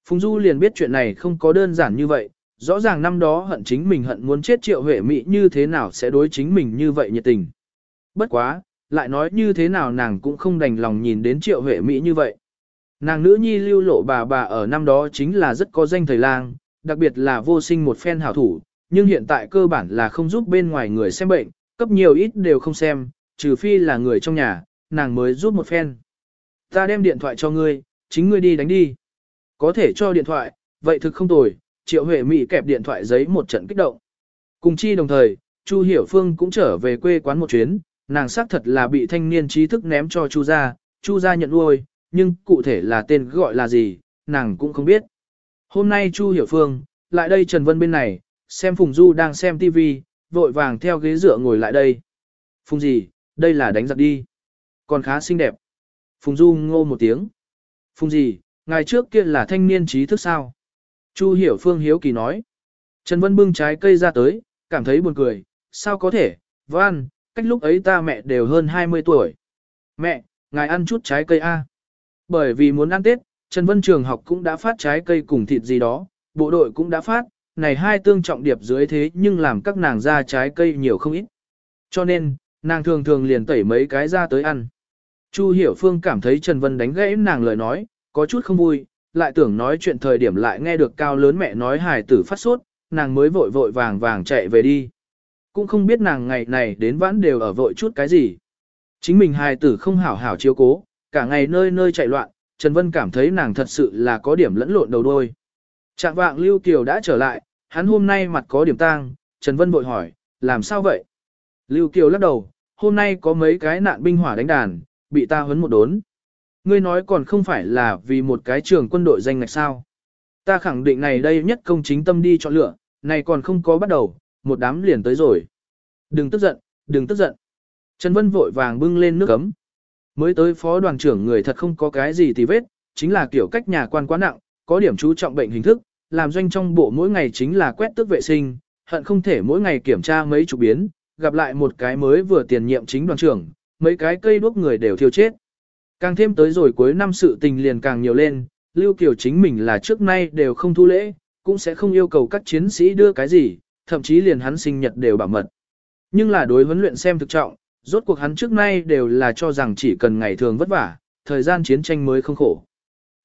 Phùng Du liền biết chuyện này không có đơn giản như vậy, rõ ràng năm đó hận chính mình hận muốn chết triệu huệ mỹ như thế nào sẽ đối chính mình như vậy nhiệt tình. Bất quá, lại nói như thế nào nàng cũng không đành lòng nhìn đến triệu huệ mỹ như vậy. Nàng nữ nhi lưu lộ bà bà ở năm đó chính là rất có danh thời lang, đặc biệt là vô sinh một phen hảo thủ, nhưng hiện tại cơ bản là không giúp bên ngoài người xem bệnh, cấp nhiều ít đều không xem, trừ phi là người trong nhà, nàng mới giúp một phen. Ta đem điện thoại cho ngươi, chính ngươi đi đánh đi. Có thể cho điện thoại, vậy thực không tồi, triệu huệ mỹ kẹp điện thoại giấy một trận kích động. Cùng chi đồng thời, Chu Hiểu Phương cũng trở về quê quán một chuyến, nàng xác thật là bị thanh niên trí thức ném cho Chu gia, Chu gia nhận nuôi, nhưng cụ thể là tên gọi là gì, nàng cũng không biết. Hôm nay Chu Hiểu Phương, lại đây Trần Vân bên này, xem Phùng Du đang xem TV, vội vàng theo ghế dựa ngồi lại đây. Phùng gì, đây là đánh giặc đi. Còn khá xinh đẹp. Phùng Du ngô một tiếng. Phùng gì, ngày trước kia là thanh niên trí thức sao? Chu Hiểu Phương hiếu kỳ nói. Trần Vân bưng trái cây ra tới, cảm thấy buồn cười, sao có thể, Văn, cách lúc ấy ta mẹ đều hơn 20 tuổi. Mẹ, ngài ăn chút trái cây A. Bởi vì muốn ăn Tết, Trần Vân Trường học cũng đã phát trái cây cùng thịt gì đó, bộ đội cũng đã phát, này hai tương trọng điệp dưới thế nhưng làm các nàng ra trái cây nhiều không ít. Cho nên, nàng thường thường liền tẩy mấy cái ra tới ăn. Chu Hiểu Phương cảm thấy Trần Vân đánh gãy nàng lời nói, có chút không vui, lại tưởng nói chuyện thời điểm lại nghe được cao lớn mẹ nói hài tử phát sốt, nàng mới vội vội vàng vàng chạy về đi. Cũng không biết nàng ngày này đến vãn đều ở vội chút cái gì. Chính mình hài tử không hảo hảo chiếu cố, cả ngày nơi nơi chạy loạn, Trần Vân cảm thấy nàng thật sự là có điểm lẫn lộn đầu đôi. Trạng vạng Lưu Kiều đã trở lại, hắn hôm nay mặt có điểm tang, Trần Vân bội hỏi, làm sao vậy? Lưu Kiều lắc đầu, hôm nay có mấy cái nạn binh hỏa đánh đàn, bị ta huấn một đốn. Ngươi nói còn không phải là vì một cái trường quân đội danh ngạch sao. Ta khẳng định này đây nhất công chính tâm đi chọn lựa, này còn không có bắt đầu, một đám liền tới rồi. Đừng tức giận, đừng tức giận. Trần Vân vội vàng bưng lên nước cấm. Mới tới phó đoàn trưởng người thật không có cái gì thì vết, chính là kiểu cách nhà quan quá nặng, có điểm chú trọng bệnh hình thức, làm doanh trong bộ mỗi ngày chính là quét tước vệ sinh, hận không thể mỗi ngày kiểm tra mấy chục biến, gặp lại một cái mới vừa tiền nhiệm chính đoàn trưởng, mấy cái cây đuốc người đều thiêu chết. Càng thêm tới rồi cuối năm sự tình liền càng nhiều lên, Lưu Kiều chính mình là trước nay đều không thu lễ, cũng sẽ không yêu cầu các chiến sĩ đưa cái gì, thậm chí liền hắn sinh nhật đều bảo mật. Nhưng là đối huấn luyện xem thực trọng, rốt cuộc hắn trước nay đều là cho rằng chỉ cần ngày thường vất vả, thời gian chiến tranh mới không khổ.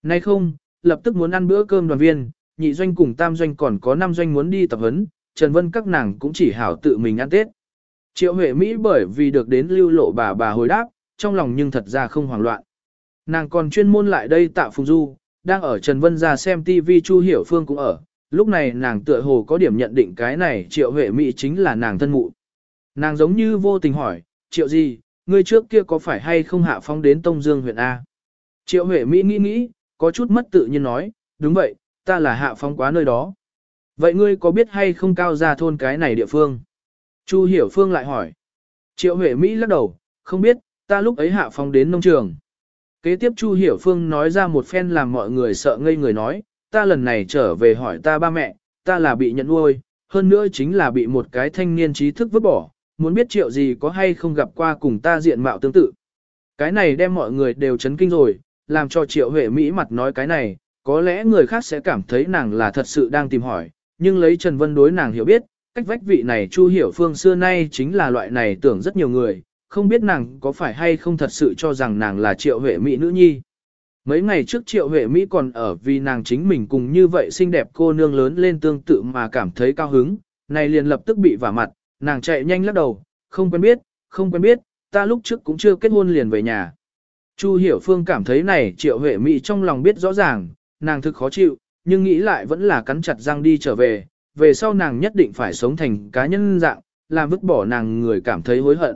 Nay không, lập tức muốn ăn bữa cơm đoàn viên, nhị doanh cùng tam doanh còn có năm doanh muốn đi tập huấn, Trần Vân các nàng cũng chỉ hảo tự mình ăn Tết. Triệu Huệ Mỹ bởi vì được đến lưu lộ bà bà hồi đáp, trong lòng nhưng thật ra không hoảng loạn. Nàng còn chuyên môn lại đây tạ phùng du, đang ở Trần Vân ra xem TV Chu Hiểu Phương cũng ở, lúc này nàng tựa hồ có điểm nhận định cái này Triệu Huệ Mỹ chính là nàng thân mụ. Nàng giống như vô tình hỏi, Triệu gì, ngươi trước kia có phải hay không hạ phong đến Tông Dương huyện A? Triệu Huệ Mỹ nghĩ nghĩ, có chút mất tự nhiên nói, đúng vậy, ta là hạ phong quá nơi đó. Vậy ngươi có biết hay không cao ra thôn cái này địa phương? Chu Hiểu Phương lại hỏi. Triệu Huệ Mỹ lắc đầu, không biết, ta lúc ấy hạ phong đến nông trường. Kế tiếp Chu Hiểu Phương nói ra một phen làm mọi người sợ ngây người nói, ta lần này trở về hỏi ta ba mẹ, ta là bị nhận nuôi, hơn nữa chính là bị một cái thanh niên trí thức vứt bỏ, muốn biết triệu gì có hay không gặp qua cùng ta diện mạo tương tự. Cái này đem mọi người đều chấn kinh rồi, làm cho triệu huệ Mỹ mặt nói cái này, có lẽ người khác sẽ cảm thấy nàng là thật sự đang tìm hỏi, nhưng lấy Trần Vân đối nàng hiểu biết, cách vách vị này Chu Hiểu Phương xưa nay chính là loại này tưởng rất nhiều người, không biết nàng có phải hay không thật sự cho rằng nàng là triệu huệ Mỹ nữ nhi. Mấy ngày trước triệu huệ Mỹ còn ở vì nàng chính mình cùng như vậy xinh đẹp cô nương lớn lên tương tự mà cảm thấy cao hứng, này liền lập tức bị vả mặt, nàng chạy nhanh lắc đầu, không quen biết, không quen biết, ta lúc trước cũng chưa kết hôn liền về nhà. Chu Hiểu Phương cảm thấy này triệu huệ Mỹ trong lòng biết rõ ràng, nàng thực khó chịu, nhưng nghĩ lại vẫn là cắn chặt răng đi trở về, về sau nàng nhất định phải sống thành cá nhân dạng, làm vứt bỏ nàng người cảm thấy hối hận.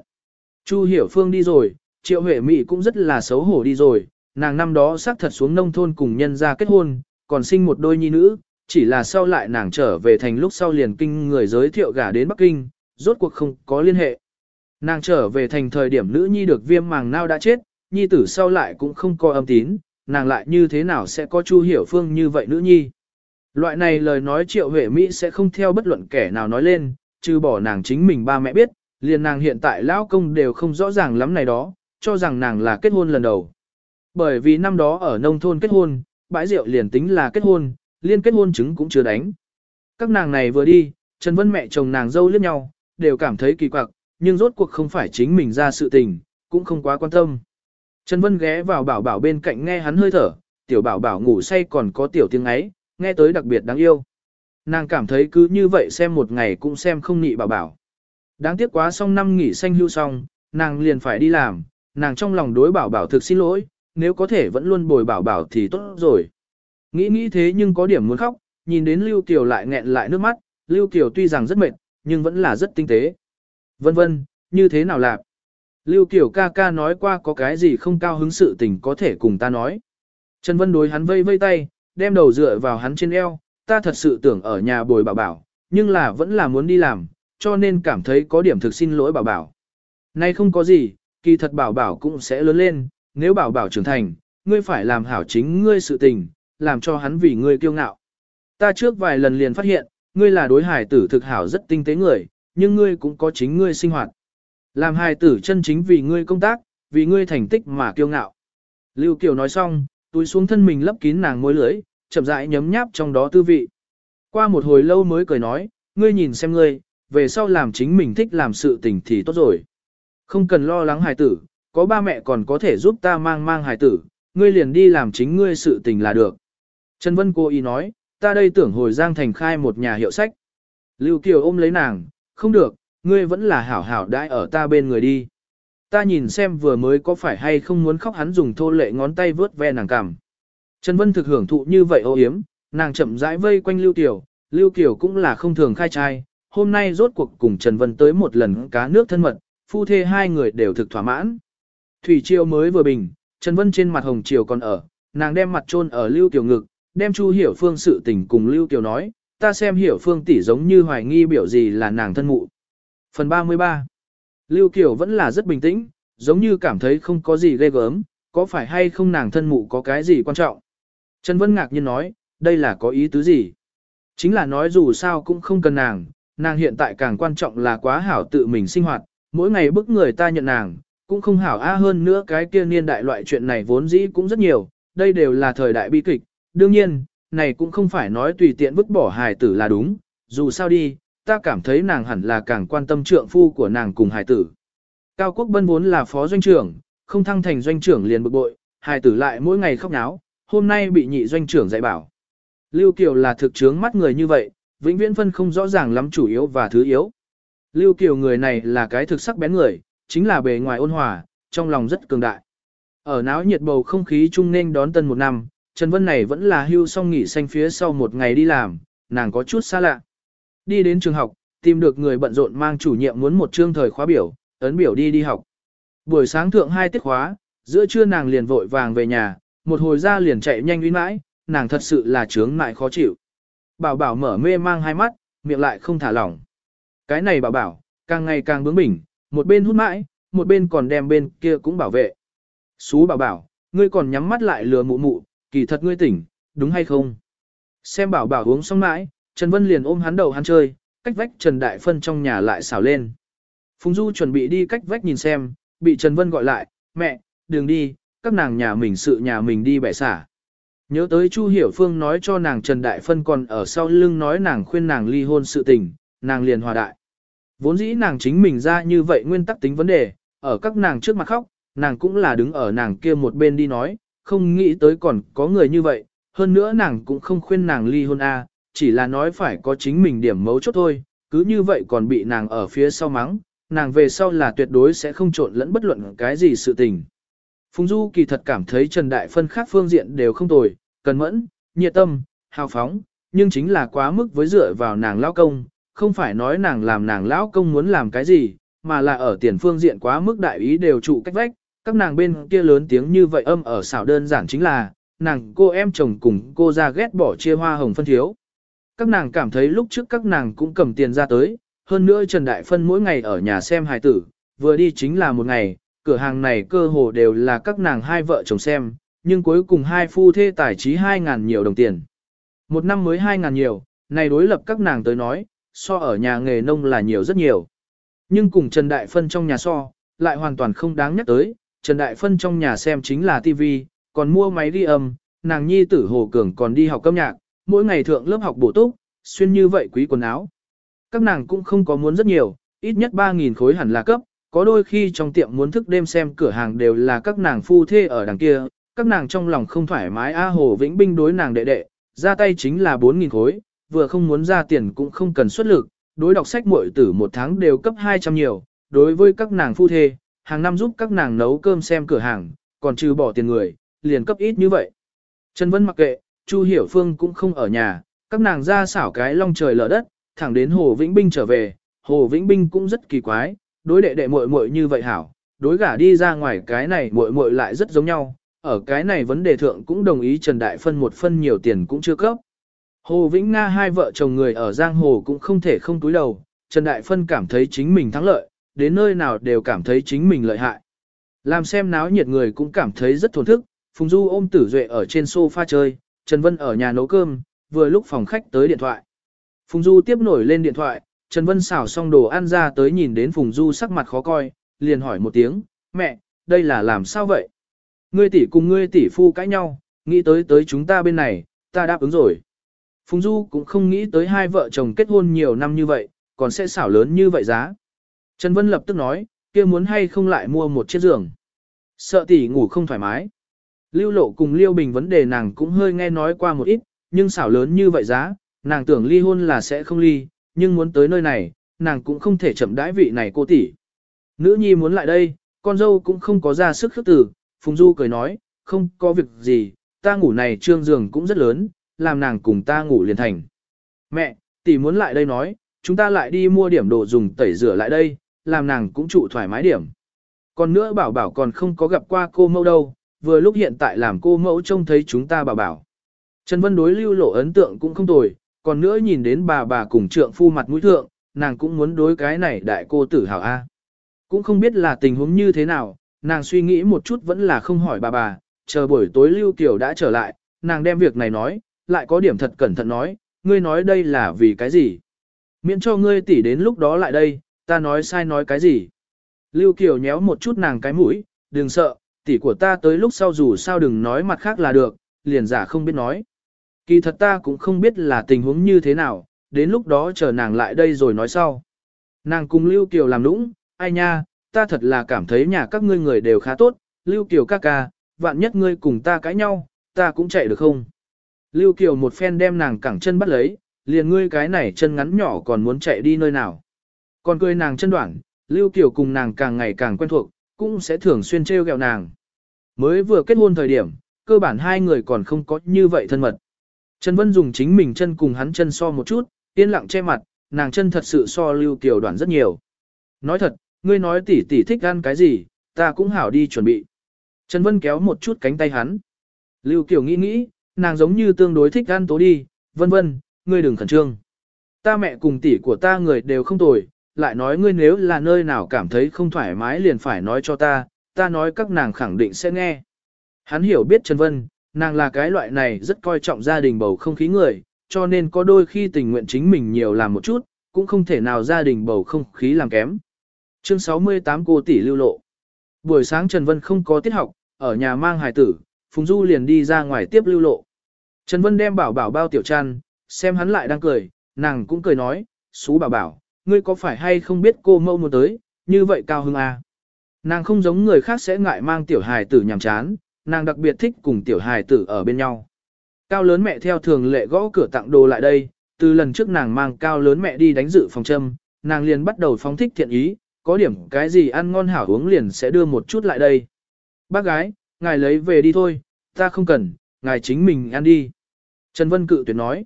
Chu Hiểu Phương đi rồi, triệu huệ Mỹ cũng rất là xấu hổ đi rồi, nàng năm đó xác thật xuống nông thôn cùng nhân gia kết hôn, còn sinh một đôi nhi nữ, chỉ là sau lại nàng trở về thành lúc sau liền kinh người giới thiệu gả đến Bắc Kinh, rốt cuộc không có liên hệ. Nàng trở về thành thời điểm nữ nhi được viêm màng nao đã chết, nhi tử sau lại cũng không coi âm tín, nàng lại như thế nào sẽ có Chu Hiểu Phương như vậy nữ nhi. Loại này lời nói triệu huệ Mỹ sẽ không theo bất luận kẻ nào nói lên, trừ bỏ nàng chính mình ba mẹ biết, liền nàng hiện tại lão công đều không rõ ràng lắm này đó, cho rằng nàng là kết hôn lần đầu. Bởi vì năm đó ở nông thôn kết hôn, bãi rượu liền tính là kết hôn, liên kết hôn chứng cũng chưa đánh. Các nàng này vừa đi, Trần Vân mẹ chồng nàng dâu liếc nhau, đều cảm thấy kỳ quặc, nhưng rốt cuộc không phải chính mình ra sự tình, cũng không quá quan tâm. Trần Vân ghé vào bảo bảo bên cạnh nghe hắn hơi thở, tiểu bảo bảo ngủ say còn có tiểu tiếng ấy, nghe tới đặc biệt đáng yêu. Nàng cảm thấy cứ như vậy xem một ngày cũng xem không nị bảo bảo. Đáng tiếc quá xong năm nghỉ xanh hưu xong, nàng liền phải đi làm, nàng trong lòng đối bảo bảo thực xin lỗi, nếu có thể vẫn luôn bồi bảo bảo thì tốt rồi. Nghĩ nghĩ thế nhưng có điểm muốn khóc, nhìn đến Lưu Kiều lại nghẹn lại nước mắt, Lưu Kiều tuy rằng rất mệt, nhưng vẫn là rất tinh tế. Vân vân, như thế nào lạc? Lưu Kiều ca ca nói qua có cái gì không cao hứng sự tình có thể cùng ta nói. Trần Vân đối hắn vây vây tay, đem đầu dựa vào hắn trên eo, ta thật sự tưởng ở nhà bồi bảo bảo, nhưng là vẫn là muốn đi làm, cho nên cảm thấy có điểm thực xin lỗi bảo bảo. Nay không có gì, kỳ thật bảo bảo cũng sẽ lớn lên, nếu bảo bảo trưởng thành, ngươi phải làm hảo chính ngươi sự tình, làm cho hắn vì ngươi kiêu ngạo. Ta trước vài lần liền phát hiện, ngươi là đối hải tử thực hảo rất tinh tế người, nhưng ngươi cũng có chính ngươi sinh hoạt. Làm hài tử chân chính vì ngươi công tác, vì ngươi thành tích mà kiêu ngạo. Lưu Kiều nói xong, túi xuống thân mình lấp kín nàng môi lưới, chậm rãi nhấm nháp trong đó tư vị. Qua một hồi lâu mới cười nói, ngươi nhìn xem ngươi, về sau làm chính mình thích làm sự tình thì tốt rồi. Không cần lo lắng hài tử, có ba mẹ còn có thể giúp ta mang mang hài tử, ngươi liền đi làm chính ngươi sự tình là được. Trần Vân cô ý nói, ta đây tưởng hồi Giang Thành khai một nhà hiệu sách. Lưu Kiều ôm lấy nàng, không được, ngươi vẫn là hảo hảo đãi ở ta bên người đi. Ta nhìn xem vừa mới có phải hay không muốn khóc hắn dùng thô lệ ngón tay vướt ve nàng cằm. Trần Vân thực hưởng thụ như vậy ô yếm, nàng chậm rãi vây quanh Lưu Kiều, Lưu Kiều cũng là không thường khai trai, hôm nay rốt cuộc cùng Trần Vân tới một lần cá nước thân mật, phu thê hai người đều thực thỏa mãn. Thủy triều mới vừa bình, Trần Vân trên mặt hồng triều còn ở, nàng đem mặt chôn ở Lưu Kiều ngực, đem Chu Hiểu Phương sự tình cùng Lưu Kiều nói, ta xem Hiểu Phương tỷ giống như hoài nghi biểu gì là nàng thân mụ. Phần 33 Lưu Kiều vẫn là rất bình tĩnh, giống như cảm thấy không có gì ghê gớm, có phải hay không nàng thân mụ có cái gì quan trọng. Trần Vân ngạc nhiên nói, đây là có ý tứ gì? Chính là nói dù sao cũng không cần nàng, nàng hiện tại càng quan trọng là quá hảo tự mình sinh hoạt, mỗi ngày bức người ta nhận nàng, cũng không hảo a hơn nữa cái kia niên đại loại chuyện này vốn dĩ cũng rất nhiều, đây đều là thời đại bi kịch, đương nhiên, này cũng không phải nói tùy tiện vứt bỏ hài tử là đúng, dù sao đi, ta cảm thấy nàng hẳn là càng quan tâm trượng phu của nàng cùng hài tử. Cao Quốc Bân vốn là phó doanh trưởng, không thăng thành doanh trưởng liền bực bội, hài tử lại mỗi ngày khóc náo, hôm nay bị nhị doanh trưởng dạy bảo. Lưu Kiều là thực chướng mắt người như vậy, vĩnh viễn phân không rõ ràng lắm chủ yếu và thứ yếu. Lưu Kiều người này là cái thực sắc bén người, chính là bề ngoài ôn hòa, trong lòng rất cường đại. Ở náo nhiệt bầu không khí trung nên đón tân một năm, Trần Vân này vẫn là hưu xong nghỉ xanh phía sau một ngày đi làm, nàng có chút xa lạ. Đi đến trường học, tìm được người bận rộn mang chủ nhiệm muốn một chương thời khóa biểu, ấn biểu đi đi học. Buổi sáng thượng hai tiết khóa, giữa trưa nàng liền vội vàng về nhà, một hồi ra liền chạy nhanh uy mãi, nàng thật sự là chướng ngại khó chịu. Bảo bảo mở mê mang hai mắt, miệng lại không thả lỏng. Cái này bảo bảo, càng ngày càng bướng bỉnh, một bên hút mãi, một bên còn đem bên kia cũng bảo vệ. Xú bảo bảo, ngươi còn nhắm mắt lại lừa mụ mụ, kỳ thật ngươi tỉnh, đúng hay không? Xem bảo bảo uống xong mãi, Trần Vân liền ôm hắn đầu hắn chơi, cách vách Trần Đại Phân trong nhà lại xảo lên. Phùng Du chuẩn bị đi cách vách nhìn xem, bị Trần Vân gọi lại, mẹ, đừng đi, các nàng nhà mình sự nhà mình đi bẻ xả. Nhớ tới Chu Hiểu Phương nói cho nàng Trần Đại Phân còn ở sau lưng nói nàng khuyên nàng ly hôn sự tình, nàng liền hòa đại. Vốn dĩ nàng chính mình ra như vậy nguyên tắc tính vấn đề, ở các nàng trước mặt khóc, nàng cũng là đứng ở nàng kia một bên đi nói, không nghĩ tới còn có người như vậy, hơn nữa nàng cũng không khuyên nàng ly hôn A, chỉ là nói phải có chính mình điểm mấu chốt thôi, cứ như vậy còn bị nàng ở phía sau mắng, nàng về sau là tuyệt đối sẽ không trộn lẫn bất luận cái gì sự tình. Phùng Du kỳ thật cảm thấy Trần Đại Phân khác phương diện đều không tồi, cần mẫn, nhiệt tâm, hào phóng, nhưng chính là quá mức với dựa vào nàng lão công, không phải nói nàng làm nàng lão công muốn làm cái gì, mà là ở tiền phương diện quá mức đại ý đều trụ cách vách, các nàng bên kia lớn tiếng như vậy âm ở xảo đơn giản chính là, nàng cô em chồng cùng cô ra ghét bỏ chia hoa hồng phân thiếu. Các nàng cảm thấy lúc trước các nàng cũng cầm tiền ra tới, hơn nữa Trần Đại Phân mỗi ngày ở nhà xem hài tử, vừa đi chính là một ngày, cửa hàng này cơ hồ đều là các nàng hai vợ chồng xem, nhưng cuối cùng hai phu thê tài trí 2.000 nhiều đồng tiền. Một năm mới 2.000 nhiều, này đối lập các nàng tới nói, so ở nhà nghề nông là nhiều rất nhiều. Nhưng cùng Trần Đại Phân trong nhà so, lại hoàn toàn không đáng nhắc tới, Trần Đại Phân trong nhà xem chính là TV, còn mua máy ghi âm, nàng nhi tử Hồ Cường còn đi học âm nhạc, mỗi ngày thượng lớp học bổ túc, xuyên như vậy quý quần áo. Các nàng cũng không có muốn rất nhiều, ít nhất 3.000 khối hẳn là cấp, có đôi khi trong tiệm muốn thức đêm xem cửa hàng đều là các nàng phu thê ở đằng kia, các nàng trong lòng không thoải mái A Hồ Vĩnh Binh đối nàng đệ đệ, ra tay chính là 4.000 khối, vừa không muốn ra tiền cũng không cần xuất lực, đối đọc sách mỗi tử một tháng đều cấp 200 nhiều, đối với các nàng phu thê, hàng năm giúp các nàng nấu cơm xem cửa hàng, còn trừ bỏ tiền người, liền cấp ít như vậy. Trần Vân mặc kệ, Chu Hiểu Phương cũng không ở nhà, các nàng ra xảo cái long trời lở đất, thẳng đến Hồ Vĩnh Binh trở về, Hồ Vĩnh Binh cũng rất kỳ quái, đối đệ đệ muội muội như vậy hảo, đối gả đi ra ngoài cái này muội muội lại rất giống nhau, ở cái này vấn đề thượng cũng đồng ý Trần Đại Phân một phân nhiều tiền cũng chưa cấp. Hồ Vĩnh Nga hai vợ chồng người ở Giang Hồ cũng không thể không túi đầu, Trần Đại Phân cảm thấy chính mình thắng lợi, đến nơi nào đều cảm thấy chính mình lợi hại. Làm xem náo nhiệt người cũng cảm thấy rất thổn thức, Phùng Du ôm Tử Duệ ở trên sofa chơi, Trần Vân ở nhà nấu cơm, vừa lúc phòng khách tới điện thoại. Phùng Du tiếp nổi lên điện thoại, Trần Vân xảo xong đồ ăn ra tới nhìn đến Phùng Du sắc mặt khó coi, liền hỏi một tiếng, mẹ, đây là làm sao vậy? Ngươi tỷ cùng ngươi tỷ phu cãi nhau, nghĩ tới tới chúng ta bên này, ta đáp ứng rồi. Phùng Du cũng không nghĩ tới hai vợ chồng kết hôn nhiều năm như vậy, còn sẽ xảo lớn như vậy giá. Trần Vân lập tức nói, kia muốn hay không lại mua một chiếc giường. Sợ tỷ ngủ không thoải mái. Lưu lộ cùng Liêu Bình vấn đề nàng cũng hơi nghe nói qua một ít, nhưng xảo lớn như vậy giá, nàng tưởng ly hôn là sẽ không ly, nhưng muốn tới nơi này, nàng cũng không thể chậm đãi vị này cô tỷ. Nữ nhi muốn lại đây, con dâu cũng không có ra sức khước tử, Phùng Du cười nói, không có việc gì, ta ngủ này trương giường cũng rất lớn, làm nàng cùng ta ngủ liền thành. Mẹ, tỷ muốn lại đây nói, chúng ta lại đi mua điểm đồ dùng tẩy rửa lại đây, làm nàng cũng trụ thoải mái điểm. Còn nữa bảo bảo còn không có gặp qua cô mâu đâu, vừa lúc hiện tại làm cô mẫu trông thấy chúng ta bà bảo. Trần Vân đối lưu lộ ấn tượng cũng không tồi, còn nữa nhìn đến bà bà cùng trượng phu mặt mũi thượng, nàng cũng muốn đối cái này đại cô tử hào A. Cũng không biết là tình huống như thế nào, nàng suy nghĩ một chút vẫn là không hỏi bà bà, chờ buổi tối lưu tiểu đã trở lại, nàng đem việc này nói, lại có điểm thật cẩn thận nói, ngươi nói đây là vì cái gì? Miễn cho ngươi tỷ đến lúc đó lại đây, ta nói sai nói cái gì? Lưu Kiều nhéo một chút nàng cái mũi, đừng sợ, tỷ của ta tới lúc sau dù sao đừng nói mặt khác là được, liền giả không biết nói. Kỳ thật ta cũng không biết là tình huống như thế nào, đến lúc đó chờ nàng lại đây rồi nói sau. Nàng cùng Lưu Kiều làm nũng, ai nha, ta thật là cảm thấy nhà các ngươi người đều khá tốt, Lưu Kiều ca ca, vạn nhất ngươi cùng ta cãi nhau, ta cũng chạy được không? Lưu Kiều một phen đem nàng cẳng chân bắt lấy, liền ngươi cái này chân ngắn nhỏ còn muốn chạy đi nơi nào. Còn cười nàng chân đoạn, Lưu Kiều cùng nàng càng ngày càng quen thuộc, cũng sẽ thường xuyên trêu ghẹo nàng. Mới vừa kết hôn thời điểm, cơ bản hai người còn không có như vậy thân mật. Trần Vân dùng chính mình chân cùng hắn chân so một chút, yên lặng che mặt, nàng chân thật sự so Lưu Kiều đoạn rất nhiều. Nói thật, ngươi nói tỷ tỷ thích ăn cái gì, ta cũng hảo đi chuẩn bị. Trần Vân kéo một chút cánh tay hắn. Lưu Kiều nghĩ nghĩ, nàng giống như tương đối thích ăn tố đi, vân vân, ngươi đừng khẩn trương. Ta mẹ cùng tỷ của ta người đều không tồi, lại nói ngươi nếu là nơi nào cảm thấy không thoải mái liền phải nói cho ta, ta nói các nàng khẳng định sẽ nghe. Hắn hiểu biết Trần Vân, nàng là cái loại này rất coi trọng gia đình bầu không khí người, cho nên có đôi khi tình nguyện chính mình nhiều làm một chút, cũng không thể nào gia đình bầu không khí làm kém. Chương 68 cô tỷ lưu lộ. Buổi sáng Trần Vân không có tiết học, ở nhà mang hài tử, Phùng Du liền đi ra ngoài tiếp lưu lộ. Trần Vân đem bảo bảo bao tiểu trăn, xem hắn lại đang cười, nàng cũng cười nói, xú bảo bảo, ngươi có phải hay không biết cô mẫu muốn tới, như vậy cao hưng à. Nàng không giống người khác sẽ ngại mang tiểu hài tử nhàm chán, nàng đặc biệt thích cùng tiểu hài tử ở bên nhau. Cao lớn mẹ theo thường lệ gõ cửa tặng đồ lại đây, từ lần trước nàng mang cao lớn mẹ đi đánh dự phòng châm, nàng liền bắt đầu phóng thích thiện ý, có điểm cái gì ăn ngon hảo uống liền sẽ đưa một chút lại đây. Bác gái, ngài lấy về đi thôi, ta không cần, ngài chính mình ăn đi. Trần Vân cự tuyệt nói.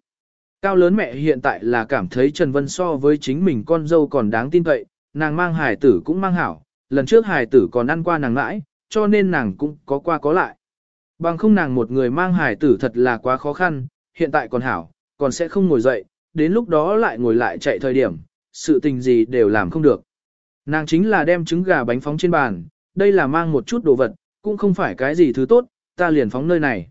Cao lớn mẹ hiện tại là cảm thấy Trần Vân so với chính mình con dâu còn đáng tin cậy, nàng mang hài tử cũng mang hảo, lần trước hài tử còn ăn qua nàng mãi, cho nên nàng cũng có qua có lại. Bằng không nàng một người mang hài tử thật là quá khó khăn, hiện tại còn hảo, còn sẽ không ngồi dậy, đến lúc đó lại ngồi lại chạy thời điểm, sự tình gì đều làm không được. Nàng chính là đem trứng gà bánh phóng trên bàn, đây là mang một chút đồ vật, cũng không phải cái gì thứ tốt, ta liền phóng nơi này.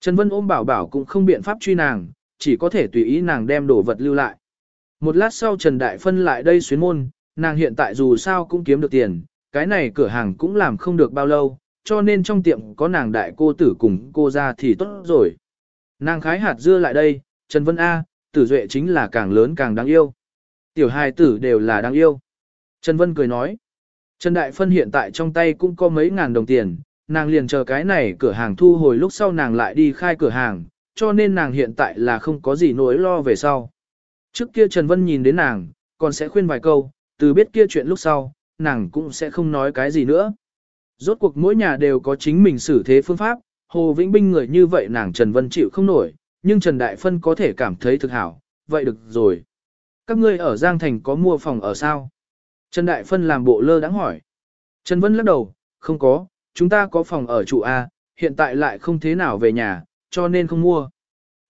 Trần Vân ôm bảo bảo cũng không biện pháp truy nàng, chỉ có thể tùy ý nàng đem đồ vật lưu lại. Một lát sau Trần Đại Phân lại đây xuyến môn, nàng hiện tại dù sao cũng kiếm được tiền, cái này cửa hàng cũng làm không được bao lâu, cho nên trong tiệm có nàng đại cô tử cùng cô ra thì tốt rồi. Nàng khái hạt dưa lại đây, Trần Vân A, tử duệ chính là càng lớn càng đáng yêu. Tiểu hài tử đều là đáng yêu. Trần Vân cười nói. Trần Đại Phân hiện tại trong tay cũng có mấy ngàn đồng tiền, nàng liền chờ cái này cửa hàng thu hồi lúc sau nàng lại đi khai cửa hàng, cho nên nàng hiện tại là không có gì nỗi lo về sau. Trước kia Trần Vân nhìn đến nàng, còn sẽ khuyên vài câu, từ biết kia chuyện lúc sau, nàng cũng sẽ không nói cái gì nữa. Rốt cuộc mỗi nhà đều có chính mình xử thế phương pháp, Hồ Vĩnh Binh người như vậy nàng Trần Vân chịu không nổi, nhưng Trần Đại Phân có thể cảm thấy thực hảo, vậy được rồi. Các ngươi ở Giang Thành có mua phòng ở sao? Trần Đại Phân làm bộ lơ đãng hỏi. Trần Vân lắc đầu, không có, chúng ta có phòng ở trụ A, hiện tại lại không thế nào về nhà, cho nên không mua.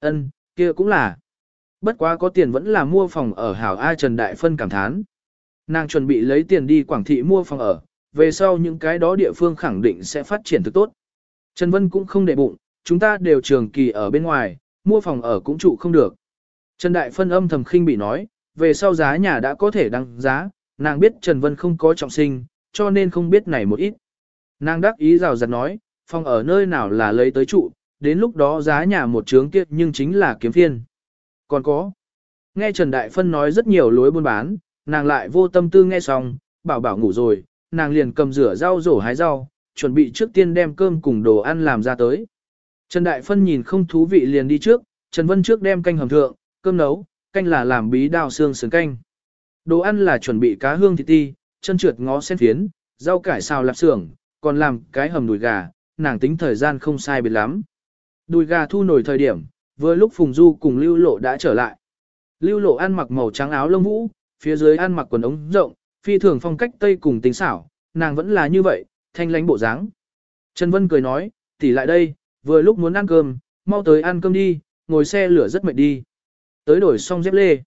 Ân, kia cũng là. Bất quá có tiền vẫn là mua phòng ở hảo A Trần Đại Phân cảm thán. Nàng chuẩn bị lấy tiền đi Quảng Thị mua phòng ở, về sau những cái đó địa phương khẳng định sẽ phát triển thực tốt. Trần Vân cũng không để bụng, chúng ta đều trường kỳ ở bên ngoài, mua phòng ở cũng trụ không được. Trần Đại Phân âm thầm khinh bị nói, về sau giá nhà đã có thể đăng giá, nàng biết Trần Vân không có trọng sinh, cho nên không biết này một ít. Nàng đắc ý rào rạt nói, phòng ở nơi nào là lấy tới trụ, đến lúc đó giá nhà một trướng kia nhưng chính là kiếm phiên. Còn có, nghe Trần Đại Phân nói rất nhiều lối buôn bán, nàng lại vô tâm tư nghe xong, bảo bảo ngủ rồi, nàng liền cầm rửa rau rổ hái rau, chuẩn bị trước tiên đem cơm cùng đồ ăn làm ra tới. Trần Đại Phân nhìn không thú vị liền đi trước, Trần Vân trước đem canh hầm thượng, cơm nấu, canh là làm bí đào xương sườn canh. Đồ ăn là chuẩn bị cá hương thịt ti, chân trượt ngó sen phiến, rau cải xào lạp xưởng, còn làm cái hầm đùi gà, nàng tính thời gian không sai biệt lắm. Đùi gà thu nổi thời điểm, vừa lúc Phùng Du cùng Lưu Lộ đã trở lại. Lưu Lộ ăn mặc màu trắng áo lông vũ, phía dưới ăn mặc quần ống rộng, phi thường phong cách tây cùng tính xảo, nàng vẫn là như vậy, thanh lánh bộ dáng. Trần Vân cười nói, tỷ lại đây, vừa lúc muốn ăn cơm, mau tới ăn cơm đi, ngồi xe lửa rất mệt đi. Tới đổi xong dép lê.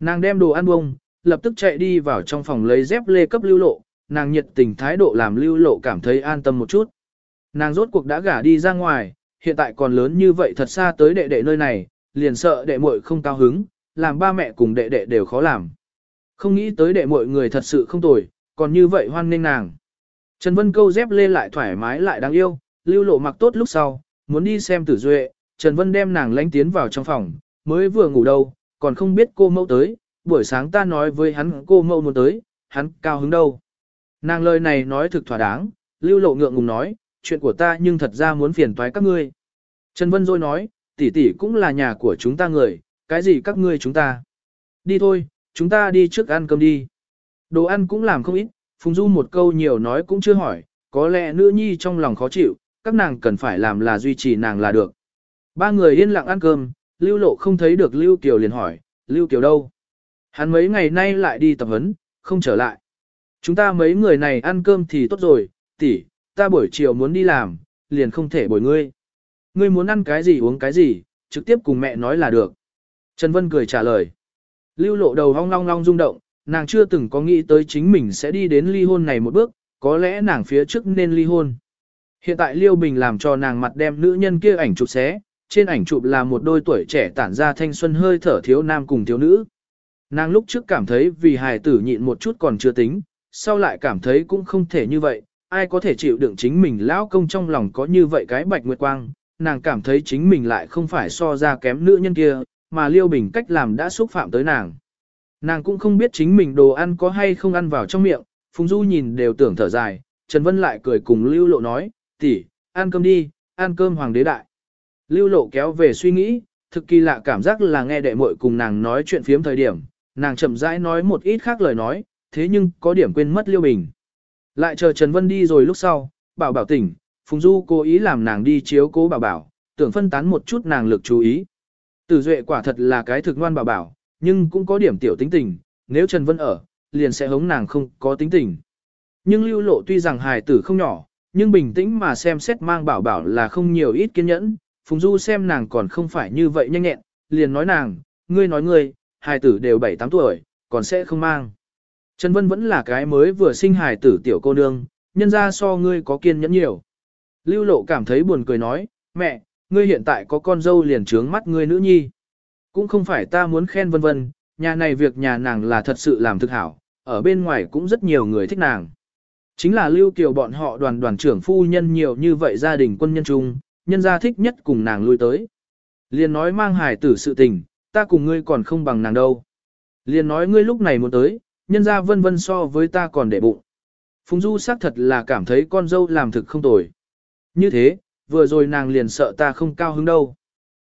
Nàng đem đồ ăn bông, lập tức chạy đi vào trong phòng lấy dép lê cấp lưu lộ, nàng nhiệt tình thái độ làm lưu lộ cảm thấy an tâm một chút. Nàng rốt cuộc đã gả đi ra ngoài, hiện tại còn lớn như vậy thật xa tới đệ đệ nơi này, liền sợ đệ muội không cao hứng, làm ba mẹ cùng đệ đệ đều khó làm. Không nghĩ tới đệ muội người thật sự không tồi, còn như vậy hoan nghênh nàng. Trần Vân câu dép lê lại thoải mái lại đáng yêu, lưu lộ mặc tốt lúc sau, muốn đi xem tử duệ, Trần Vân đem nàng lánh tiến vào trong phòng, mới vừa ngủ đâu, còn không biết cô mẫu tới, buổi sáng ta nói với hắn cô mẫu muốn tới, hắn cao hứng đâu. Nàng lời này nói thực thỏa đáng, lưu lộ ngượng ngùng nói, chuyện của ta nhưng thật ra muốn phiền toái các ngươi. Trần Vân rồi nói, tỷ tỷ cũng là nhà của chúng ta người, cái gì các ngươi chúng ta. Đi thôi, chúng ta đi trước ăn cơm đi. Đồ ăn cũng làm không ít, Phùng Du một câu nhiều nói cũng chưa hỏi, có lẽ nữ nhi trong lòng khó chịu, các nàng cần phải làm là duy trì nàng là được. Ba người yên lặng ăn cơm, Lưu Lộ không thấy được Lưu Kiều liền hỏi, Lưu Kiều đâu? Hắn mấy ngày nay lại đi tập huấn, không trở lại. Chúng ta mấy người này ăn cơm thì tốt rồi, tỷ, ta buổi chiều muốn đi làm, liền không thể bồi ngươi. Ngươi muốn ăn cái gì uống cái gì, trực tiếp cùng mẹ nói là được. Trần Vân cười trả lời. Lưu lộ đầu hong long long rung động, nàng chưa từng có nghĩ tới chính mình sẽ đi đến ly hôn này một bước, có lẽ nàng phía trước nên ly hôn. Hiện tại Liêu Bình làm cho nàng mặt đem nữ nhân kia ảnh chụp xé, trên ảnh chụp là một đôi tuổi trẻ tản ra thanh xuân hơi thở thiếu nam cùng thiếu nữ. Nàng lúc trước cảm thấy vì hài tử nhịn một chút còn chưa tính, sau lại cảm thấy cũng không thể như vậy, ai có thể chịu đựng chính mình lão công trong lòng có như vậy cái bạch nguyệt quang, nàng cảm thấy chính mình lại không phải so ra kém nữ nhân kia, mà Liêu Bình cách làm đã xúc phạm tới nàng. Nàng cũng không biết chính mình đồ ăn có hay không ăn vào trong miệng, Phùng Du nhìn đều tưởng thở dài, Trần Vân lại cười cùng Lưu Lộ nói, tỷ, ăn cơm đi, ăn cơm hoàng đế đại. Lưu Lộ kéo về suy nghĩ, thực kỳ lạ cảm giác là nghe đệ muội cùng nàng nói chuyện phiếm thời điểm, nàng chậm rãi nói một ít khác lời nói, thế nhưng có điểm quên mất Liêu Bình. Lại chờ Trần Vân đi rồi lúc sau, bảo bảo tỉnh, Phùng Du cố ý làm nàng đi chiếu cố bảo bảo, tưởng phân tán một chút nàng lực chú ý. Tử Duệ quả thật là cái thực ngoan bảo bảo, nhưng cũng có điểm tiểu tính tình, nếu Trần Vân ở, liền sẽ hống nàng không có tính tình. Nhưng lưu lộ tuy rằng hài tử không nhỏ, nhưng bình tĩnh mà xem xét mang bảo bảo là không nhiều ít kiên nhẫn, Phùng Du xem nàng còn không phải như vậy nhanh nhẹn, liền nói nàng, ngươi nói ngươi, hài tử đều 7-8 tuổi, còn sẽ không mang. Trần Vân vẫn là cái mới vừa sinh hài tử tiểu cô nương, nhân ra so ngươi có kiên nhẫn nhiều. Lưu lộ cảm thấy buồn cười nói, mẹ, ngươi hiện tại có con dâu liền trướng mắt ngươi nữ nhi. Cũng không phải ta muốn khen vân vân, nhà này việc nhà nàng là thật sự làm thực hảo, ở bên ngoài cũng rất nhiều người thích nàng. Chính là lưu kiều bọn họ đoàn đoàn trưởng phu nhân nhiều như vậy gia đình quân nhân chung, nhân gia thích nhất cùng nàng lui tới. Liền nói mang hài tử sự tình, ta cùng ngươi còn không bằng nàng đâu. Liền nói ngươi lúc này muốn tới, nhân gia vân vân so với ta còn để bụng. Phùng Du xác thật là cảm thấy con dâu làm thực không tồi. Như thế, vừa rồi nàng liền sợ ta không cao hứng đâu.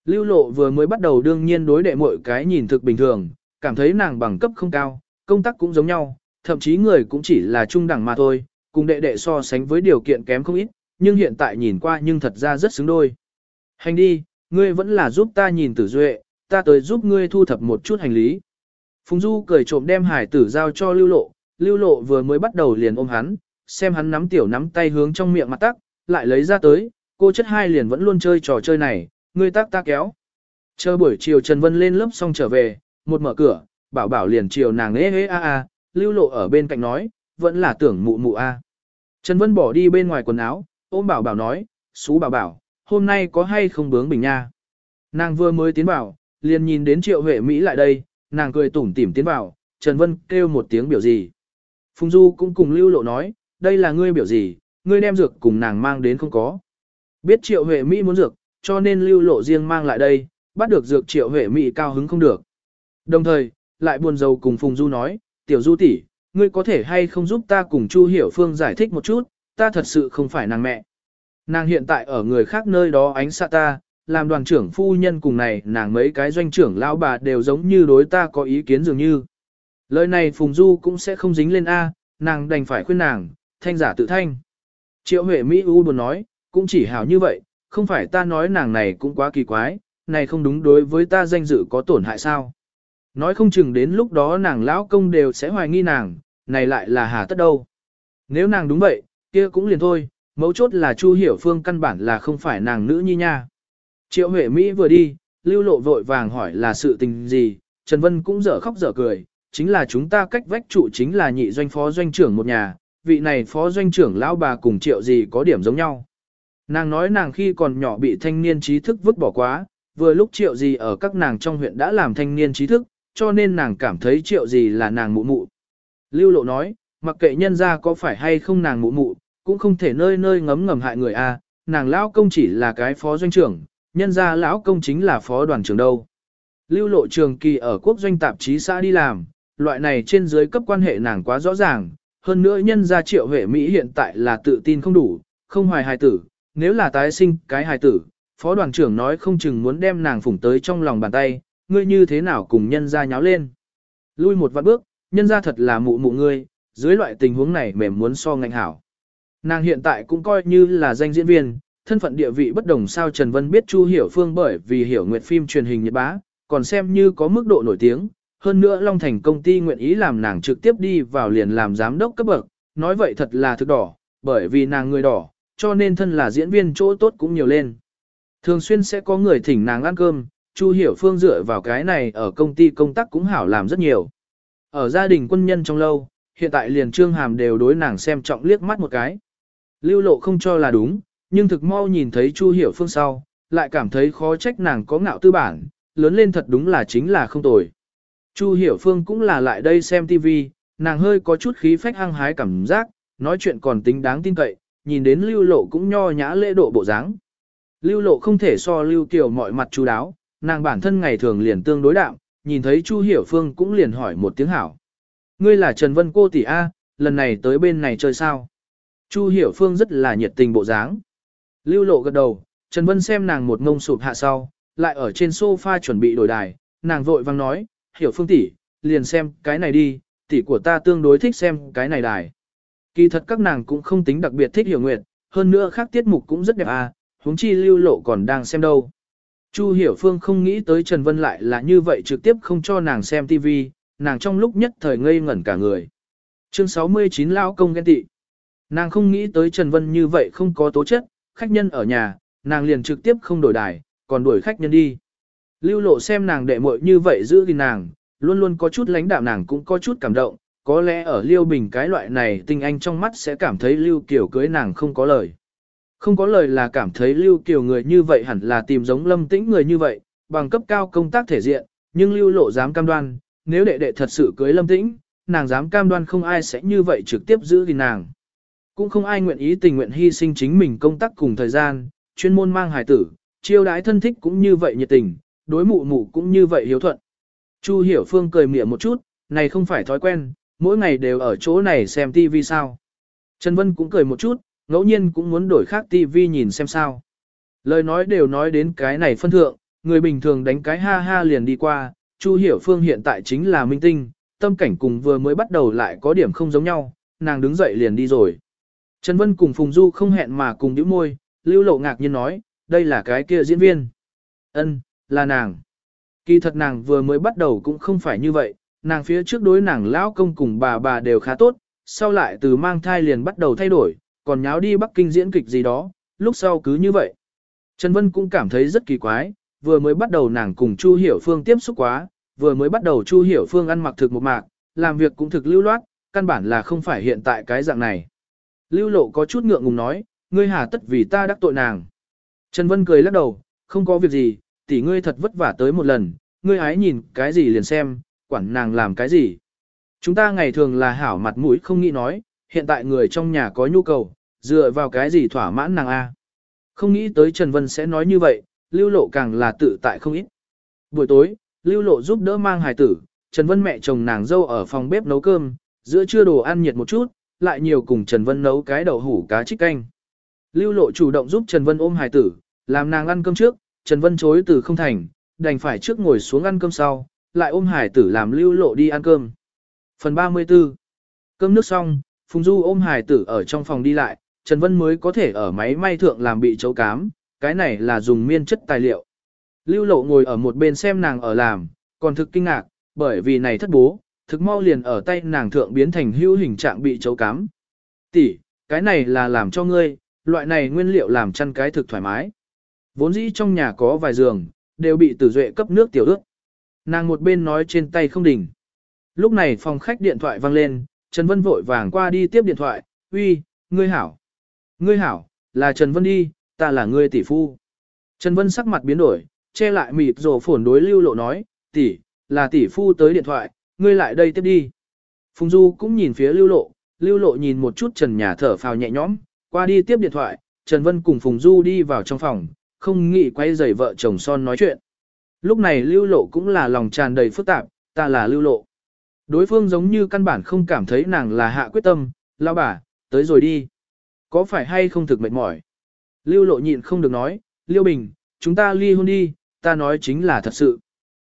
Lưu lộ vừa mới bắt đầu đương nhiên đối đệ mọi cái nhìn thực bình thường, cảm thấy nàng bằng cấp không cao, công tác cũng giống nhau, thậm chí người cũng chỉ là trung đẳng mà thôi, cùng đệ đệ so sánh với điều kiện kém không ít, nhưng hiện tại nhìn qua nhưng thật ra rất xứng đôi. Hành đi, ngươi vẫn là giúp ta nhìn tử duệ, ta tới giúp ngươi thu thập một chút hành lý. Phùng Du cười trộm đem hải tử giao cho lưu lộ, lưu lộ vừa mới bắt đầu liền ôm hắn, xem hắn nắm tiểu nắm tay hướng trong miệng mặt tắc, lại lấy ra tới, cô chất hai liền vẫn luôn chơi trò chơi này, ngươi tác ta kéo. Chờ buổi chiều Trần Vân lên lớp xong trở về, một mở cửa, bảo bảo liền chiều nàng ế ế a a, lưu lộ ở bên cạnh nói, vẫn là tưởng mụ mụ a. Trần Vân bỏ đi bên ngoài quần áo, ôm bảo bảo nói, xú bảo bảo, hôm nay có hay không bướng bình nha. Nàng vừa mới tiến vào, liền nhìn đến triệu huệ Mỹ lại đây, nàng cười tủm tỉm tiến vào, Trần Vân kêu một tiếng biểu gì. Phùng Du cũng cùng lưu lộ nói, đây là ngươi biểu gì, ngươi đem dược cùng nàng mang đến không có. Biết triệu huệ Mỹ muốn dược, cho nên lưu lộ riêng mang lại đây, bắt được dược triệu huệ Mỹ cao hứng không được. Đồng thời, lại buồn rầu cùng Phùng Du nói, tiểu Du tỷ, ngươi có thể hay không giúp ta cùng Chu Hiểu Phương giải thích một chút, ta thật sự không phải nàng mẹ. Nàng hiện tại ở người khác nơi đó ánh xa ta, làm đoàn trưởng phu nhân cùng này nàng mấy cái doanh trưởng lão bà đều giống như đối ta có ý kiến dường như. Lời này Phùng Du cũng sẽ không dính lên A, nàng đành phải khuyên nàng, thanh giả tự thanh. Triệu Huệ Mỹ U buồn nói, cũng chỉ hảo như vậy, không phải ta nói nàng này cũng quá kỳ quái, này không đúng đối với ta danh dự có tổn hại sao. Nói không chừng đến lúc đó nàng lão công đều sẽ hoài nghi nàng, này lại là hà tất đâu. Nếu nàng đúng vậy, kia cũng liền thôi, mấu chốt là Chu Hiểu Phương căn bản là không phải nàng nữ nhi nha. Triệu Huệ Mỹ vừa đi, lưu lộ vội vàng hỏi là sự tình gì, Trần Vân cũng dở khóc dở cười, chính là chúng ta cách vách trụ chính là nhị doanh phó doanh trưởng một nhà, vị này phó doanh trưởng lão bà cùng triệu gì có điểm giống nhau. Nàng nói nàng khi còn nhỏ bị thanh niên trí thức vứt bỏ quá, vừa lúc triệu gì ở các nàng trong huyện đã làm thanh niên trí thức, cho nên nàng cảm thấy triệu gì là nàng mụ mụ. Lưu lộ nói, mặc kệ nhân ra có phải hay không nàng mụ mụ, cũng không thể nơi nơi ngấm ngầm hại người a. nàng lão công chỉ là cái phó doanh trưởng, nhân gia lão công chính là phó đoàn trưởng đâu. Lưu lộ trường kỳ ở quốc doanh tạp chí xã đi làm, loại này trên dưới cấp quan hệ nàng quá rõ ràng, hơn nữa nhân gia triệu huệ Mỹ hiện tại là tự tin không đủ, không hoài hài tử, nếu là tái sinh cái hài tử, phó đoàn trưởng nói không chừng muốn đem nàng phủng tới trong lòng bàn tay, ngươi như thế nào cùng nhân gia nháo lên. Lui một vạn bước, nhân gia thật là mụ mụ ngươi, dưới loại tình huống này mềm muốn so ngành hảo. Nàng hiện tại cũng coi như là danh diễn viên, thân phận địa vị bất đồng sao Trần Vân biết Chu Hiểu Phương bởi vì hiểu nguyệt phim truyền hình nhật bá, còn xem như có mức độ nổi tiếng, hơn nữa Long Thành công ty nguyện ý làm nàng trực tiếp đi vào liền làm giám đốc cấp bậc, nói vậy thật là thực đỏ, bởi vì nàng người đỏ, cho nên thân là diễn viên chỗ tốt cũng nhiều lên. Thường xuyên sẽ có người thỉnh nàng ăn cơm, Chu Hiểu Phương dựa vào cái này ở công ty công tác cũng hảo làm rất nhiều. Ở gia đình quân nhân trong lâu, hiện tại liền Trương Hàm đều đối nàng xem trọng liếc mắt một cái. Lưu lộ không cho là đúng, nhưng thực mau nhìn thấy Chu Hiểu Phương sau, lại cảm thấy khó trách nàng có ngạo tư bản, lớn lên thật đúng là chính là không tồi. Chu Hiểu Phương cũng là lại đây xem TV, nàng hơi có chút khí phách hăng hái cảm giác, nói chuyện còn tính đáng tin cậy, nhìn đến lưu lộ cũng nho nhã lễ độ bộ dáng. Lưu lộ không thể so lưu tiểu mọi mặt chú đáo, nàng bản thân ngày thường liền tương đối đạm, nhìn thấy Chu Hiểu Phương cũng liền hỏi một tiếng hảo. Ngươi là Trần Vân cô tỷ A, lần này tới bên này chơi sao? Chu Hiểu Phương rất là nhiệt tình bộ dáng. Lưu lộ gật đầu, Trần Vân xem nàng một ngông sụp hạ sau, lại ở trên sofa chuẩn bị đổi đài, nàng vội vang nói, hiểu phương tỷ, liền xem cái này đi, tỷ của ta tương đối thích xem cái này đài. Kỳ thật các nàng cũng không tính đặc biệt thích hiểu nguyệt, hơn nữa khác tiết mục cũng rất đẹp à, huống chi lưu lộ còn đang xem đâu. Chu hiểu phương không nghĩ tới Trần Vân lại là như vậy trực tiếp không cho nàng xem TV, nàng trong lúc nhất thời ngây ngẩn cả người. Chương 69 Lão công ghen tị. Nàng không nghĩ tới Trần Vân như vậy không có tố chất, khách nhân ở nhà, nàng liền trực tiếp không đổi đài, còn đuổi khách nhân đi. Lưu lộ xem nàng đệ muội như vậy giữ gìn nàng, luôn luôn có chút lãnh đạm nàng cũng có chút cảm động, có lẽ ở Lưu Bình cái loại này tinh anh trong mắt sẽ cảm thấy Lưu Kiều cưới nàng không có lời. Không có lời là cảm thấy Lưu Kiều người như vậy hẳn là tìm giống lâm tĩnh người như vậy, bằng cấp cao công tác thể diện, nhưng Lưu lộ dám cam đoan, nếu đệ đệ thật sự cưới lâm tĩnh, nàng dám cam đoan không ai sẽ như vậy trực tiếp giữ gìn nàng. Cũng không ai nguyện ý tình nguyện hy sinh chính mình công tác cùng thời gian, chuyên môn mang hài tử, chiêu đái thân thích cũng như vậy nhiệt tình, đối mụ mụ cũng như vậy hiếu thuận. Chu Hiểu Phương cười mỉa một chút, này không phải thói quen, mỗi ngày đều ở chỗ này xem TV sao. Trần Vân cũng cười một chút, ngẫu nhiên cũng muốn đổi khác TV nhìn xem sao. Lời nói đều nói đến cái này phân thượng, người bình thường đánh cái ha ha liền đi qua, Chu Hiểu Phương hiện tại chính là minh tinh, tâm cảnh cùng vừa mới bắt đầu lại có điểm không giống nhau, nàng đứng dậy liền đi rồi. Trần Vân cùng Phùng Du không hẹn mà cùng nhíu môi, Lưu Lộ ngạc nhiên nói, đây là cái kia diễn viên. Ân, là nàng. Kỳ thật nàng vừa mới bắt đầu cũng không phải như vậy, nàng phía trước đối nàng lão công cùng bà bà đều khá tốt, sau lại từ mang thai liền bắt đầu thay đổi, còn nháo đi Bắc Kinh diễn kịch gì đó, lúc sau cứ như vậy. Trần Vân cũng cảm thấy rất kỳ quái, vừa mới bắt đầu nàng cùng Chu Hiểu Phương tiếp xúc quá, vừa mới bắt đầu Chu Hiểu Phương ăn mặc thực một mạc, làm việc cũng thực lưu loát, căn bản là không phải hiện tại cái dạng này. Lưu lộ có chút ngượng ngùng nói, ngươi hà tất vì ta đắc tội nàng. Trần Vân cười lắc đầu, không có việc gì, tỷ ngươi thật vất vả tới một lần, ngươi ái nhìn cái gì liền xem, quản nàng làm cái gì. Chúng ta ngày thường là hảo mặt mũi không nghĩ nói, hiện tại người trong nhà có nhu cầu, dựa vào cái gì thỏa mãn nàng A. Không nghĩ tới Trần Vân sẽ nói như vậy, lưu lộ càng là tự tại không ít. Buổi tối, lưu lộ giúp đỡ mang hài tử, Trần Vân mẹ chồng nàng dâu ở phòng bếp nấu cơm, giữa trưa đồ ăn nhiệt một chút, lại nhiều cùng Trần Vân nấu cái đậu hủ cá trích canh. Lưu lộ chủ động giúp Trần Vân ôm hài tử, làm nàng ăn cơm trước, Trần Vân chối từ không thành, đành phải trước ngồi xuống ăn cơm sau, lại ôm hải tử làm lưu lộ đi ăn cơm. Phần 34 Cơm nước xong, Phùng Du ôm hải tử ở trong phòng đi lại, Trần Vân mới có thể ở máy may thượng làm bị chấu cám, cái này là dùng miên chất tài liệu. Lưu lộ ngồi ở một bên xem nàng ở làm, còn thực kinh ngạc, bởi vì này thất bố, thực mau liền ở tay nàng thượng biến thành hữu hình trạng bị chấu cám. Tỷ, cái này là làm cho ngươi, loại này nguyên liệu làm chăn cái thực thoải mái. Vốn dĩ trong nhà có vài giường, đều bị tử duệ cấp nước tiểu ướt. Nàng một bên nói trên tay không đỉnh. Lúc này phòng khách điện thoại vang lên, Trần Vân vội vàng qua đi tiếp điện thoại, uy, ngươi hảo. Ngươi hảo, là Trần Vân đi, ta là ngươi tỷ phu. Trần Vân sắc mặt biến đổi, che lại mịt rồ phổn đối lưu lộ nói, tỷ, là tỷ phu tới điện thoại, ngươi lại đây tiếp đi. Phùng Du cũng nhìn phía lưu lộ, lưu lộ nhìn một chút trần nhà thở phào nhẹ nhõm, qua đi tiếp điện thoại, Trần Vân cùng Phùng Du đi vào trong phòng, không nghĩ quay giày vợ chồng son nói chuyện. Lúc này lưu lộ cũng là lòng tràn đầy phức tạp, ta là lưu lộ. Đối phương giống như căn bản không cảm thấy nàng là hạ quyết tâm, lao bà, tới rồi đi. Có phải hay không thực mệt mỏi? Lưu lộ nhịn không được nói, Liêu Bình, chúng ta ly hôn đi, ta nói chính là thật sự.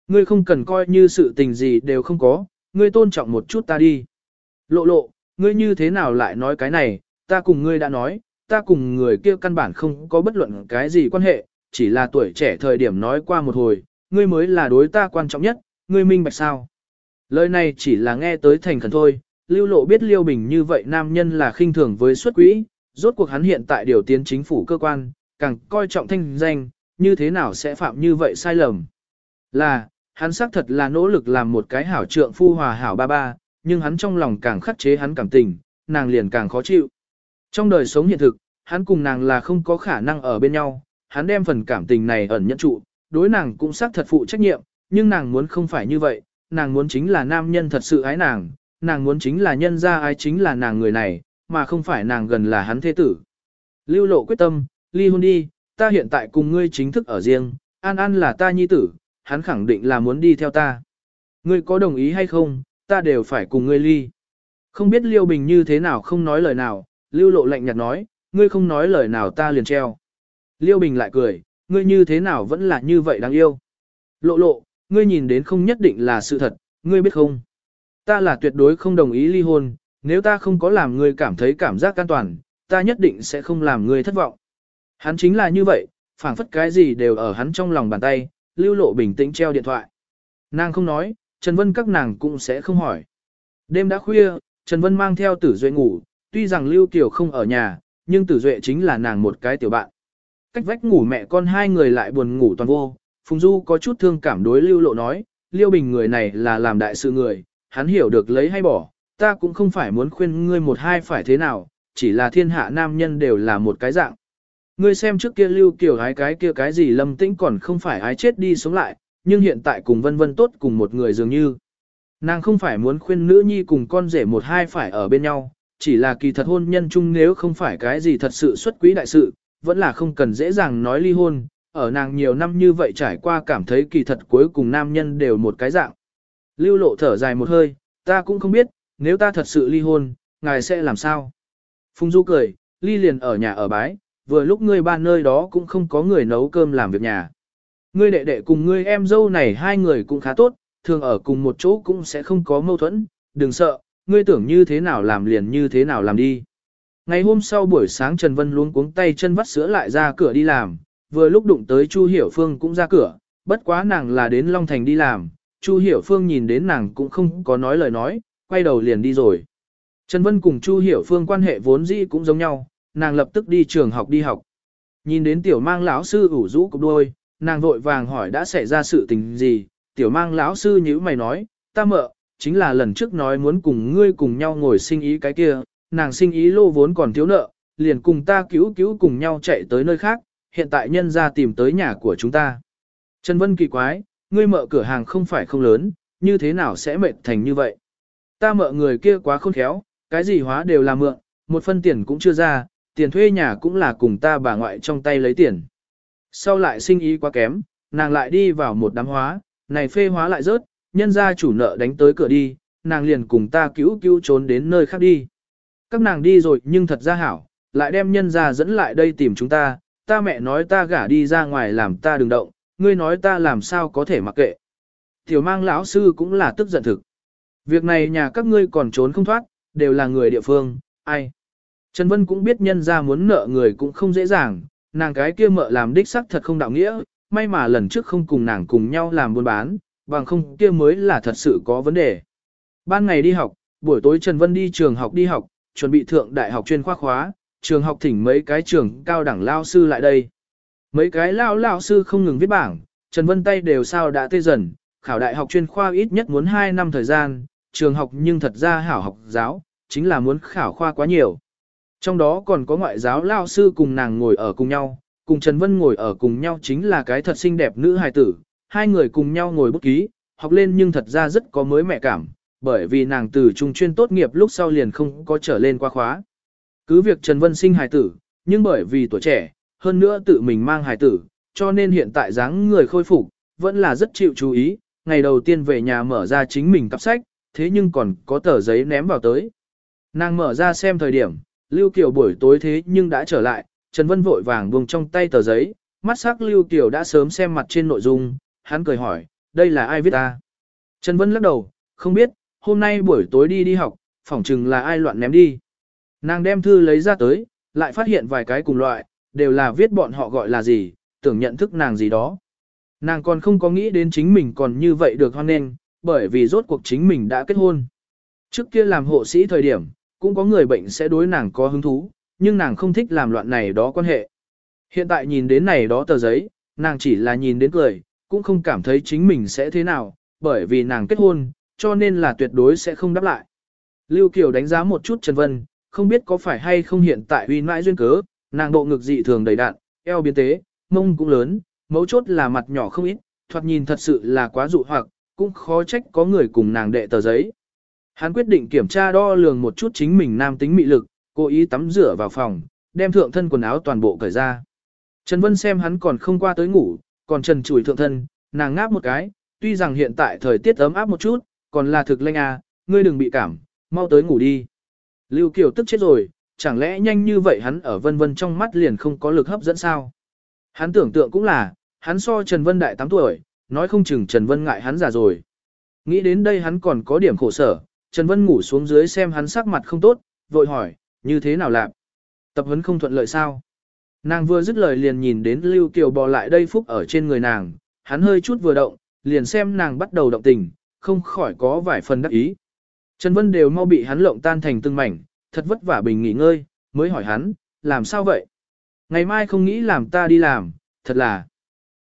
Ngươi không cần coi như sự tình gì đều không có, ngươi tôn trọng một chút ta đi. Lộ lộ, ngươi như thế nào lại nói cái này, ta cùng ngươi đã nói, ta cùng người kia căn bản không có bất luận cái gì quan hệ, chỉ là tuổi trẻ thời điểm nói qua một hồi, ngươi mới là đối ta quan trọng nhất, ngươi minh bạch sao. Lời này chỉ là nghe tới thành khẩn thôi, lưu lộ biết liêu bình như vậy nam nhân là khinh thường với xuất quỹ, rốt cuộc hắn hiện tại điều tiến chính phủ cơ quan, càng coi trọng thanh danh, như thế nào sẽ phạm như vậy sai lầm. Là, hắn xác thật là nỗ lực làm một cái hảo trượng phu hòa hảo ba ba, nhưng hắn trong lòng càng khắc chế hắn cảm tình, nàng liền càng khó chịu. Trong đời sống hiện thực, hắn cùng nàng là không có khả năng ở bên nhau, hắn đem phần cảm tình này ẩn nhẫn trụ, đối nàng cũng xác thật phụ trách nhiệm, nhưng nàng muốn không phải như vậy, nàng muốn chính là nam nhân thật sự ái nàng, nàng muốn chính là nhân gia ái chính là nàng người này, mà không phải nàng gần là hắn thế tử. Lưu lộ quyết tâm, ly hôn đi, ta hiện tại cùng ngươi chính thức ở riêng, An An là ta nhi tử, hắn khẳng định là muốn đi theo ta. Ngươi có đồng ý hay không, ta đều phải cùng ngươi ly. Không biết Liêu Bình như thế nào không nói lời nào, Lưu Lộ lạnh nhạt nói, ngươi không nói lời nào ta liền treo. Liêu Bình lại cười, ngươi như thế nào vẫn là như vậy đáng yêu. Lộ lộ, ngươi nhìn đến không nhất định là sự thật, ngươi biết không? Ta là tuyệt đối không đồng ý ly hôn, nếu ta không có làm ngươi cảm thấy cảm giác an toàn, ta nhất định sẽ không làm ngươi thất vọng. Hắn chính là như vậy, phảng phất cái gì đều ở hắn trong lòng bàn tay, lưu lộ bình tĩnh treo điện thoại. Nàng không nói, Trần Vân các nàng cũng sẽ không hỏi. Đêm đã khuya, Trần Vân mang theo tử duệ ngủ, tuy rằng Lưu Kiều không ở nhà, nhưng tử duệ chính là nàng một cái tiểu bạn. Cách vách ngủ mẹ con hai người lại buồn ngủ toàn vô, Phùng Du có chút thương cảm đối Lưu Lộ nói, Liêu Bình người này là làm đại sự người, hắn hiểu được lấy hay bỏ, ta cũng không phải muốn khuyên ngươi một hai phải thế nào, chỉ là thiên hạ nam nhân đều là một cái dạng. Ngươi xem trước kia Lưu Kiều ái cái kia cái gì lâm tĩnh còn không phải ái chết đi sống lại, nhưng hiện tại cùng vân vân tốt cùng một người dường như. Nàng không phải muốn khuyên nữ nhi cùng con rể một hai phải ở bên nhau, chỉ là kỳ thật hôn nhân chung nếu không phải cái gì thật sự xuất quý đại sự, vẫn là không cần dễ dàng nói ly hôn, ở nàng nhiều năm như vậy trải qua cảm thấy kỳ thật cuối cùng nam nhân đều một cái dạng. Lưu lộ thở dài một hơi, ta cũng không biết, nếu ta thật sự ly hôn, ngài sẽ làm sao? Phùng Du cười, ly liền ở nhà ở bái, vừa lúc ngươi ba nơi đó cũng không có người nấu cơm làm việc nhà. Ngươi đệ đệ cùng ngươi em dâu này hai người cũng khá tốt, thường ở cùng một chỗ cũng sẽ không có mâu thuẫn, đừng sợ, ngươi tưởng như thế nào làm liền như thế nào làm đi. Ngày hôm sau buổi sáng Trần Vân luống cuống tay chân vắt sữa lại ra cửa đi làm, vừa lúc đụng tới Chu Hiểu Phương cũng ra cửa, bất quá nàng là đến Long Thành đi làm, Chu Hiểu Phương nhìn đến nàng cũng không có nói lời nói, quay đầu liền đi rồi. Trần Vân cùng Chu Hiểu Phương quan hệ vốn dĩ cũng giống nhau, nàng lập tức đi trường học đi học. Nhìn đến tiểu mang lão sư ủ rũ cục đôi, nàng vội vàng hỏi đã xảy ra sự tình gì, tiểu mang lão sư như mày nói, ta mợ, chính là lần trước nói muốn cùng ngươi cùng nhau ngồi sinh ý cái kia, nàng sinh ý lô vốn còn thiếu nợ, liền cùng ta cứu cứu cùng nhau chạy tới nơi khác, hiện tại nhân ra tìm tới nhà của chúng ta. Trần Vân kỳ quái, ngươi mợ cửa hàng không phải không lớn, như thế nào sẽ mệt thành như vậy? Ta mợ người kia quá khôn khéo, cái gì hóa đều là mượn, một phân tiền cũng chưa ra, tiền thuê nhà cũng là cùng ta bà ngoại trong tay lấy tiền. Sau lại sinh ý quá kém, nàng lại đi vào một đám hóa, này phê hóa lại rớt, nhân ra chủ nợ đánh tới cửa đi, nàng liền cùng ta cứu cứu trốn đến nơi khác đi. Các nàng đi rồi nhưng thật ra hảo, lại đem nhân ra dẫn lại đây tìm chúng ta, ta mẹ nói ta gả đi ra ngoài làm ta đừng động, ngươi nói ta làm sao có thể mặc kệ. Tiểu mang lão sư cũng là tức giận thực. Việc này nhà các ngươi còn trốn không thoát, đều là người địa phương, ai. Trần Vân cũng biết nhân ra muốn nợ người cũng không dễ dàng, nàng cái kia mợ làm đích sắc thật không đạo nghĩa, may mà lần trước không cùng nàng cùng nhau làm buôn bán, bằng không kia mới là thật sự có vấn đề. Ban ngày đi học, buổi tối Trần Vân đi trường học đi học, chuẩn bị thượng đại học chuyên khoa khóa, trường học thỉnh mấy cái trường cao đẳng lao sư lại đây. Mấy cái lao lao sư không ngừng viết bảng, Trần Vân tay đều sao đã tê dần, khảo đại học chuyên khoa ít nhất muốn 2 năm thời gian, trường học nhưng thật ra hảo học giáo, chính là muốn khảo khoa quá nhiều. Trong đó còn có ngoại giáo lao sư cùng nàng ngồi ở cùng nhau, cùng Trần Vân ngồi ở cùng nhau chính là cái thật xinh đẹp nữ hài tử, hai người cùng nhau ngồi bút ký, học lên nhưng thật ra rất có mới mẹ cảm, bởi vì nàng từ trung chuyên tốt nghiệp lúc sau liền không có trở lên qua khóa. Cứ việc Trần Vân sinh hài tử, nhưng bởi vì tuổi trẻ, hơn nữa tự mình mang hài tử, cho nên hiện tại dáng người khôi phục, vẫn là rất chịu chú ý, ngày đầu tiên về nhà mở ra chính mình cặp sách, thế nhưng còn có tờ giấy ném vào tới. Nàng mở ra xem thời điểm, Lưu Kiều buổi tối thế nhưng đã trở lại, Trần Vân vội vàng buông trong tay tờ giấy, mắt sắc Lưu Kiều đã sớm xem mặt trên nội dung, hắn cười hỏi, đây là ai viết ta? Trần Vân lắc đầu, không biết, hôm nay buổi tối đi đi học, phỏng chừng là ai loạn ném đi. Nàng đem thư lấy ra tới, lại phát hiện vài cái cùng loại, đều là viết bọn họ gọi là gì, tưởng nhận thức nàng gì đó. Nàng còn không có nghĩ đến chính mình còn như vậy được hoan nghênh, bởi vì rốt cuộc chính mình đã kết hôn. Trước kia làm hộ sĩ thời điểm, cũng có người bệnh sẽ đối nàng có hứng thú, nhưng nàng không thích làm loạn này đó quan hệ. Hiện tại nhìn đến này đó tờ giấy, nàng chỉ là nhìn đến cười, cũng không cảm thấy chính mình sẽ thế nào, bởi vì nàng kết hôn, cho nên là tuyệt đối sẽ không đáp lại. Lưu Kiều đánh giá một chút Trần Vân, không biết có phải hay không hiện tại uy mãi duyên cớ, nàng độ ngực dị thường đầy đạn, eo biến tế, mông cũng lớn, mấu chốt là mặt nhỏ không ít, thoạt nhìn thật sự là quá dụ hoặc, cũng khó trách có người cùng nàng đệ tờ giấy. Hắn quyết định kiểm tra đo lường một chút chính mình nam tính mị lực, cố ý tắm rửa vào phòng, đem thượng thân quần áo toàn bộ cởi ra. Trần Vân xem hắn còn không qua tới ngủ, còn trần chùi thượng thân, nàng ngáp một cái, tuy rằng hiện tại thời tiết ấm áp một chút, còn là thực lanh à, ngươi đừng bị cảm, mau tới ngủ đi. Lưu Kiều tức chết rồi, chẳng lẽ nhanh như vậy hắn ở vân vân trong mắt liền không có lực hấp dẫn sao? Hắn tưởng tượng cũng là, hắn so Trần Vân đại 8 tuổi, nói không chừng Trần Vân ngại hắn già rồi. Nghĩ đến đây hắn còn có điểm khổ sở, Trần Vân ngủ xuống dưới xem hắn sắc mặt không tốt, vội hỏi, như thế nào làm? Tập huấn không thuận lợi sao? Nàng vừa dứt lời liền nhìn đến Lưu Kiều bò lại đây phúc ở trên người nàng, hắn hơi chút vừa động, liền xem nàng bắt đầu động tình, không khỏi có vài phần đắc ý. Trần Vân đều mau bị hắn lộng tan thành từng mảnh, thật vất vả bình nghỉ ngơi, mới hỏi hắn, làm sao vậy? Ngày mai không nghĩ làm ta đi làm, thật là.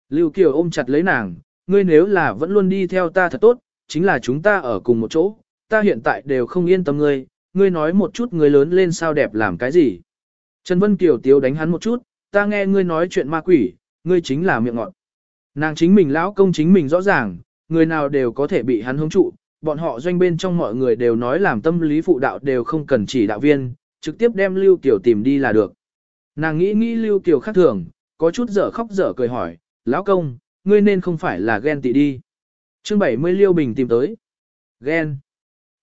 Lưu Kiều ôm chặt lấy nàng, ngươi nếu là vẫn luôn đi theo ta thật tốt, chính là chúng ta ở cùng một chỗ, ta hiện tại đều không yên tâm ngươi, ngươi nói một chút ngươi lớn lên sao đẹp làm cái gì. Trần Vân Kiều tiếu đánh hắn một chút, ta nghe ngươi nói chuyện ma quỷ, ngươi chính là miệng ngọt. Nàng chính mình lão công chính mình rõ ràng, người nào đều có thể bị hắn hống trụ, bọn họ doanh bên trong mọi người đều nói làm tâm lý phụ đạo đều không cần chỉ đạo viên, trực tiếp đem Lưu Kiều tìm đi là được. Nàng nghĩ nghĩ Lưu Kiều khác thường, có chút dở khóc dở cười hỏi, lão công, ngươi nên không phải là ghen tị đi. chương 70 Liêu Bình tìm tới. Ghen.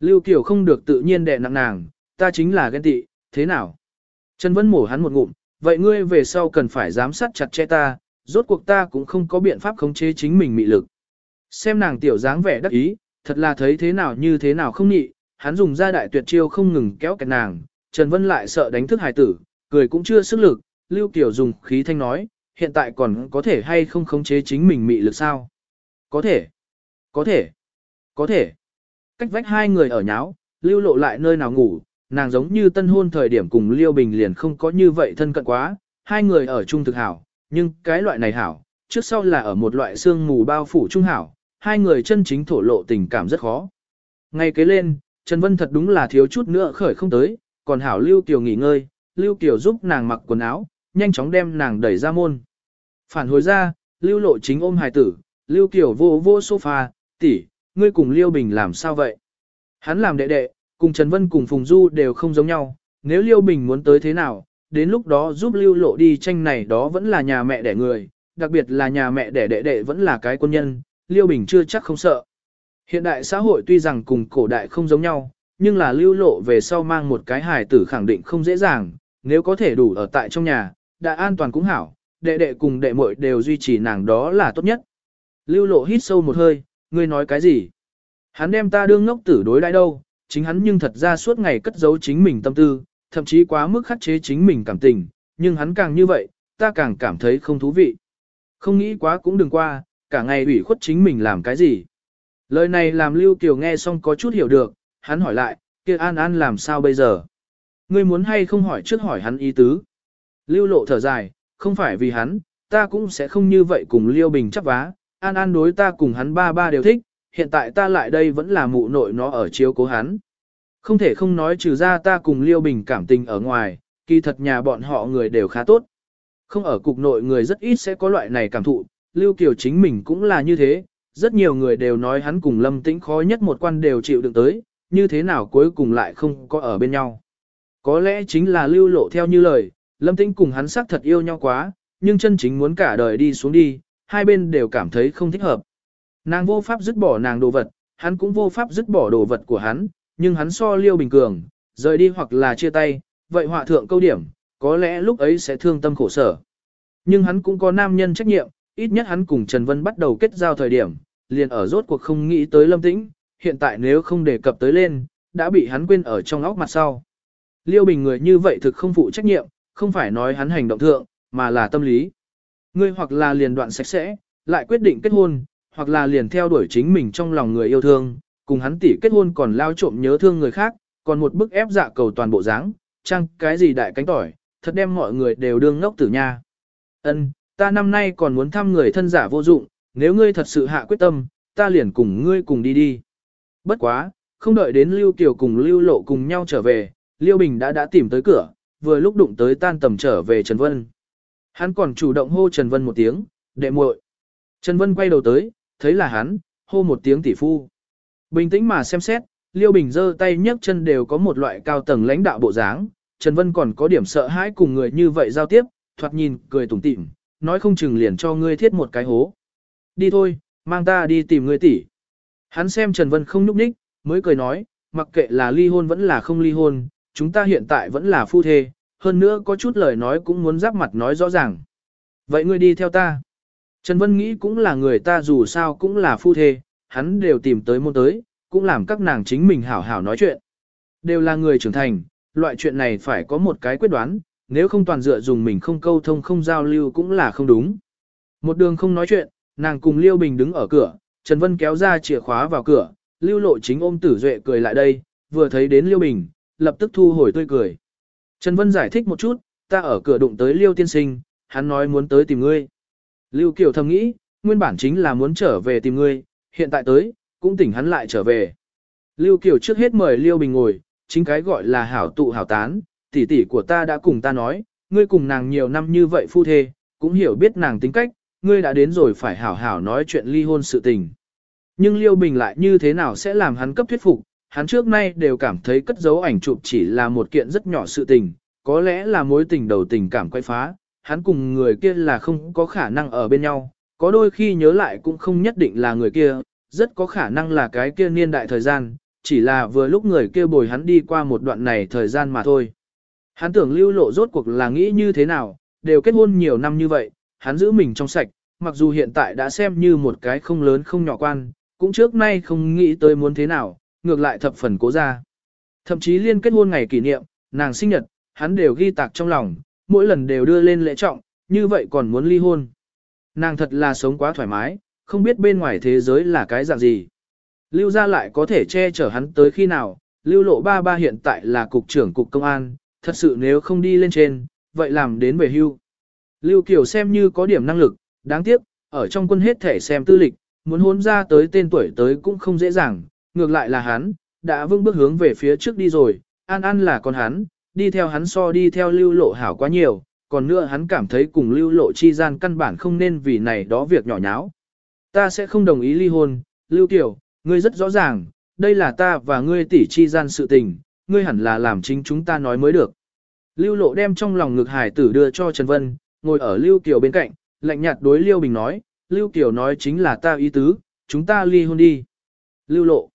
Lưu Kiều không được tự nhiên đè nặng nàng, ta chính là ghen tị, thế nào? Trần Vân mổ hắn một ngụm, vậy ngươi về sau cần phải giám sát chặt chẽ ta, rốt cuộc ta cũng không có biện pháp khống chế chính mình mị lực. Xem nàng tiểu dáng vẻ đắc ý, thật là thấy thế nào như thế nào không nhị, hắn dùng ra đại tuyệt chiêu không ngừng kéo kẹt nàng, Trần Vân lại sợ đánh thức hài tử, cười cũng chưa sức lực, Lưu Kiều dùng khí thanh nói, hiện tại còn có thể hay không khống chế chính mình mị lực sao? Có thể, có thể, có thể. Cách vách hai người ở nháo, Lưu lộ lại nơi nào ngủ, nàng giống như tân hôn thời điểm cùng Liêu Bình liền không có như vậy thân cận quá, hai người ở chung thực hảo, nhưng cái loại này hảo, trước sau là ở một loại xương mù bao phủ trung hảo, hai người chân chính thổ lộ tình cảm rất khó. Ngay kế lên, Trần Vân thật đúng là thiếu chút nữa khởi không tới, còn hảo Lưu Kiều nghỉ ngơi, Lưu Kiều giúp nàng mặc quần áo, nhanh chóng đem nàng đẩy ra môn. Phản hồi ra, Lưu Lộ chính ôm hài tử, Lưu Kiều vô vô sofa, tỷ, ngươi cùng Liêu Bình làm sao vậy? Hắn làm đệ đệ, cùng Trần Vân cùng Phùng Du đều không giống nhau, nếu Liêu Bình muốn tới thế nào, đến lúc đó giúp Lưu Lộ đi tranh này đó vẫn là nhà mẹ đẻ người, đặc biệt là nhà mẹ đẻ đệ đệ vẫn là cái quân nhân, Liêu Bình chưa chắc không sợ. Hiện đại xã hội tuy rằng cùng cổ đại không giống nhau, nhưng là lưu lộ về sau mang một cái hài tử khẳng định không dễ dàng, nếu có thể đủ ở tại trong nhà, đã an toàn cũng hảo, đệ đệ cùng đệ muội đều duy trì nàng đó là tốt nhất. Lưu lộ hít sâu một hơi, ngươi nói cái gì? Hắn đem ta đương ngốc tử đối đãi đâu, chính hắn nhưng thật ra suốt ngày cất giấu chính mình tâm tư, thậm chí quá mức khắc chế chính mình cảm tình, nhưng hắn càng như vậy, ta càng cảm thấy không thú vị. Không nghĩ quá cũng đừng qua, cả ngày ủy khuất chính mình làm cái gì. Lời này làm Lưu Kiều nghe xong có chút hiểu được, hắn hỏi lại, kia An An làm sao bây giờ? Ngươi muốn hay không hỏi trước hỏi hắn ý tứ? Lưu lộ thở dài, không phải vì hắn, ta cũng sẽ không như vậy cùng Liêu Bình chấp vá, An An đối ta cùng hắn ba ba đều thích, hiện tại ta lại đây vẫn là mụ nội nó ở chiếu cố hắn. Không thể không nói trừ ra ta cùng Liêu Bình cảm tình ở ngoài, kỳ thật nhà bọn họ người đều khá tốt. Không ở cục nội người rất ít sẽ có loại này cảm thụ, Lưu Kiều chính mình cũng là như thế, rất nhiều người đều nói hắn cùng Lâm Tĩnh khó nhất một quan đều chịu đựng tới, như thế nào cuối cùng lại không có ở bên nhau. Có lẽ chính là Lưu Lộ theo như lời, Lâm Tĩnh cùng hắn xác thật yêu nhau quá, nhưng chân chính muốn cả đời đi xuống đi, hai bên đều cảm thấy không thích hợp. Nàng vô pháp dứt bỏ nàng đồ vật, hắn cũng vô pháp dứt bỏ đồ vật của hắn, nhưng hắn so Liêu Bình Cường, rời đi hoặc là chia tay, vậy họa thượng câu điểm, có lẽ lúc ấy sẽ thương tâm khổ sở. Nhưng hắn cũng có nam nhân trách nhiệm, ít nhất hắn cùng Trần Vân bắt đầu kết giao thời điểm, liền ở rốt cuộc không nghĩ tới Lâm Tĩnh, hiện tại nếu không đề cập tới lên, đã bị hắn quên ở trong óc mặt sau. Liêu Bình người như vậy thực không phụ trách nhiệm, không phải nói hắn hành động thượng, mà là tâm lý. Ngươi hoặc là liền đoạn sạch sẽ, lại quyết định kết hôn, hoặc là liền theo đuổi chính mình trong lòng người yêu thương, cùng hắn tỷ kết hôn còn lao trộm nhớ thương người khác, còn một bức ép dạ cầu toàn bộ dáng, chăng cái gì đại cánh tỏi, thật đem mọi người đều đương ngốc tử nha. Ân, ta năm nay còn muốn thăm người thân giả vô dụng, nếu ngươi thật sự hạ quyết tâm, ta liền cùng ngươi cùng đi đi. Bất quá, không đợi đến Lưu Kiều cùng Lưu Lộ cùng nhau trở về, Lưu Bình đã đã tìm tới cửa, vừa lúc đụng tới tan tầm trở về Trần Vân. Hắn còn chủ động hô Trần Vân một tiếng, đệ muội. Trần Vân quay đầu tới, thấy là hắn, hô một tiếng tỷ phu. Bình tĩnh mà xem xét, Liêu Bình giơ tay nhấc chân đều có một loại cao tầng lãnh đạo bộ dáng, Trần Vân còn có điểm sợ hãi cùng người như vậy giao tiếp, thoạt nhìn, cười tủm tỉm, nói không chừng liền cho ngươi thiết một cái hố. Đi thôi, mang ta đi tìm ngươi tỷ. Hắn xem Trần Vân không nhúc nhích, mới cười nói, mặc kệ là ly hôn vẫn là không ly hôn, chúng ta hiện tại vẫn là phu thê, hơn nữa có chút lời nói cũng muốn giáp mặt nói rõ ràng. Vậy ngươi đi theo ta. Trần Vân nghĩ cũng là người ta dù sao cũng là phu thê, hắn đều tìm tới môn tới, cũng làm các nàng chính mình hảo hảo nói chuyện. Đều là người trưởng thành, loại chuyện này phải có một cái quyết đoán, nếu không toàn dựa dùng mình không câu thông không giao lưu cũng là không đúng. Một đường không nói chuyện, nàng cùng Liêu Bình đứng ở cửa, Trần Vân kéo ra chìa khóa vào cửa, Lưu Lộ chính ôm Tử Duệ cười lại đây, vừa thấy đến Liêu Bình, lập tức thu hồi tươi cười. Trần Vân giải thích một chút, ta ở cửa đụng tới Liêu tiên sinh, hắn nói muốn tới tìm ngươi. Lưu Kiều thầm nghĩ, nguyên bản chính là muốn trở về tìm ngươi, hiện tại tới, cũng tỉnh hắn lại trở về. Lưu Kiều trước hết mời Liêu Bình ngồi, chính cái gọi là hảo tụ hảo tán, tỷ tỷ của ta đã cùng ta nói, ngươi cùng nàng nhiều năm như vậy phu thê, cũng hiểu biết nàng tính cách, ngươi đã đến rồi phải hảo hảo nói chuyện ly hôn sự tình. Nhưng Liêu Bình lại như thế nào sẽ làm hắn cấp thuyết phục, hắn trước nay đều cảm thấy cất dấu ảnh chụp chỉ là một kiện rất nhỏ sự tình, có lẽ là mối tình đầu tình cảm quay phá, hắn cùng người kia là không có khả năng ở bên nhau, có đôi khi nhớ lại cũng không nhất định là người kia, rất có khả năng là cái kia niên đại thời gian, chỉ là vừa lúc người kia bồi hắn đi qua một đoạn này thời gian mà thôi. Hắn tưởng lưu lộ rốt cuộc là nghĩ như thế nào, đều kết hôn nhiều năm như vậy, hắn giữ mình trong sạch, mặc dù hiện tại đã xem như một cái không lớn không nhỏ quan, cũng trước nay không nghĩ tới muốn thế nào, ngược lại thập phần cố ra. Thậm chí liên kết hôn ngày kỷ niệm, nàng sinh nhật, hắn đều ghi tạc trong lòng, mỗi lần đều đưa lên lễ trọng, như vậy còn muốn ly hôn. Nàng thật là sống quá thoải mái, không biết bên ngoài thế giới là cái dạng gì. Lưu gia lại có thể che chở hắn tới khi nào, lưu lộ ba ba hiện tại là cục trưởng cục công an, thật sự nếu không đi lên trên, vậy làm đến về hưu. Lưu Kiều xem như có điểm năng lực, đáng tiếc, ở trong quân hết thể xem tư lịch, muốn hôn ra tới tên tuổi tới cũng không dễ dàng, ngược lại là hắn, đã vững bước hướng về phía trước đi rồi, an an là con hắn, đi theo hắn so đi theo lưu lộ hảo quá nhiều, còn nữa hắn cảm thấy cùng lưu lộ chi gian căn bản không nên vì này đó việc nhỏ nháo. Ta sẽ không đồng ý ly hôn, lưu tiểu, ngươi rất rõ ràng, đây là ta và ngươi tỷ chi gian sự tình, ngươi hẳn là làm chính chúng ta nói mới được. Lưu lộ đem trong lòng ngực hải tử đưa cho Trần Vân, ngồi ở Lưu tiểu bên cạnh, lạnh nhạt đối Lưu Bình nói, Lưu tiểu nói chính là ta ý tứ, chúng ta ly hôn đi. Lưu lộ.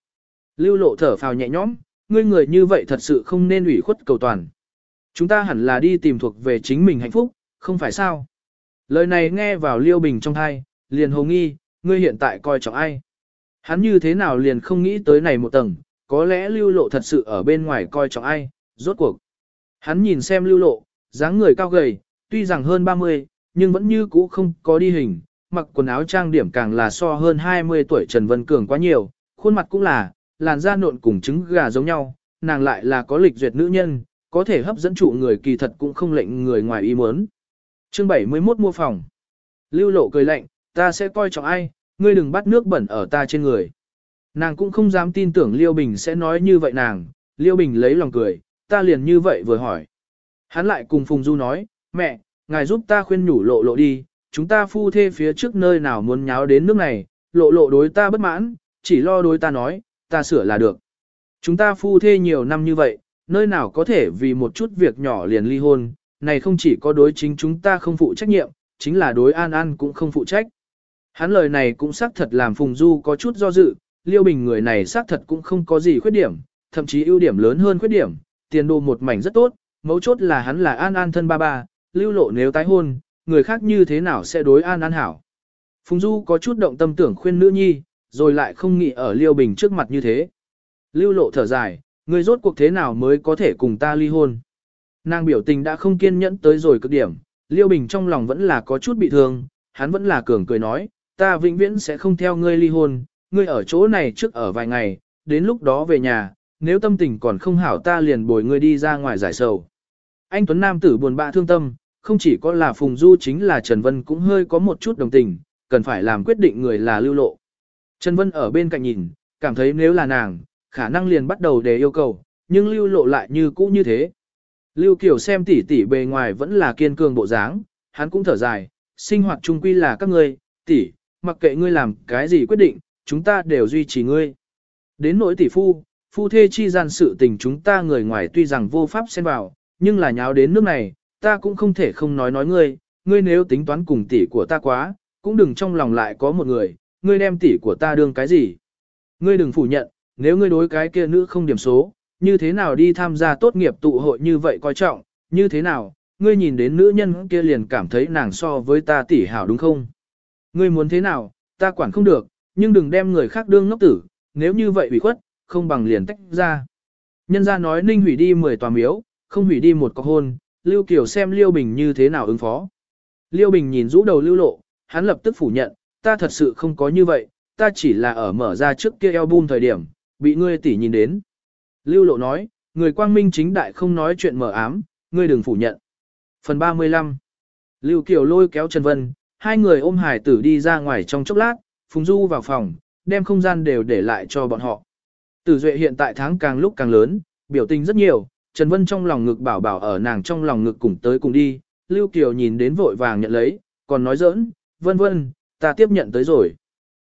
Lưu lộ thở phào nhẹ nhõm, ngươi người như vậy thật sự không nên ủy khuất cầu toàn. Chúng ta hẳn là đi tìm thuộc về chính mình hạnh phúc, không phải sao? Lời này nghe vào Liêu Bình trong thai, liền hồ nghi, ngươi hiện tại coi trọng ai? Hắn như thế nào liền không nghĩ tới này một tầng, có lẽ lưu lộ thật sự ở bên ngoài coi trọng ai, rốt cuộc. Hắn nhìn xem lưu lộ, dáng người cao gầy, tuy rằng hơn 30, nhưng vẫn như cũ không có đi hình, mặc quần áo trang điểm càng là so hơn 20 tuổi Trần Vân Cường quá nhiều, khuôn mặt cũng là, làn da nộn cùng trứng gà giống nhau, nàng lại là có lịch duyệt nữ nhân, có thể hấp dẫn trụ người kỳ thật cũng không lệnh người ngoài ý muốn. Chương 71 mua phòng. Lưu lộ cười lạnh, ta sẽ coi trọng ai, ngươi đừng bắt nước bẩn ở ta trên người. Nàng cũng không dám tin tưởng Liêu Bình sẽ nói như vậy nàng, Liêu Bình lấy lòng cười, ta liền như vậy vừa hỏi. Hắn lại cùng Phùng Du nói, mẹ, ngài giúp ta khuyên nhủ lộ lộ đi, chúng ta phu thê phía trước nơi nào muốn nháo đến nước này, lộ lộ đối ta bất mãn, chỉ lo đối ta nói, ta sửa là được. Chúng ta phu thê nhiều năm như vậy, nơi nào có thể vì một chút việc nhỏ liền ly hôn, này không chỉ có đối chính chúng ta không phụ trách nhiệm, chính là đối An An cũng không phụ trách. Hắn lời này cũng xác thật làm Phùng Du có chút do dự, Liêu Bình người này xác thật cũng không có gì khuyết điểm, thậm chí ưu điểm lớn hơn khuyết điểm, tiền đồ một mảnh rất tốt, mấu chốt là hắn là An An thân ba ba, lưu lộ nếu tái hôn, người khác như thế nào sẽ đối An An hảo. Phùng Du có chút động tâm tưởng khuyên nữ nhi, rồi lại không nghĩ ở Liêu Bình trước mặt như thế. Lưu lộ thở dài, người rốt cuộc thế nào mới có thể cùng ta ly hôn. Nàng biểu tình đã không kiên nhẫn tới rồi cực điểm, Liêu Bình trong lòng vẫn là có chút bị thương, hắn vẫn là cường cười nói, ta vĩnh viễn sẽ không theo ngươi ly hôn, ngươi ở chỗ này trước ở vài ngày, đến lúc đó về nhà, nếu tâm tình còn không hảo ta liền bồi ngươi đi ra ngoài giải sầu. Anh Tuấn Nam tử buồn bã thương tâm, không chỉ có là Phùng Du chính là Trần Vân cũng hơi có một chút đồng tình, cần phải làm quyết định người là lưu lộ. Trần Vân ở bên cạnh nhìn, cảm thấy nếu là nàng, khả năng liền bắt đầu để yêu cầu, nhưng lưu lộ lại như cũ như thế. Lưu Kiều xem tỷ tỷ bề ngoài vẫn là kiên cường bộ dáng, hắn cũng thở dài, sinh hoạt chung quy là các ngươi, tỷ, mặc kệ ngươi làm cái gì quyết định, chúng ta đều duy trì ngươi. Đến nỗi tỷ phu, phu thê chi gian sự tình chúng ta người ngoài tuy rằng vô pháp xen vào, nhưng là nháo đến nước này, ta cũng không thể không nói nói ngươi, ngươi nếu tính toán cùng tỷ của ta quá, cũng đừng trong lòng lại có một người, ngươi đem tỷ của ta đương cái gì. Ngươi đừng phủ nhận, nếu ngươi đối cái kia nữ không điểm số, như thế nào đi tham gia tốt nghiệp tụ hội như vậy coi trọng, như thế nào, ngươi nhìn đến nữ nhân kia liền cảm thấy nàng so với ta tỷ hảo đúng không? Ngươi muốn thế nào, ta quản không được, nhưng đừng đem người khác đương ngốc tử, nếu như vậy bị khuất, không bằng liền tách ra. Nhân gia nói ninh hủy đi 10 tòa miếu, không hủy đi một cọc hôn, Lưu Kiều xem Liêu Bình như thế nào ứng phó. Liêu Bình nhìn rũ đầu Lưu Lộ, hắn lập tức phủ nhận, ta thật sự không có như vậy, ta chỉ là ở mở ra trước kia album thời điểm, bị ngươi tỉ nhìn đến. Lưu Lộ nói, người quang minh chính đại không nói chuyện mở ám, ngươi đừng phủ nhận. Phần 35 Lưu Kiều lôi kéo Trần Vân, hai người ôm hải tử đi ra ngoài trong chốc lát, Phùng Du vào phòng, đem không gian đều để lại cho bọn họ. Tử Duệ hiện tại tháng càng lúc càng lớn, biểu tình rất nhiều, Trần Vân trong lòng ngực bảo bảo ở nàng trong lòng ngực cùng tới cùng đi, Lưu Kiều nhìn đến vội vàng nhận lấy, còn nói giỡn, vân vân, ta tiếp nhận tới rồi.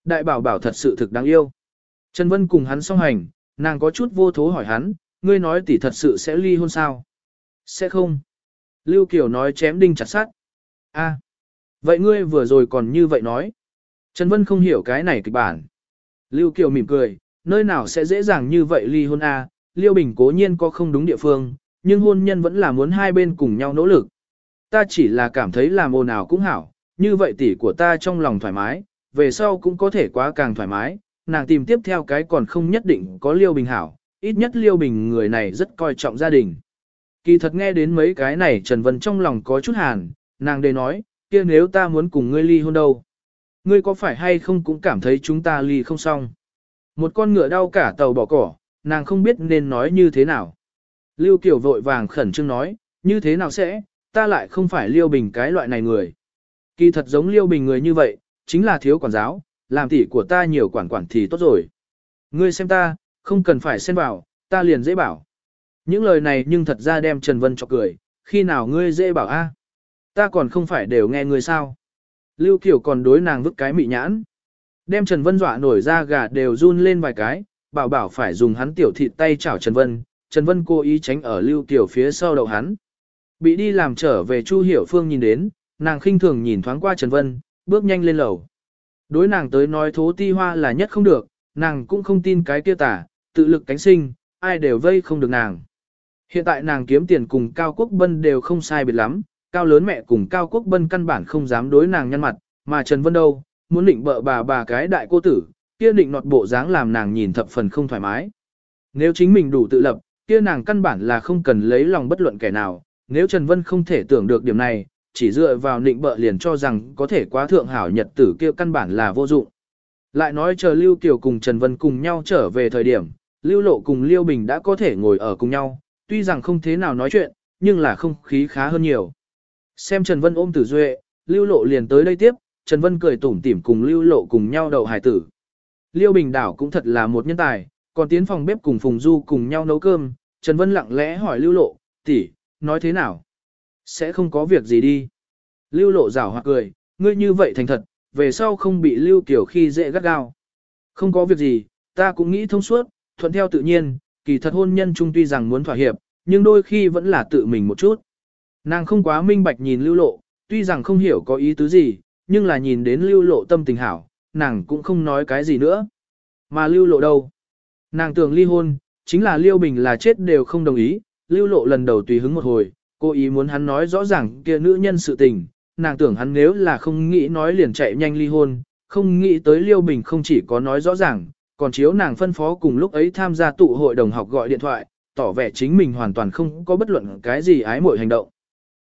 Đại bảo bảo thật sự thực đáng yêu. Trần Vân cùng hắn song hành, nàng có chút vô thố hỏi hắn, ngươi nói tỷ thật sự sẽ ly hôn sao? Sẽ không. Lưu Kiều nói chém đinh chặt sắt. A, vậy ngươi vừa rồi còn như vậy nói. Trần Vân không hiểu cái này kịch bản. Lưu Kiều mỉm cười, nơi nào sẽ dễ dàng như vậy ly hôn a? Liêu Bình cố nhiên có không đúng địa phương, nhưng hôn nhân vẫn là muốn hai bên cùng nhau nỗ lực. Ta chỉ là cảm thấy làm ồn nào cũng hảo, như vậy tỷ của ta trong lòng thoải mái, về sau cũng có thể quá càng thoải mái, nàng tìm tiếp theo cái còn không nhất định có Liêu Bình hảo, ít nhất Liêu Bình người này rất coi trọng gia đình. Kỳ thật nghe đến mấy cái này Trần Vân trong lòng có chút hàn, nàng đề nói, kia nếu ta muốn cùng ngươi ly hôn đâu? Ngươi có phải hay không cũng cảm thấy chúng ta ly không xong? Một con ngựa đau cả tàu bỏ cỏ, nàng không biết nên nói như thế nào. Lưu Kiều vội vàng khẩn trương nói, như thế nào sẽ, ta lại không phải Liêu Bình cái loại này người. Kỳ thật giống Liêu Bình người như vậy, chính là thiếu quản giáo, làm tỷ của ta nhiều quản quản thì tốt rồi. Ngươi xem ta, không cần phải xen vào, ta liền dễ bảo. Những lời này nhưng thật ra đem Trần Vân cho cười, khi nào ngươi dễ bảo a? Ta còn không phải đều nghe ngươi sao? Lưu Kiều còn đối nàng vứt cái mị nhãn. Đem Trần Vân dọa nổi ra gà đều run lên vài cái, bảo bảo phải dùng hắn tiểu thịt tay chảo Trần Vân, Trần Vân cố ý tránh ở Lưu Kiều phía sau đầu hắn. Bị đi làm trở về Chu Hiểu Phương nhìn đến, nàng khinh thường nhìn thoáng qua Trần Vân, bước nhanh lên lầu. Đối nàng tới nói thố ti hoa là nhất không được, nàng cũng không tin cái kia tả, tự lực cánh sinh, ai đều vây không được nàng. Hiện tại nàng kiếm tiền cùng Cao Quốc Bân đều không sai biệt lắm, Cao lớn mẹ cùng Cao Quốc Bân căn bản không dám đối nàng nhăn mặt, mà Trần Vân đâu, muốn định bợ bà bà cái đại cô tử, kia định nọt bộ dáng làm nàng nhìn thập phần không thoải mái. Nếu chính mình đủ tự lập, kia nàng căn bản là không cần lấy lòng bất luận kẻ nào, nếu Trần Vân không thể tưởng được điểm này, chỉ dựa vào định bợ liền cho rằng có thể quá thượng hảo nhật tử kia căn bản là vô dụng. Lại nói chờ Lưu Kiều cùng Trần Vân cùng nhau trở về thời điểm, Lưu Lộ cùng Lưu Bình đã có thể ngồi ở cùng nhau, tuy rằng không thế nào nói chuyện, nhưng là không khí khá hơn nhiều. Xem Trần Vân ôm Tử Duệ, Lưu Lộ liền tới đây tiếp, Trần Vân cười tủm tỉm cùng Lưu Lộ cùng nhau đầu hải tử. lưu Bình Đảo cũng thật là một nhân tài, còn tiến phòng bếp cùng Phùng Du cùng nhau nấu cơm, Trần Vân lặng lẽ hỏi Lưu Lộ, tỷ, nói thế nào? Sẽ không có việc gì đi. Lưu lộ rảo hoặc cười, ngươi như vậy thành thật, về sau không bị lưu kiểu khi dễ gắt gao. Không có việc gì, ta cũng nghĩ thông suốt, thuận theo tự nhiên, kỳ thật hôn nhân chung tuy rằng muốn thỏa hiệp, nhưng đôi khi vẫn là tự mình một chút. Nàng không quá minh bạch nhìn lưu lộ, tuy rằng không hiểu có ý tứ gì, nhưng là nhìn đến lưu lộ tâm tình hảo, nàng cũng không nói cái gì nữa. Mà lưu lộ đâu? Nàng tưởng ly hôn, chính là Liêu Bình là chết đều không đồng ý, lưu lộ lần đầu tùy hứng một hồi, cô ý muốn hắn nói rõ ràng kia nữ nhân sự tình, nàng tưởng hắn nếu là không nghĩ nói liền chạy nhanh ly hôn, không nghĩ tới Liêu Bình không chỉ có nói rõ ràng, còn chiếu nàng phân phó cùng lúc ấy tham gia tụ hội đồng học gọi điện thoại, tỏ vẻ chính mình hoàn toàn không có bất luận cái gì ái mội hành động.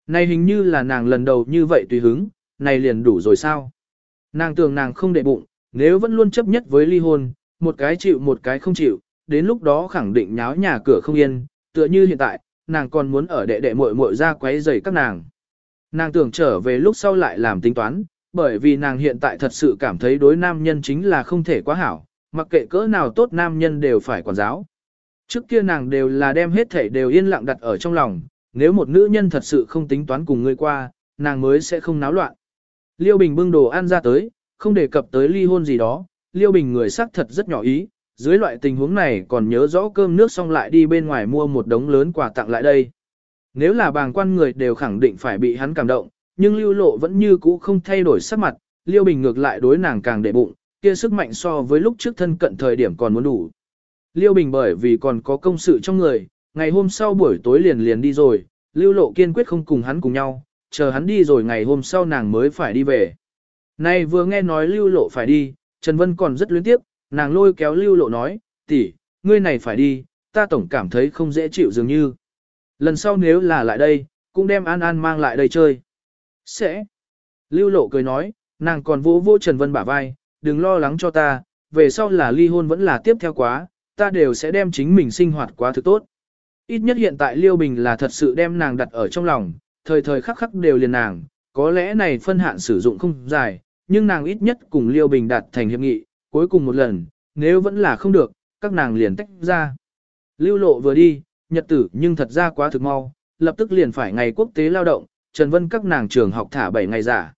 Này hình như là nàng lần đầu như vậy tùy hứng, này liền đủ rồi sao? Nàng tưởng nàng không để bụng, nếu vẫn luôn chấp nhất với ly hôn, một cái chịu một cái không chịu, đến lúc đó khẳng định nháo nhà cửa không yên, tựa như hiện tại, nàng còn muốn ở đệ đệ muội muội ra quấy rầy các nàng. Nàng tưởng trở về lúc sau lại làm tính toán, bởi vì nàng hiện tại thật sự cảm thấy đối nam nhân chính là không thể quá hảo, mặc kệ cỡ nào tốt nam nhân đều phải quản giáo. Trước kia nàng đều là đem hết thể đều yên lặng đặt ở trong lòng, nếu một nữ nhân thật sự không tính toán cùng người qua, nàng mới sẽ không náo loạn. Liêu Bình bưng đồ ăn ra tới, không đề cập tới ly hôn gì đó, Liêu Bình người sắc thật rất nhỏ ý, dưới loại tình huống này còn nhớ rõ cơm nước xong lại đi bên ngoài mua một đống lớn quà tặng lại đây. Nếu là bàng quan người đều khẳng định phải bị hắn cảm động, nhưng lưu lộ vẫn như cũ không thay đổi sắc mặt, Liêu Bình ngược lại đối nàng càng để bụng, kia sức mạnh so với lúc trước thân cận thời điểm còn muốn đủ. Liêu Bình bởi vì còn có công sự trong người, ngày hôm sau buổi tối liền liền đi rồi, Lưu Lộ kiên quyết không cùng hắn cùng nhau, chờ hắn đi rồi ngày hôm sau nàng mới phải đi về. Nay vừa nghe nói Lưu Lộ phải đi, Trần Vân còn rất luyến tiếp, nàng lôi kéo Lưu Lộ nói, tỷ, ngươi này phải đi, ta tổng cảm thấy không dễ chịu dường như. Lần sau nếu là lại đây, cũng đem An An mang lại đây chơi. Sẽ. Lưu Lộ cười nói, nàng còn vỗ vỗ Trần Vân bả vai, đừng lo lắng cho ta, về sau là ly hôn vẫn là tiếp theo quá, ta đều sẽ đem chính mình sinh hoạt quá thực tốt. Ít nhất hiện tại Liêu Bình là thật sự đem nàng đặt ở trong lòng, thời thời khắc khắc đều liền nàng, có lẽ này phân hạn sử dụng không dài, nhưng nàng ít nhất cùng Liêu Bình đạt thành hiệp nghị, cuối cùng một lần, nếu vẫn là không được, các nàng liền tách ra. Lưu lộ vừa đi, nhật tử nhưng thật ra quá thực mau, lập tức liền phải ngày quốc tế lao động, Trần Vân các nàng trường học thả 7 ngày giả.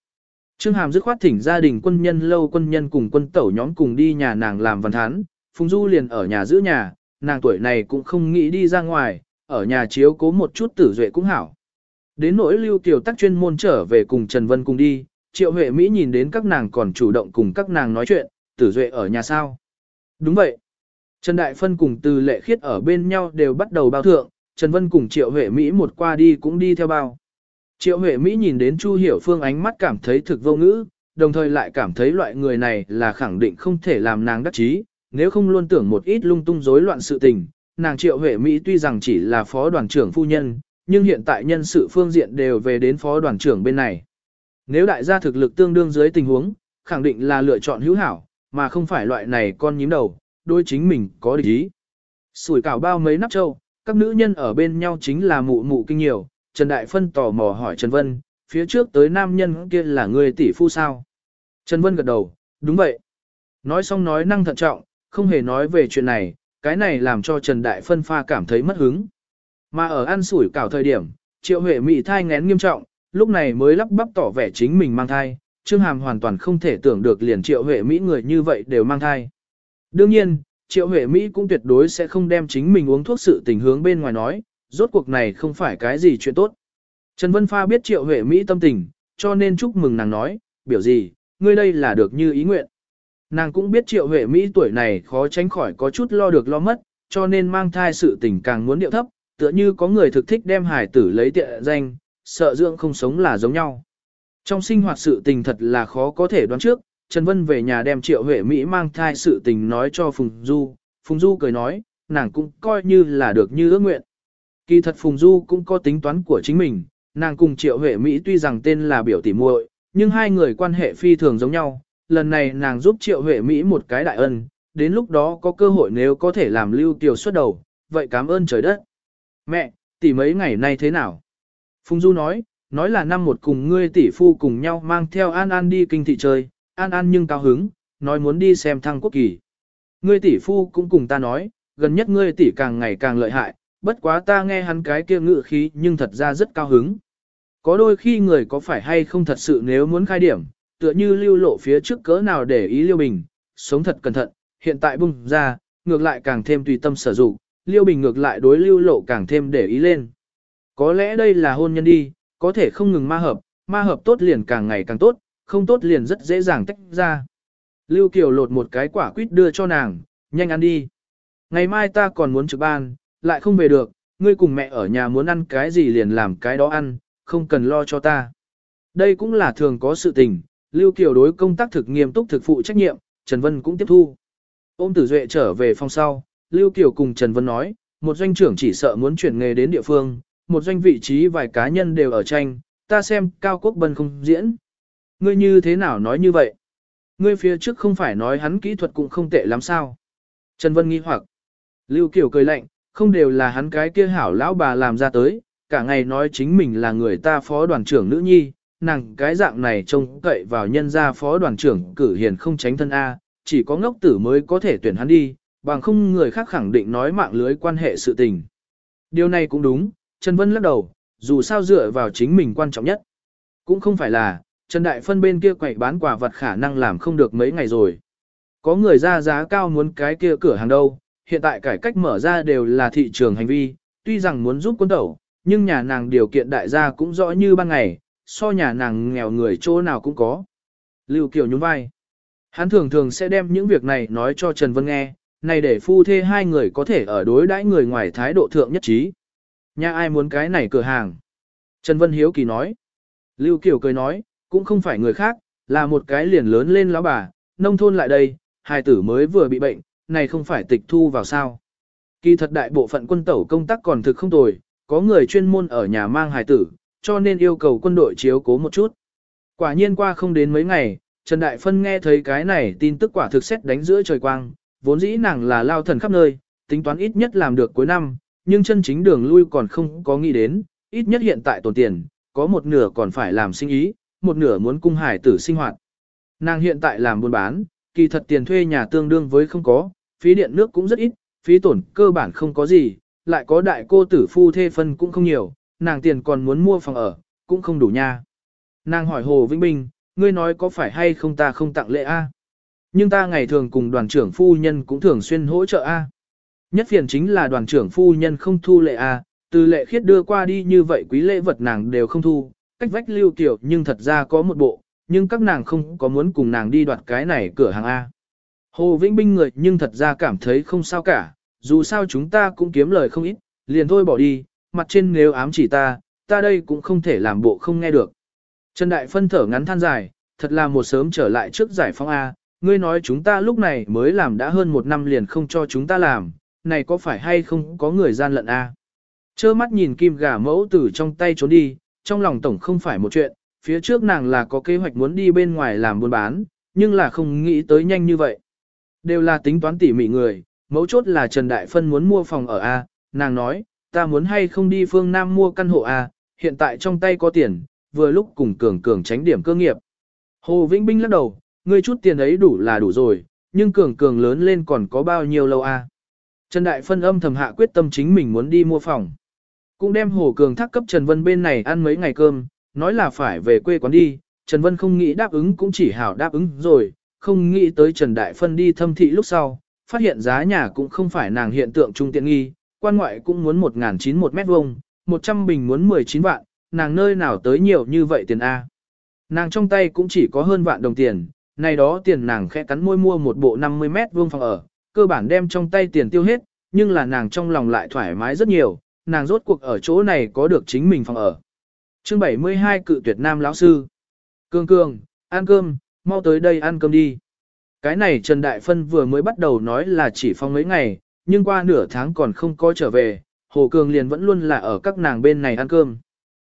Trương Hàm dứt khoát thỉnh gia đình quân nhân lâu quân nhân cùng quân tẩu nhóm cùng đi nhà nàng làm văn thán, Phùng Du liền ở nhà giữ nhà, nàng tuổi này cũng không nghĩ đi ra ngoài, ở nhà chiếu cố một chút tử duệ cũng hảo. Đến nỗi lưu tiểu tắc chuyên môn trở về cùng Trần Vân cùng đi, triệu huệ Mỹ nhìn đến các nàng còn chủ động cùng các nàng nói chuyện, tử duệ ở nhà sao. Đúng vậy. Trần Đại Phân cùng từ lệ khiết ở bên nhau đều bắt đầu bao thượng, Trần Vân cùng triệu huệ Mỹ một qua đi cũng đi theo bao. Triệu huệ Mỹ nhìn đến Chu Hiểu Phương ánh mắt cảm thấy thực vô ngữ, đồng thời lại cảm thấy loại người này là khẳng định không thể làm nàng đắc chí, nếu không luôn tưởng một ít lung tung rối loạn sự tình, nàng Triệu Huệ Mỹ tuy rằng chỉ là phó đoàn trưởng phu nhân, nhưng hiện tại nhân sự phương diện đều về đến phó đoàn trưởng bên này. Nếu đại gia thực lực tương đương dưới tình huống, khẳng định là lựa chọn hữu hảo, mà không phải loại này con nhím đầu, đôi chính mình có địch ý. Sủi cảo bao mấy nắp châu, các nữ nhân ở bên nhau chính là mụ mụ kinh nhiều, Trần Đại Phân tò mò hỏi Trần Vân, phía trước tới nam nhân kia là người tỷ phu sao? Trần Vân gật đầu, đúng vậy. Nói xong nói năng thận trọng, không hề nói về chuyện này, cái này làm cho Trần Đại Phân pha cảm thấy mất hứng. Mà ở ăn sủi cảo thời điểm, Triệu Huệ Mỹ thai ngén nghiêm trọng, lúc này mới lắp bắp tỏ vẻ chính mình mang thai, Trương Hàm hoàn toàn không thể tưởng được liền Triệu Huệ Mỹ người như vậy đều mang thai. Đương nhiên, Triệu Huệ Mỹ cũng tuyệt đối sẽ không đem chính mình uống thuốc sự tình hướng bên ngoài nói, rốt cuộc này không phải cái gì chuyện tốt. Trần Vân Pha biết Triệu Huệ Mỹ tâm tình, cho nên chúc mừng nàng nói, biểu gì, ngươi đây là được như ý nguyện. Nàng cũng biết triệu huệ Mỹ tuổi này khó tránh khỏi có chút lo được lo mất, cho nên mang thai sự tình càng muốn điệu thấp, tựa như có người thực thích đem hải tử lấy tiện danh, sợ dưỡng không sống là giống nhau. Trong sinh hoạt sự tình thật là khó có thể đoán trước, Trần Vân về nhà đem triệu huệ Mỹ mang thai sự tình nói cho Phùng Du, Phùng Du cười nói, nàng cũng coi như là được như ước nguyện. Kỳ thật Phùng Du cũng có tính toán của chính mình, nàng cùng triệu huệ Mỹ tuy rằng tên là biểu tỷ muội, nhưng hai người quan hệ phi thường giống nhau, lần này nàng giúp Triệu Huệ Mỹ một cái đại ân, đến lúc đó có cơ hội nếu có thể làm Lưu Tiểu xuất đầu, vậy cảm ơn trời đất. Mẹ, tỷ mấy ngày nay thế nào? Phùng Du nói, nói là năm một cùng ngươi tỷ phu cùng nhau mang theo An An đi kinh thị chơi, An An nhưng cao hứng, nói muốn đi xem thăng quốc kỳ. Ngươi tỷ phu cũng cùng ta nói, gần nhất ngươi tỷ càng ngày càng lợi hại, bất quá ta nghe hắn cái kia ngự khí nhưng thật ra rất cao hứng. Có đôi khi người có phải hay không thật sự nếu muốn khai điểm, tựa như lưu lộ phía trước cỡ nào để ý Liêu Bình, sống thật cẩn thận, hiện tại bung ra, ngược lại càng thêm tùy tâm sở dụng, Liêu Bình ngược lại đối lưu lộ càng thêm để ý lên. Có lẽ đây là hôn nhân đi, có thể không ngừng ma hợp, ma hợp tốt liền càng ngày càng tốt, không tốt liền rất dễ dàng tách ra. Lưu Kiều lột một cái quả quýt đưa cho nàng, nhanh ăn đi. Ngày mai ta còn muốn trực ban, lại không về được, ngươi cùng mẹ ở nhà muốn ăn cái gì liền làm cái đó ăn, không cần lo cho ta. Đây cũng là thường có sự tình, Lưu Kiều đối công tác thực nghiêm túc thực phụ trách nhiệm, Trần Vân cũng tiếp thu. Ôm Tử Duệ trở về phòng sau, Lưu Kiều cùng Trần Vân nói, một doanh trưởng chỉ sợ muốn chuyển nghề đến địa phương, một doanh vị trí vài cá nhân đều ở tranh, ta xem Cao Quốc Bân không diễn. Ngươi như thế nào nói như vậy? Ngươi phía trước không phải nói hắn kỹ thuật cũng không tệ lắm sao? Trần Vân nghi hoặc. Lưu Kiều cười lạnh, không đều là hắn cái kia hảo lão bà làm ra tới, cả ngày nói chính mình là người ta phó đoàn trưởng nữ nhi, nàng cái dạng này trông cậy vào nhân gia phó đoàn trưởng cử hiền không tránh thân A, chỉ có ngốc tử mới có thể tuyển hắn đi, bằng không người khác khẳng định nói mạng lưới quan hệ sự tình. Điều này cũng đúng, Trần Vân lắc đầu, dù sao dựa vào chính mình quan trọng nhất. Cũng không phải là, Trần Đại Phân bên kia quậy bán quả vật khả năng làm không được mấy ngày rồi. Có người ra giá cao muốn cái kia cửa hàng đâu, hiện tại cải cách mở ra đều là thị trường hành vi, tuy rằng muốn giúp quân tẩu, nhưng nhà nàng điều kiện đại gia cũng rõ như ban ngày, so nhà nàng nghèo người chỗ nào cũng có. Lưu Kiều nhún vai. Hắn thường thường sẽ đem những việc này nói cho Trần Vân nghe, này để phu thê hai người có thể ở đối đãi người ngoài thái độ thượng nhất trí. Nhà ai muốn cái này cửa hàng? Trần Vân Hiếu kỳ nói. Lưu Kiều cười nói, cũng không phải người khác, là một cái liền lớn lên lão bà, nông thôn lại đây, hài tử mới vừa bị bệnh, này không phải tịch thu vào sao. Kỳ thật đại bộ phận quân tẩu công tác còn thực không tồi, có người chuyên môn ở nhà mang hài tử, cho nên yêu cầu quân đội chiếu cố một chút. Quả nhiên qua không đến mấy ngày, Trần Đại Phân nghe thấy cái này tin tức quả thực xét đánh giữa trời quang, vốn dĩ nàng là lao thần khắp nơi, tính toán ít nhất làm được cuối năm, nhưng chân chính đường lui còn không có nghĩ đến, ít nhất hiện tại tồn tiền, có một nửa còn phải làm sinh ý, một nửa muốn cung hải tử sinh hoạt. Nàng hiện tại làm buôn bán, kỳ thật tiền thuê nhà tương đương với không có, phí điện nước cũng rất ít, phí tổn cơ bản không có gì, lại có đại cô tử phu thê phân cũng không nhiều, nàng tiền còn muốn mua phòng ở, cũng không đủ nha. Nàng hỏi Hồ Vĩnh Bình, ngươi nói có phải hay không ta không tặng lễ A? Nhưng ta ngày thường cùng đoàn trưởng phu nhân cũng thường xuyên hỗ trợ A. Nhất phiền chính là đoàn trưởng phu nhân không thu lệ A, từ lệ khiết đưa qua đi như vậy quý lễ vật nàng đều không thu, cách vách lưu tiểu nhưng thật ra có một bộ, nhưng các nàng không có muốn cùng nàng đi đoạt cái này cửa hàng A. Hồ Vĩnh Binh người nhưng thật ra cảm thấy không sao cả, dù sao chúng ta cũng kiếm lời không ít, liền thôi bỏ đi, mặt trên nếu ám chỉ ta, ta đây cũng không thể làm bộ không nghe được. Trần Đại Phân thở ngắn than dài, thật là một sớm trở lại trước giải phóng A, ngươi nói chúng ta lúc này mới làm đã hơn một năm liền không cho chúng ta làm, này có phải hay không có người gian lận A. Chơ mắt nhìn kim gà mẫu tử trong tay trốn đi, trong lòng tổng không phải một chuyện, phía trước nàng là có kế hoạch muốn đi bên ngoài làm buôn bán, nhưng là không nghĩ tới nhanh như vậy. Đều là tính toán tỉ mỉ người, mẫu chốt là Trần Đại Phân muốn mua phòng ở A, nàng nói, ta muốn hay không đi phương Nam mua căn hộ A, hiện tại trong tay có tiền, vừa lúc cùng cường cường tránh điểm cơ nghiệp. Hồ Vĩnh Binh lắc đầu, ngươi chút tiền ấy đủ là đủ rồi, nhưng cường cường lớn lên còn có bao nhiêu lâu A. Trần Đại Phân âm thầm hạ quyết tâm chính mình muốn đi mua phòng. Cũng đem Hồ Cường thác cấp Trần Vân bên này ăn mấy ngày cơm, nói là phải về quê quán đi, Trần Vân không nghĩ đáp ứng cũng chỉ hảo đáp ứng rồi, không nghĩ tới Trần Đại Phân đi thâm thị lúc sau, phát hiện giá nhà cũng không phải nàng hiện tượng trung tiện nghi, quan ngoại cũng muốn 1.900 một mét vuông, 100 bình muốn 19 vạn, nàng nơi nào tới nhiều như vậy tiền A. Nàng trong tay cũng chỉ có hơn vạn đồng tiền, này đó tiền nàng khẽ cắn môi mua một bộ 50 mét vuông phòng ở, cơ bản đem trong tay tiền tiêu hết, nhưng là nàng trong lòng lại thoải mái rất nhiều, nàng rốt cuộc ở chỗ này có được chính mình phòng ở. Chương 72 cự tuyệt nam lão sư. Cương cương, ăn cơm, mau tới đây ăn cơm đi. Cái này Trần Đại Phân vừa mới bắt đầu nói là chỉ phong mấy ngày, nhưng qua nửa tháng còn không có trở về, Hồ Cường liền vẫn luôn là ở các nàng bên này ăn cơm.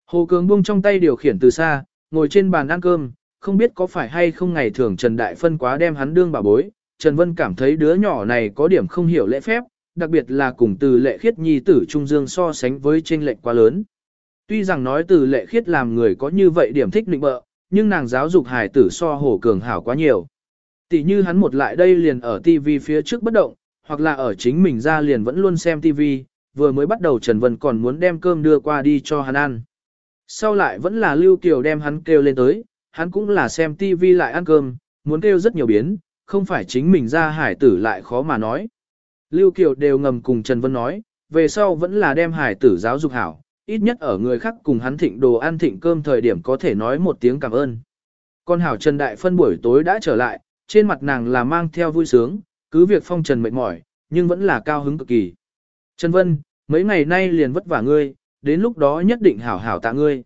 Hồ Cường buông trong tay điều khiển từ xa, ngồi trên bàn ăn cơm, không biết có phải hay không ngày thường Trần Đại Phân quá đem hắn đương bà bối, Trần Vân cảm thấy đứa nhỏ này có điểm không hiểu lễ phép, đặc biệt là cùng từ lệ khiết nhi tử Trung Dương so sánh với tranh lệch quá lớn. Tuy rằng nói từ lệ khiết làm người có như vậy điểm thích định bợ, nhưng nàng giáo dục hài tử so Hồ Cường hảo quá nhiều. Tỷ như hắn một lại đây liền ở TV phía trước bất động, hoặc là ở chính mình ra liền vẫn luôn xem TV, vừa mới bắt đầu Trần Vân còn muốn đem cơm đưa qua đi cho hắn ăn. Sau lại vẫn là Lưu Kiều đem hắn kêu lên tới, hắn cũng là xem TV lại ăn cơm, muốn kêu rất nhiều biến, không phải chính mình ra hải tử lại khó mà nói. Lưu Kiều đều ngầm cùng Trần Vân nói, về sau vẫn là đem hải tử giáo dục hảo, ít nhất ở người khác cùng hắn thịnh đồ ăn thịnh cơm thời điểm có thể nói một tiếng cảm ơn. Con hảo Trần Đại Phân buổi tối đã trở lại, trên mặt nàng là mang theo vui sướng, cứ việc phong trần mệt mỏi, nhưng vẫn là cao hứng cực kỳ. Trần Vân, mấy ngày nay liền vất vả ngươi, đến lúc đó nhất định hảo hảo tạ ngươi.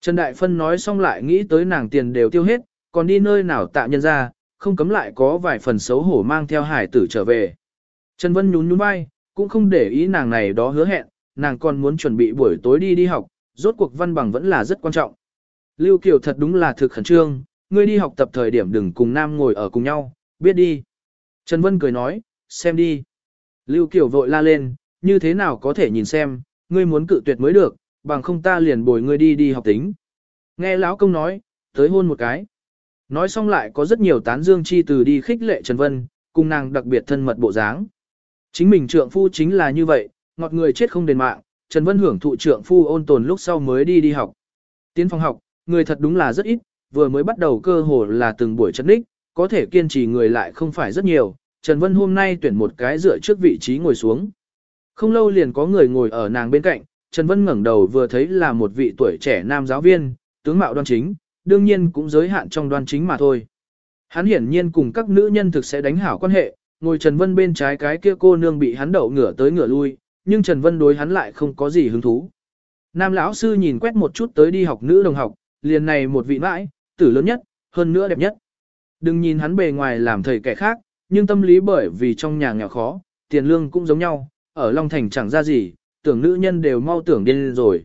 Trần Đại Phân nói xong lại nghĩ tới nàng tiền đều tiêu hết, còn đi nơi nào tạ nhân ra, không cấm lại có vài phần xấu hổ mang theo hải tử trở về. Trần Vân nhún nhún vai, cũng không để ý nàng này đó hứa hẹn, nàng còn muốn chuẩn bị buổi tối đi đi học, rốt cuộc văn bằng vẫn là rất quan trọng. Lưu Kiều thật đúng là thực khẩn trương, ngươi đi học tập thời điểm đừng cùng nam ngồi ở cùng nhau, biết đi. Trần Vân cười nói, xem đi. Lưu Kiều vội la lên, như thế nào có thể nhìn xem, ngươi muốn cự tuyệt mới được, bằng không ta liền bồi ngươi đi đi học tính. Nghe lão công nói, tới hôn một cái. Nói xong lại có rất nhiều tán dương chi từ đi khích lệ Trần Vân, cùng nàng đặc biệt thân mật bộ dáng. Chính mình trượng phu chính là như vậy, ngọt người chết không đền mạng, Trần Vân hưởng thụ trượng phu ôn tồn lúc sau mới đi đi học. Tiến phòng học, người thật đúng là rất ít, vừa mới bắt đầu cơ hồ là từng buổi chất đích, có thể kiên trì người lại không phải rất nhiều. Trần Vân hôm nay tuyển một cái dựa trước vị trí ngồi xuống. Không lâu liền có người ngồi ở nàng bên cạnh, Trần Vân ngẩng đầu vừa thấy là một vị tuổi trẻ nam giáo viên, tướng mạo đoan chính, đương nhiên cũng giới hạn trong đoan chính mà thôi. Hắn hiển nhiên cùng các nữ nhân thực sẽ đánh hảo quan hệ, ngồi Trần Vân bên trái cái kia cô nương bị hắn đậu ngửa tới ngửa lui, nhưng Trần Vân đối hắn lại không có gì hứng thú. Nam lão sư nhìn quét một chút tới đi học nữ đồng học, liền này một vị mãi, tử lớn nhất, hơn nữa đẹp nhất. Đừng nhìn hắn bề ngoài làm thầy kẻ khác, nhưng tâm lý bởi vì trong nhà nghèo khó, tiền lương cũng giống nhau, ở Long Thành chẳng ra gì, tưởng nữ nhân đều mau tưởng điên rồi.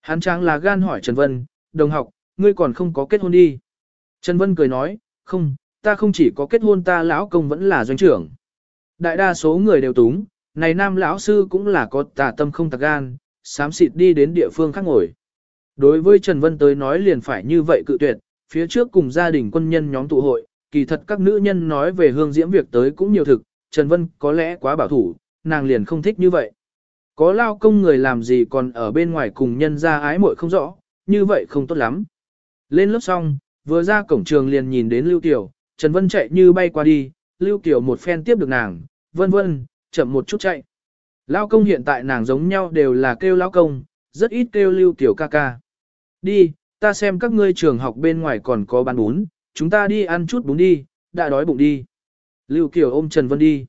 Hắn trang là gan hỏi Trần Vân, đồng học, ngươi còn không có kết hôn đi. Trần Vân cười nói, không, ta không chỉ có kết hôn ta lão công vẫn là doanh trưởng. Đại đa số người đều túng, này nam lão sư cũng là có tà tâm không tạc gan, sám xịt đi đến địa phương khác ngồi. Đối với Trần Vân tới nói liền phải như vậy cự tuyệt, phía trước cùng gia đình quân nhân nhóm tụ hội, kỳ thật các nữ nhân nói về hương diễm việc tới cũng nhiều thực, Trần Vân có lẽ quá bảo thủ, nàng liền không thích như vậy. Có lao công người làm gì còn ở bên ngoài cùng nhân ra ái muội không rõ, như vậy không tốt lắm. Lên lớp xong, vừa ra cổng trường liền nhìn đến Lưu Kiều, Trần Vân chạy như bay qua đi, Lưu Kiều một phen tiếp được nàng, vân vân, chậm một chút chạy. Lao công hiện tại nàng giống nhau đều là kêu lao công, rất ít kêu Lưu Kiều ca ca. Đi, ta xem các ngươi trường học bên ngoài còn có bán bún, chúng ta đi ăn chút bún đi, đã đói bụng đi. Lưu Kiều ôm Trần Vân đi.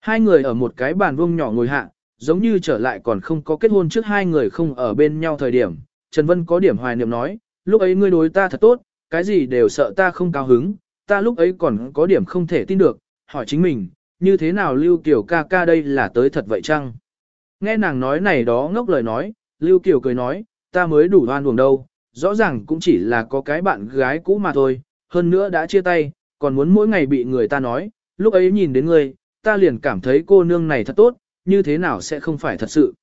Hai người ở một cái bàn vuông nhỏ ngồi hạ, giống như trở lại còn không có kết hôn trước hai người không ở bên nhau thời điểm. Trần Vân có điểm hoài niệm nói, lúc ấy ngươi đối ta thật tốt, cái gì đều sợ ta không cao hứng, ta lúc ấy còn có điểm không thể tin được, hỏi chính mình, như thế nào Lưu Kiều ca ca đây là tới thật vậy chăng? Nghe nàng nói này đó ngốc lời nói, Lưu Kiều cười nói, ta mới đủ hoan buồng đâu, rõ ràng cũng chỉ là có cái bạn gái cũ mà thôi, hơn nữa đã chia tay, còn muốn mỗi ngày bị người ta nói, lúc ấy nhìn đến ngươi, ta liền cảm thấy cô nương này thật tốt, như thế nào sẽ không phải thật sự.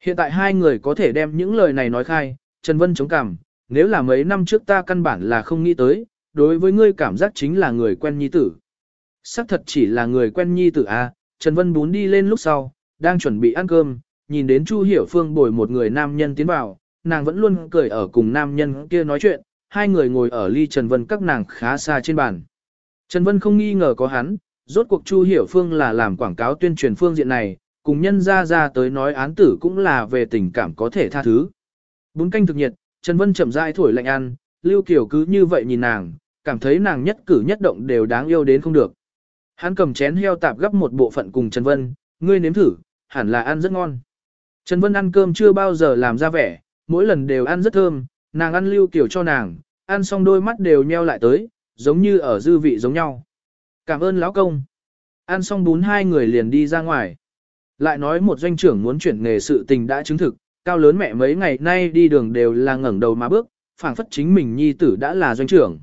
Hiện tại hai người có thể đem những lời này nói khai, Trần Vân chống cảm, nếu là mấy năm trước ta căn bản là không nghĩ tới, đối với ngươi cảm giác chính là người quen nhi tử. Sắc thật chỉ là người quen nhi tử a. À, Trần Vân bún đi lên lúc sau, đang chuẩn bị ăn cơm, nhìn đến Chu Hiểu Phương bồi một người nam nhân tiến vào, nàng vẫn luôn cười ở cùng nam nhân kia nói chuyện, hai người ngồi ở ly Trần Vân các nàng khá xa trên bàn. Trần Vân không nghi ngờ có hắn, rốt cuộc Chu Hiểu Phương là làm quảng cáo tuyên truyền phương diện này, cùng nhân ra ra tới nói án tử cũng là về tình cảm có thể tha thứ. Bún canh thực nhiệt, Trần Vân chậm rãi thổi lạnh ăn, Lưu Kiều cứ như vậy nhìn nàng, cảm thấy nàng nhất cử nhất động đều đáng yêu đến không được. Hắn cầm chén heo tạp gấp một bộ phận cùng Trần Vân, ngươi nếm thử, hẳn là ăn rất ngon. Trần Vân ăn cơm chưa bao giờ làm ra vẻ, mỗi lần đều ăn rất thơm, nàng ăn Lưu Kiều cho nàng, ăn xong đôi mắt đều nheo lại tới, giống như ở dư vị giống nhau. Cảm ơn lão công. Ăn xong bún hai người liền đi ra ngoài. Lại nói một doanh trưởng muốn chuyển nghề sự tình đã chứng thực, cao lớn mẹ mấy ngày nay đi đường đều là ngẩng đầu mà bước, phảng phất chính mình nhi tử đã là doanh trưởng.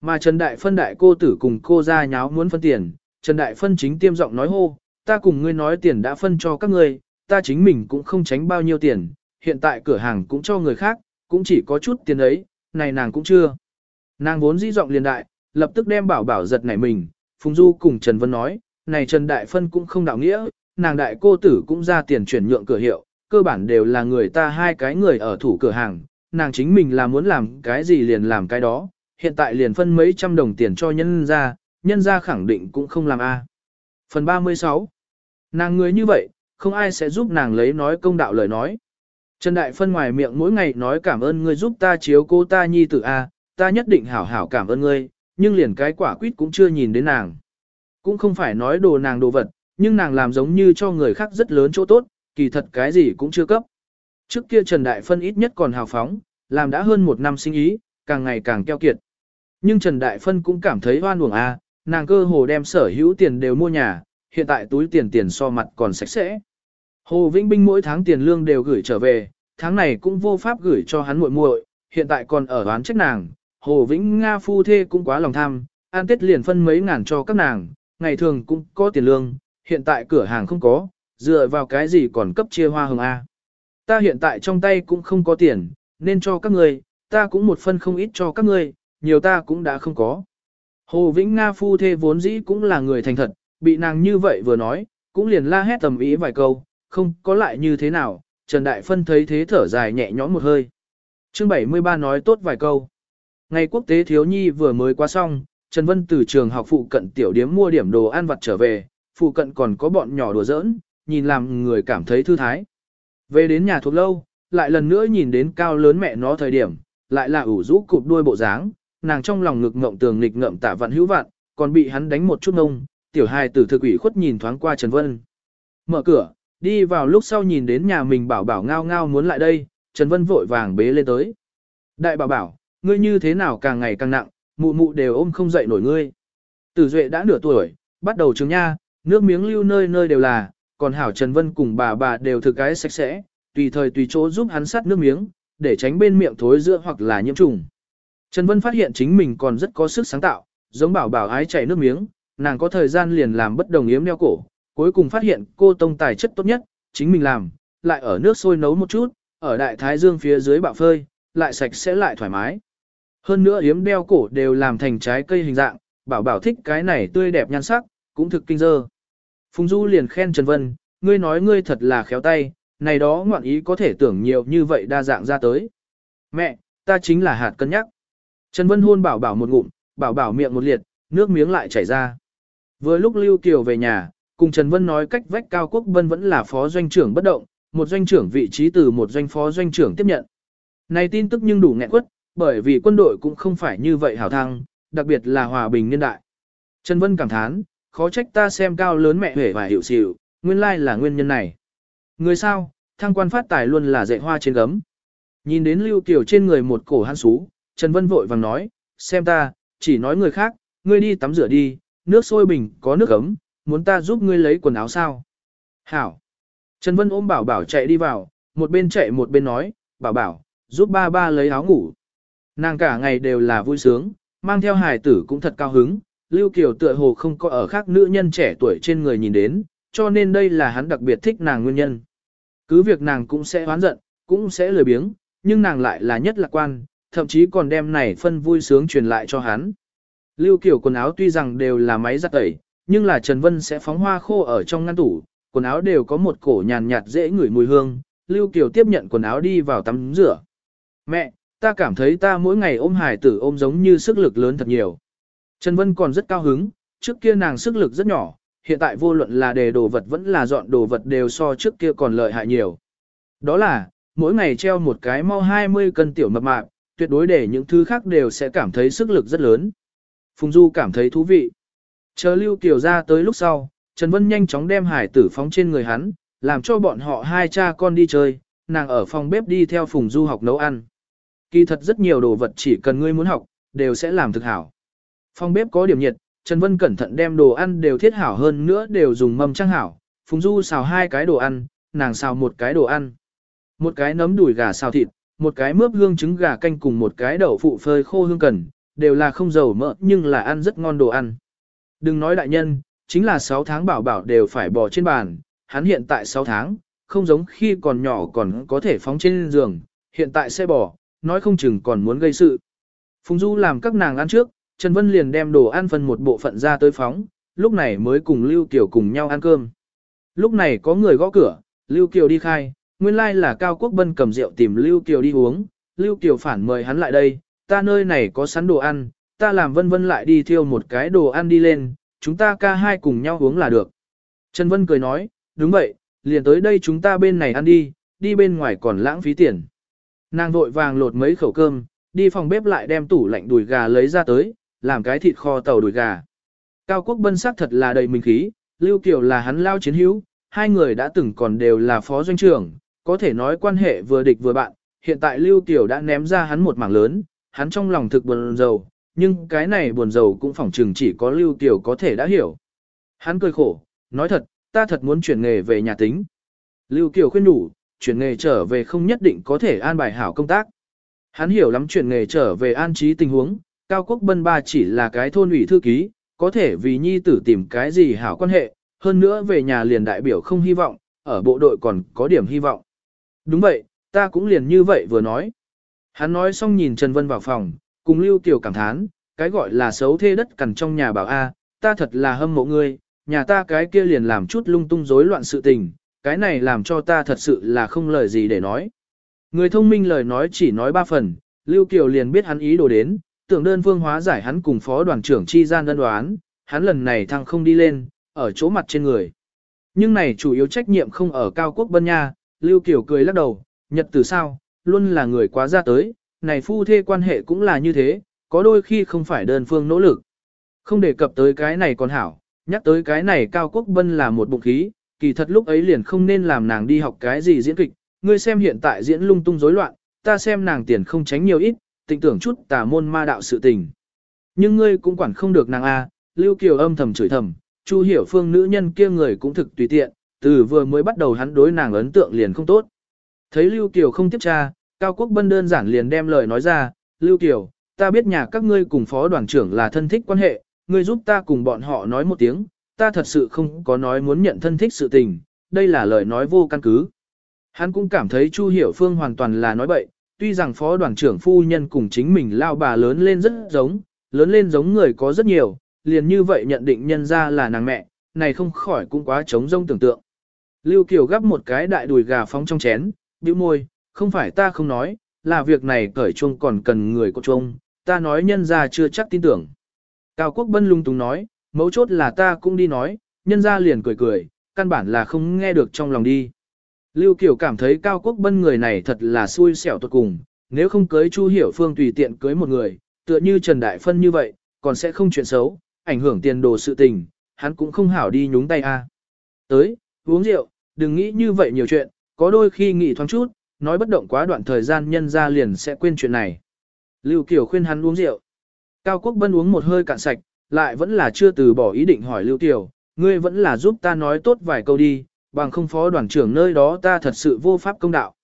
Mà Trần Đại Phân đại cô tử cùng cô ra nháo muốn phân tiền, Trần Đại Phân chính tiêm giọng nói hô, ta cùng ngươi nói tiền đã phân cho các ngươi, ta chính mình cũng không tránh bao nhiêu tiền, hiện tại cửa hàng cũng cho người khác, cũng chỉ có chút tiền ấy, này nàng cũng chưa. Nàng vốn dĩ giọng liền đại, lập tức đem bảo bảo giật nảy mình, Phùng Du cùng Trần Vân nói, này Trần Đại Phân cũng không đạo nghĩa, nàng đại cô tử cũng ra tiền chuyển nhượng cửa hiệu, cơ bản đều là người ta hai cái người ở thủ cửa hàng, nàng chính mình là muốn làm cái gì liền làm cái đó, hiện tại liền phân mấy trăm đồng tiền cho nhân ra, nhân ra khẳng định cũng không làm a. Phần 36 Nàng người như vậy, không ai sẽ giúp nàng lấy nói công đạo lời nói. Trần Đại Phân ngoài miệng mỗi ngày nói cảm ơn ngươi giúp ta chiếu cô ta nhi tử A, ta nhất định hảo hảo cảm ơn ngươi, nhưng liền cái quả quýt cũng chưa nhìn đến nàng. Cũng không phải nói đồ nàng đồ vật, nhưng nàng làm giống như cho người khác rất lớn chỗ tốt, kỳ thật cái gì cũng chưa cấp. Trước kia Trần Đại Phân ít nhất còn hào phóng, làm đã hơn một năm sinh ý, càng ngày càng keo kiệt. Nhưng Trần Đại Phân cũng cảm thấy hoan uổng a, nàng cơ hồ đem sở hữu tiền đều mua nhà, hiện tại túi tiền tiền so mặt còn sạch sẽ. Hồ Vĩnh Binh mỗi tháng tiền lương đều gửi trở về, tháng này cũng vô pháp gửi cho hắn muội muội, hiện tại còn ở đoán trách nàng. Hồ Vĩnh Nga phu thê cũng quá lòng tham, an tết liền phân mấy ngàn cho các nàng, ngày thường cũng có tiền lương, hiện tại cửa hàng không có, dựa vào cái gì còn cấp chia hoa hồng A. Ta hiện tại trong tay cũng không có tiền, nên cho các ngươi, ta cũng một phân không ít cho các ngươi, nhiều ta cũng đã không có. Hồ Vĩnh Nga phu thê vốn dĩ cũng là người thành thật, bị nàng như vậy vừa nói, cũng liền la hét tầm ý vài câu, không có lại như thế nào, Trần Đại Phân thấy thế thở dài nhẹ nhõm một hơi. Chương 73 nói tốt vài câu. Ngày quốc tế thiếu nhi vừa mới qua xong, Trần Vân từ trường học phụ cận tiểu điếm mua điểm đồ ăn vặt trở về, phụ cận còn có bọn nhỏ đùa giỡn, nhìn làm người cảm thấy thư thái. Về đến nhà thuộc lâu, lại lần nữa nhìn đến cao lớn mẹ nó thời điểm, lại là ủ rũ cụp đuôi bộ dáng, nàng trong lòng ngực ngậm tường nghịch ngậm tạ vạn hữu vạn, còn bị hắn đánh một chút nông, tiểu hài tử thực ủy khuất nhìn thoáng qua Trần Vân. Mở cửa, đi vào lúc sau nhìn đến nhà mình bảo bảo ngao ngao muốn lại đây, Trần Vân vội vàng bế lên tới. Đại bảo bảo, ngươi như thế nào càng ngày càng nặng, mụ mụ đều ôm không dậy nổi ngươi. Tử Duệ đã nửa tuổi, bắt đầu trường nha, nước miếng lưu nơi nơi đều là, còn Hảo Trần Vân cùng bà bà đều thực cái sạch sẽ, tùy thời tùy chỗ giúp hắn sát nước miếng, để tránh bên miệng thối giữa hoặc là nhiễm trùng. Trần Vân phát hiện chính mình còn rất có sức sáng tạo, giống bảo bảo ái chảy nước miếng, nàng có thời gian liền làm bất đồng yếm đeo cổ, cuối cùng phát hiện cô tông tài chất tốt nhất, chính mình làm, lại ở nước sôi nấu một chút, ở đại thái dương phía dưới bạo phơi, lại sạch sẽ lại thoải mái. Hơn nữa yếm đeo cổ đều làm thành trái cây hình dạng, bảo bảo thích cái này tươi đẹp nhan sắc, cũng thực kinh dơ. Phùng Du liền khen Trần Vân, ngươi nói ngươi thật là khéo tay, này đó ngoạn ý có thể tưởng nhiều như vậy đa dạng ra tới. Mẹ, ta chính là hạt cân nhắc. Trần Vân hôn bảo bảo một ngụm, bảo bảo miệng một liệt, nước miếng lại chảy ra. Vừa lúc Lưu Kiều về nhà, cùng Trần Vân nói cách vách Cao Quốc Vân vẫn là phó doanh trưởng bất động, một doanh trưởng vị trí từ một doanh phó doanh trưởng tiếp nhận. Này tin tức nhưng đủ nghẹn quất, bởi vì quân đội cũng không phải như vậy hảo thăng, đặc biệt là hòa bình niên đại. Trần Vân cảm thán, khó trách ta xem cao lớn mẹ hể và hiểu xỉu, nguyên lai là nguyên nhân này. Người sao, thăng quan phát tài luôn là dạy hoa trên gấm. Nhìn đến Lưu Kiều trên người một cổ hắn xú, Trần Vân vội vàng nói, xem ta, chỉ nói người khác, ngươi đi tắm rửa đi, nước sôi bình có nước ấm, muốn ta giúp ngươi lấy quần áo sao? Hảo. Trần Vân ôm bảo bảo chạy đi vào, một bên chạy một bên nói, bảo bảo, giúp ba ba lấy áo ngủ. Nàng cả ngày đều là vui sướng, mang theo hài tử cũng thật cao hứng, Lưu Kiều tựa hồ không có ở khác nữ nhân trẻ tuổi trên người nhìn đến, cho nên đây là hắn đặc biệt thích nàng nguyên nhân. Cứ việc nàng cũng sẽ hoán giận, cũng sẽ lười biếng, nhưng nàng lại là nhất lạc quan, thậm chí còn đem này phân vui sướng truyền lại cho hắn. Lưu Kiều quần áo tuy rằng đều là máy giặt tẩy, nhưng là Trần Vân sẽ phóng hoa khô ở trong ngăn tủ, quần áo đều có một cổ nhàn nhạt dễ ngửi mùi hương. Lưu Kiều tiếp nhận quần áo đi vào tắm rửa. Mẹ, ta cảm thấy ta mỗi ngày ôm Hải tử ôm giống như sức lực lớn thật nhiều. Trần Vân còn rất cao hứng, trước kia nàng sức lực rất nhỏ, hiện tại vô luận là đề đồ vật vẫn là dọn đồ vật đều so trước kia còn lợi hại nhiều. Đó là, mỗi ngày treo một cái mau 20 cân tiểu mập mạp, tuyệt đối để những thứ khác đều sẽ cảm thấy sức lực rất lớn. Phùng Du cảm thấy thú vị. Chờ Lưu Kiều ra tới lúc sau, Trần Vân nhanh chóng đem hải tử phóng trên người hắn, làm cho bọn họ hai cha con đi chơi, nàng ở phòng bếp đi theo Phùng Du học nấu ăn. Kỳ thật rất nhiều đồ vật chỉ cần ngươi muốn học, đều sẽ làm thực hảo. Phòng bếp có điểm nhiệt, Trần Vân cẩn thận đem đồ ăn đều thiết hảo hơn nữa đều dùng mâm trang hảo. Phùng Du xào hai cái đồ ăn, nàng xào một cái đồ ăn. Một cái nấm đùi gà xào thịt, một cái mướp hương trứng gà canh cùng một cái đậu phụ phơi khô hương cần, đều là không dầu mỡ nhưng là ăn rất ngon đồ ăn. Đừng nói đại nhân, chính là 6 tháng bảo bảo đều phải bỏ trên bàn, hắn hiện tại 6 tháng, không giống khi còn nhỏ còn có thể phóng trên giường, hiện tại sẽ bỏ, nói không chừng còn muốn gây sự. Phùng Du làm các nàng ăn trước, Trần Vân liền đem đồ ăn phần một bộ phận ra tới phóng, lúc này mới cùng Lưu Kiều cùng nhau ăn cơm. Lúc này có người gõ cửa, Lưu Kiều đi khai, nguyên lai like là Cao Quốc Bân cầm rượu tìm Lưu Kiều đi uống, Lưu Kiều phản mời hắn lại đây, ta nơi này có sẵn đồ ăn, ta làm vân vân lại đi thiêu một cái đồ ăn đi lên, chúng ta ca hai cùng nhau uống là được. Trần Vân cười nói, đúng vậy, liền tới đây chúng ta bên này ăn đi, đi bên ngoài còn lãng phí tiền. Nàng vội vàng lột mấy khẩu cơm, đi phòng bếp lại đem tủ lạnh đùi gà lấy ra tới, làm cái thịt kho tàu đùi gà. Cao Quốc Bân sắc thật là đầy mình khí, Lưu Kiều là hắn lao chiến hữu, hai người đã từng còn đều là phó doanh trưởng, có thể nói quan hệ vừa địch vừa bạn, hiện tại Lưu Kiều đã ném ra hắn một mảng lớn, hắn trong lòng thực buồn rầu, nhưng cái này buồn rầu cũng phỏng chừng chỉ có Lưu Kiều có thể đã hiểu. Hắn cười khổ, nói thật, ta thật muốn chuyển nghề về nhà tính. Lưu Kiều khuyên đủ, chuyển nghề trở về không nhất định có thể an bài hảo công tác. Hắn hiểu lắm chuyển nghề trở về an trí tình huống, Cao Quốc Bân Ba chỉ là cái thôn ủy thư ký, có thể vì nhi tử tìm cái gì hảo quan hệ, hơn nữa về nhà liền đại biểu không hy vọng, ở bộ đội còn có điểm hy vọng. Đúng vậy, ta cũng liền như vậy vừa nói. Hắn nói xong nhìn Trần Vân vào phòng, cùng Lưu Kiều cảm thán, cái gọi là xấu thê đất cằn trong nhà bảo A, ta thật là hâm mộ ngươi, nhà ta cái kia liền làm chút lung tung rối loạn sự tình, cái này làm cho ta thật sự là không lời gì để nói. Người thông minh lời nói chỉ nói ba phần, Lưu Kiều liền biết hắn ý đồ đến, tưởng đơn phương hóa giải hắn cùng phó đoàn trưởng chi gian đơn đoán, hắn lần này thăng không đi lên, ở chỗ mặt trên người. Nhưng này chủ yếu trách nhiệm không ở cao quốc bân nha, Lưu Kiều cười lắc đầu, nhật từ sao, luôn là người quá ra tới, này phu thê quan hệ cũng là như thế, có đôi khi không phải đơn phương nỗ lực. Không đề cập tới cái này còn hảo, nhắc tới cái này cao quốc bân là một bụng khí, kỳ thật lúc ấy liền không nên làm nàng đi học cái gì diễn kịch, ngươi xem hiện tại diễn lung tung rối loạn, ta xem nàng tiền không tránh nhiều ít, tình tưởng chút tà môn ma đạo sự tình. Nhưng ngươi cũng quản không được nàng a, Lưu Kiều âm thầm chửi thầm, Chu Hiểu Phương nữ nhân kia người cũng thực tùy tiện, từ vừa mới bắt đầu hắn đối nàng ấn tượng liền không tốt. Thấy Lưu Kiều không tiếp tra, Cao Quốc Bân đơn giản liền đem lời nói ra, Lưu Kiều, ta biết nhà các ngươi cùng phó đoàn trưởng là thân thích quan hệ, ngươi giúp ta cùng bọn họ nói một tiếng, ta thật sự không có nói muốn nhận thân thích sự tình, đây là lời nói vô căn cứ. Hắn cũng cảm thấy Chu Hiểu Phương hoàn toàn là nói bậy, tuy rằng phó đoàn trưởng phu nhân cùng chính mình lao bà lớn lên rất giống, lớn lên giống người có rất nhiều, liền như vậy nhận định nhân ra là nàng mẹ, này không khỏi cũng quá trống rông tưởng tượng. Lưu Kiều gắp một cái đại đùi gà phóng trong chén, bĩu môi, không phải ta không nói, là việc này cởi chuông còn cần người có chuông, ta nói nhân ra chưa chắc tin tưởng. Cao Quốc Bân lung tung nói, mấu chốt là ta cũng đi nói, nhân ra liền cười cười, căn bản là không nghe được trong lòng đi. Lưu Kiều cảm thấy Cao Quốc Bân người này thật là xui xẻo tuột cùng, nếu không cưới Chu Hiểu Phương tùy tiện cưới một người, tựa như Trần Đại Phân như vậy, còn sẽ không chuyện xấu, ảnh hưởng tiền đồ sự tình, hắn cũng không hảo đi nhúng tay a. Tới, uống rượu, đừng nghĩ như vậy nhiều chuyện, có đôi khi nghĩ thoáng chút, nói bất động quá đoạn thời gian nhân ra liền sẽ quên chuyện này. Lưu Kiều khuyên hắn uống rượu. Cao Quốc Bân uống một hơi cạn sạch, lại vẫn là chưa từ bỏ ý định hỏi Lưu Kiều, ngươi vẫn là giúp ta nói tốt vài câu đi, bằng không phó đoàn trưởng nơi đó ta thật sự vô pháp công đạo.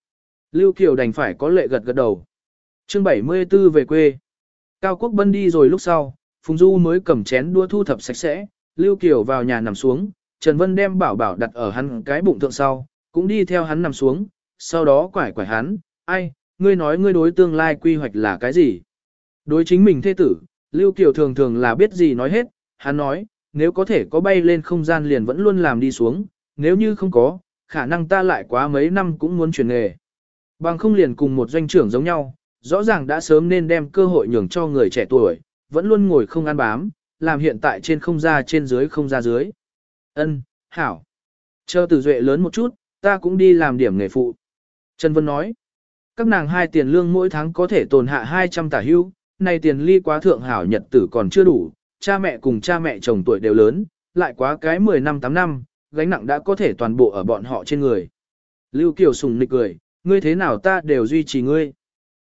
Lưu Kiều đành phải có lệ gật gật đầu. Chương 74 về quê. Cao Quốc Bân đi rồi lúc sau, Phùng Du mới cầm chén đua thu thập sạch sẽ, Lưu Kiều vào nhà nằm xuống, Trần Vân đem bảo bảo đặt ở hắn cái bụng thượng sau, cũng đi theo hắn nằm xuống, sau đó quải quải hắn, ai, ngươi nói ngươi đối tương lai quy hoạch là cái gì? Đối chính mình thế tử, Lưu Kiều thường thường là biết gì nói hết, hắn nói, nếu có thể có bay lên không gian liền vẫn luôn làm đi xuống, nếu như không có, khả năng ta lại quá mấy năm cũng muốn chuyển nghề. Bằng không liền cùng một doanh trưởng giống nhau, rõ ràng đã sớm nên đem cơ hội nhường cho người trẻ tuổi, vẫn luôn ngồi không ăn bám, làm hiện tại trên không ra trên dưới không ra dưới. Ân, hảo. Chờ tử duệ lớn một chút, ta cũng đi làm điểm nghề phụ. Trần Vân nói, các nàng hai tiền lương mỗi tháng có thể tồn hạ 200 tả hưu, nay tiền ly quá thượng hảo nhật tử còn chưa đủ, cha mẹ cùng cha mẹ chồng tuổi đều lớn, lại quá cái 10 năm 8 năm, gánh nặng đã có thể toàn bộ ở bọn họ trên người. Lưu Kiều sùng nịch cười, ngươi thế nào ta đều duy trì ngươi.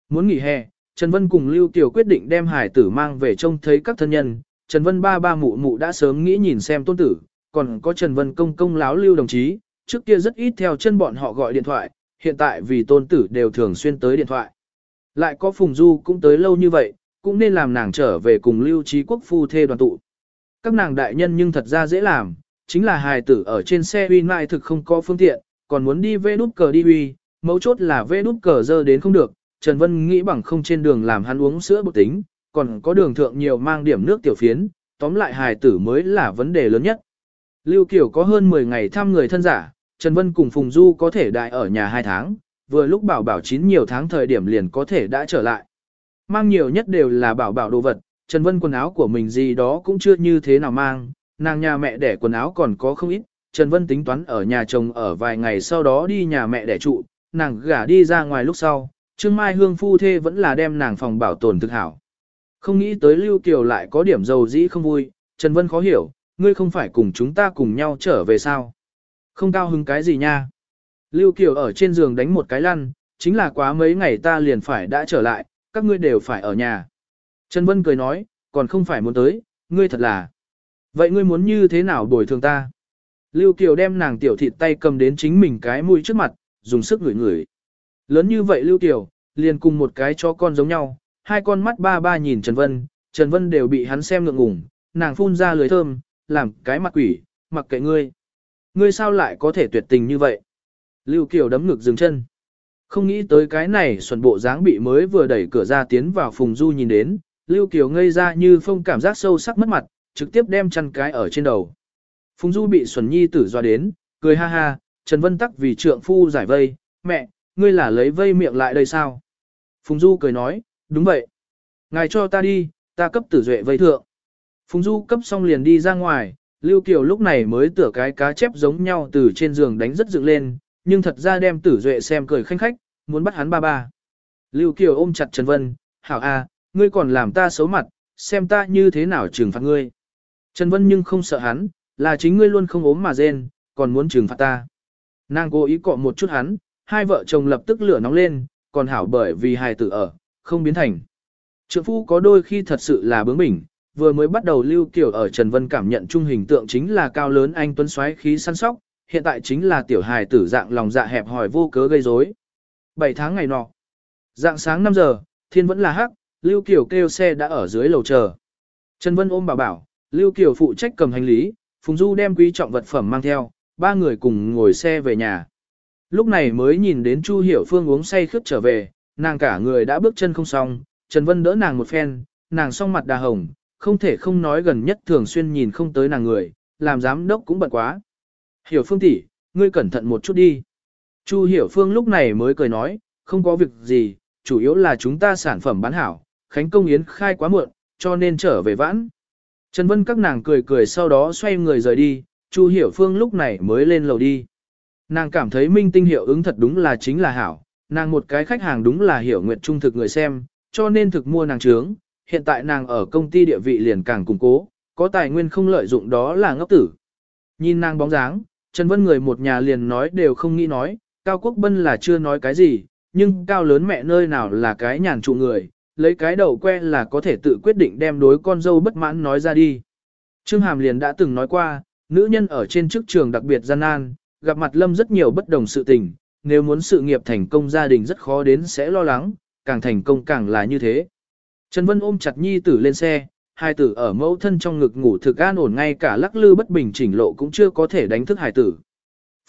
Muốn nghỉ hè, Trần Vân cùng Lưu Kiều quyết định đem hải tử mang về trông thấy các thân nhân. Trần Vân ba ba mụ mụ đã sớm nghĩ nhìn xem tôn tử, còn có Trần Vân công công láo Lưu đồng chí, trước kia rất ít theo chân bọn họ gọi điện thoại, hiện tại vì tôn tử đều thường xuyên tới điện thoại. Lại có Phùng Du cũng tới lâu như vậy, cũng nên làm nàng trở về cùng Lưu Trí Quốc phu thê đoàn tụ. Các nàng đại nhân nhưng thật ra dễ làm, chính là hài tử ở trên xe huy mại thực không có phương tiện, còn muốn đi vê đút cờ đi huy, mấu chốt là vê đút cờ dơ đến không được, Trần Vân nghĩ bằng không trên đường làm hắn uống sữa bột tính, còn có đường thượng nhiều mang điểm nước tiểu phiến, tóm lại hài tử mới là vấn đề lớn nhất. Lưu Kiều có hơn 10 ngày thăm người thân giả, Trần Vân cùng Phùng Du có thể đại ở nhà 2 tháng, vừa lúc bảo bảo chín nhiều tháng thời điểm liền có thể đã trở lại. Mang nhiều nhất đều là bảo bảo đồ vật, Trần Vân quần áo của mình gì đó cũng chưa như thế nào mang, nàng nhà mẹ đẻ quần áo còn có không ít, Trần Vân tính toán ở nhà chồng ở vài ngày sau đó đi nhà mẹ đẻ trụ, nàng gả đi ra ngoài lúc sau, Trương Mai Hương phu thê vẫn là đem nàng phòng bảo tồn thực hảo. Không nghĩ tới Lưu Kiều lại có điểm dầu dĩ không vui, Trần Vân khó hiểu, ngươi không phải cùng chúng ta cùng nhau trở về sao? Không cao hứng cái gì nha? Lưu Kiều ở trên giường đánh một cái lăn, chính là quá mấy ngày ta liền phải đã trở lại, các ngươi đều phải ở nhà. Trần Vân cười nói, còn không phải muốn tới, ngươi thật là. Vậy ngươi muốn như thế nào bồi thường ta? Lưu Kiều đem nàng tiểu thịt tay cầm đến chính mình cái mũi trước mặt, dùng sức ngửi ngửi. Lớn như vậy Lưu Kiều, liền cùng một cái cho con giống nhau, hai con mắt ba ba nhìn Trần Vân, Trần Vân đều bị hắn xem ngượng ngùng, nàng phun ra lưới thơm, làm cái mặt quỷ, mặc kệ ngươi. Ngươi sao lại có thể tuyệt tình như vậy? Lưu Kiều đấm ngực dừng chân. Không nghĩ tới cái này xuẩn bộ dáng bị mới vừa đẩy cửa ra tiến vào Phùng Du nhìn đến, Lưu Kiều ngây ra như phong cảm giác sâu sắc mất mặt, trực tiếp đem chăn cái ở trên đầu. Phùng Du bị Xuân nhi tử doa đến, cười ha ha, Trần Vân Tắc vì trượng phu giải vây, mẹ, ngươi là lấy vây miệng lại đây sao? Phùng Du cười nói, đúng vậy. Ngài cho ta đi, ta cấp tử duệ vây thượng. Phùng Du cấp xong liền đi ra ngoài, Lưu Kiều lúc này mới tửa cái cá chép giống nhau từ trên giường đánh rất dựng lên, nhưng thật ra đem tử duệ xem cười khanh khách, muốn bắt hắn ba ba. Lưu Kiều ôm chặt Trần Vân, hảo a, ngươi còn làm ta xấu mặt, xem ta như thế nào trừng phạt ngươi. Trần Vân nhưng không sợ hắn, là chính ngươi luôn không ốm mà rên, còn muốn trừng phạt ta. Nàng cố ý cọ một chút hắn, hai vợ chồng lập tức lửa nóng lên, còn hảo bởi vì hài tử ở, không biến thành. Trượng phu có đôi khi thật sự là bướng bỉnh, vừa mới bắt đầu lưu kiểu ở Trần Vân cảm nhận trung hình tượng chính là cao lớn anh tuấn xoáy khí săn sóc, hiện tại chính là tiểu hài tử dạng lòng dạ hẹp hòi vô cớ gây rối. 7 tháng ngày nọ, dạng sáng 5 giờ, thiên vẫn là hắc, Lưu Kiều kêu xe đã ở dưới lầu chờ. Trần Vân ôm bảo bảo, Lưu Kiều phụ trách cầm hành lý, Phùng Du đem quý trọng vật phẩm mang theo, ba người cùng ngồi xe về nhà. Lúc này mới nhìn đến Chu Hiểu Phương uống say khướt trở về, nàng cả người đã bước chân không xong, Trần Vân đỡ nàng một phen, nàng song mặt đà hồng, không thể không nói gần nhất thường xuyên nhìn không tới nàng người, làm giám đốc cũng bận quá. Hiểu Phương tỷ, ngươi cẩn thận một chút đi. Chu Hiểu Phương lúc này mới cười nói, không có việc gì, chủ yếu là chúng ta sản phẩm bán hảo, Khánh Công Yến khai quá muộn, cho nên trở về vãn. Trần Vân các nàng cười cười sau đó xoay người rời đi, Chu Hiểu Phương lúc này mới lên lầu đi. Nàng cảm thấy minh tinh hiệu ứng thật đúng là chính là hảo, nàng một cái khách hàng đúng là hiểu nguyện trung thực người xem, cho nên thực mua nàng trướng, hiện tại nàng ở công ty địa vị liền càng củng cố, có tài nguyên không lợi dụng đó là ngốc tử. Nhìn nàng bóng dáng, Trần Vân người một nhà liền nói đều không nghĩ nói, Cao Quốc Bân là chưa nói cái gì, nhưng Cao lớn mẹ nơi nào là cái nhàn trụ người, lấy cái đầu que là có thể tự quyết định đem đối con dâu bất mãn nói ra đi. Trương Hàm liền đã từng nói qua, nữ nhân ở trên chức trường đặc biệt gian nan, gặp mặt lâm rất nhiều bất đồng sự tình, nếu muốn sự nghiệp thành công gia đình rất khó đến sẽ lo lắng, càng thành công càng là như thế. Trần Vân ôm chặt nhi tử lên xe, hai tử ở mẫu thân trong ngực ngủ thực an ổn ngay cả lắc lư bất bình chỉnh lộ cũng chưa có thể đánh thức hải tử.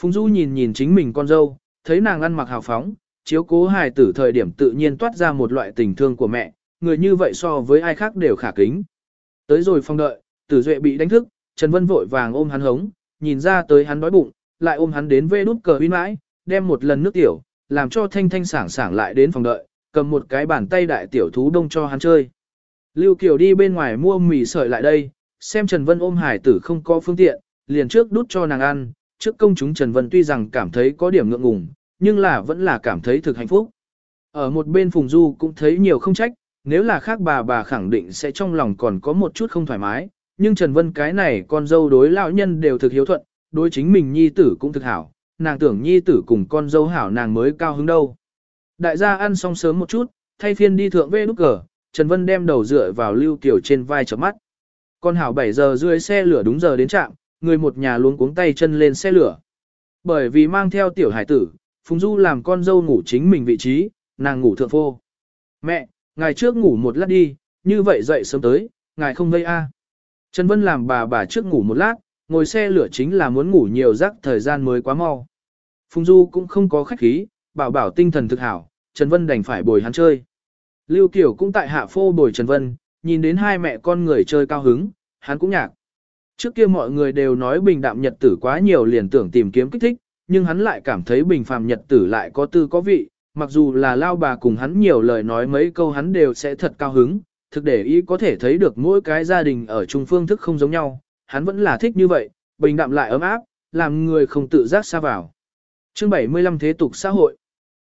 Phùng Du nhìn nhìn chính mình con dâu, thấy nàng ăn mặc hào phóng, chiếu cố hài tử thời điểm tự nhiên toát ra một loại tình thương của mẹ, người như vậy so với ai khác đều khả kính. Tới rồi phong đợi, tử duệ bị đánh thức, Trần Vân vội vàng ôm hắn hống, nhìn ra tới hắn đói bụng, lại ôm hắn đến vê nút cờ huyên mãi, đem một lần nước tiểu, làm cho thanh thanh sảng sảng lại đến phòng đợi, cầm một cái bàn tay đại tiểu thú đông cho hắn chơi. Lưu Kiều đi bên ngoài mua mì sợi lại đây, xem Trần Vân ôm hải tử không có phương tiện, liền trước đút cho nàng ăn, trước công chúng Trần Vân tuy rằng cảm thấy có điểm ngượng ngùng, nhưng là vẫn là cảm thấy thực hạnh phúc. Ở một bên Phùng Du cũng thấy nhiều không trách, nếu là khác bà bà khẳng định sẽ trong lòng còn có một chút không thoải mái, nhưng Trần Vân cái này con dâu đối lão nhân đều thực hiếu thuận, đối chính mình nhi tử cũng thực hảo, nàng tưởng nhi tử cùng con dâu hảo nàng mới cao hứng đâu. Đại gia ăn xong sớm một chút, thay phiên đi thượng về nút cờ, Trần Vân đem đầu dựa vào Lưu Kiều trên vai chớp mắt. Con hảo 7 giờ rưỡi xe lửa đúng giờ đến trạm, người một nhà luống cuống tay chân lên xe lửa. Bởi vì mang theo tiểu hải tử, Phùng Du làm con dâu ngủ chính mình vị trí, nàng ngủ thượng phô. Mẹ, ngày trước ngủ một lát đi, như vậy dậy sớm tới, ngài không vây a. Trần Vân làm bà bà trước ngủ một lát, ngồi xe lửa chính là muốn ngủ nhiều giấc thời gian mới quá mau. Phùng Du cũng không có khách khí, bảo bảo tinh thần thực hảo, Trần Vân đành phải bồi hắn chơi. Lưu Kiều cũng tại hạ phô bồi Trần Vân, nhìn đến hai mẹ con người chơi cao hứng, hắn cũng nhạc. Trước kia mọi người đều nói bình đạm nhật tử quá nhiều liền tưởng tìm kiếm kích thích, nhưng hắn lại cảm thấy bình phàm nhật tử lại có tư có vị, mặc dù là lao bà cùng hắn nhiều lời nói mấy câu hắn đều sẽ thật cao hứng, thực để ý có thể thấy được mỗi cái gia đình ở chung phương thức không giống nhau, hắn vẫn là thích như vậy, bình đạm lại ấm áp, làm người không tự giác xa vào. Chương 75 Thế tục xã hội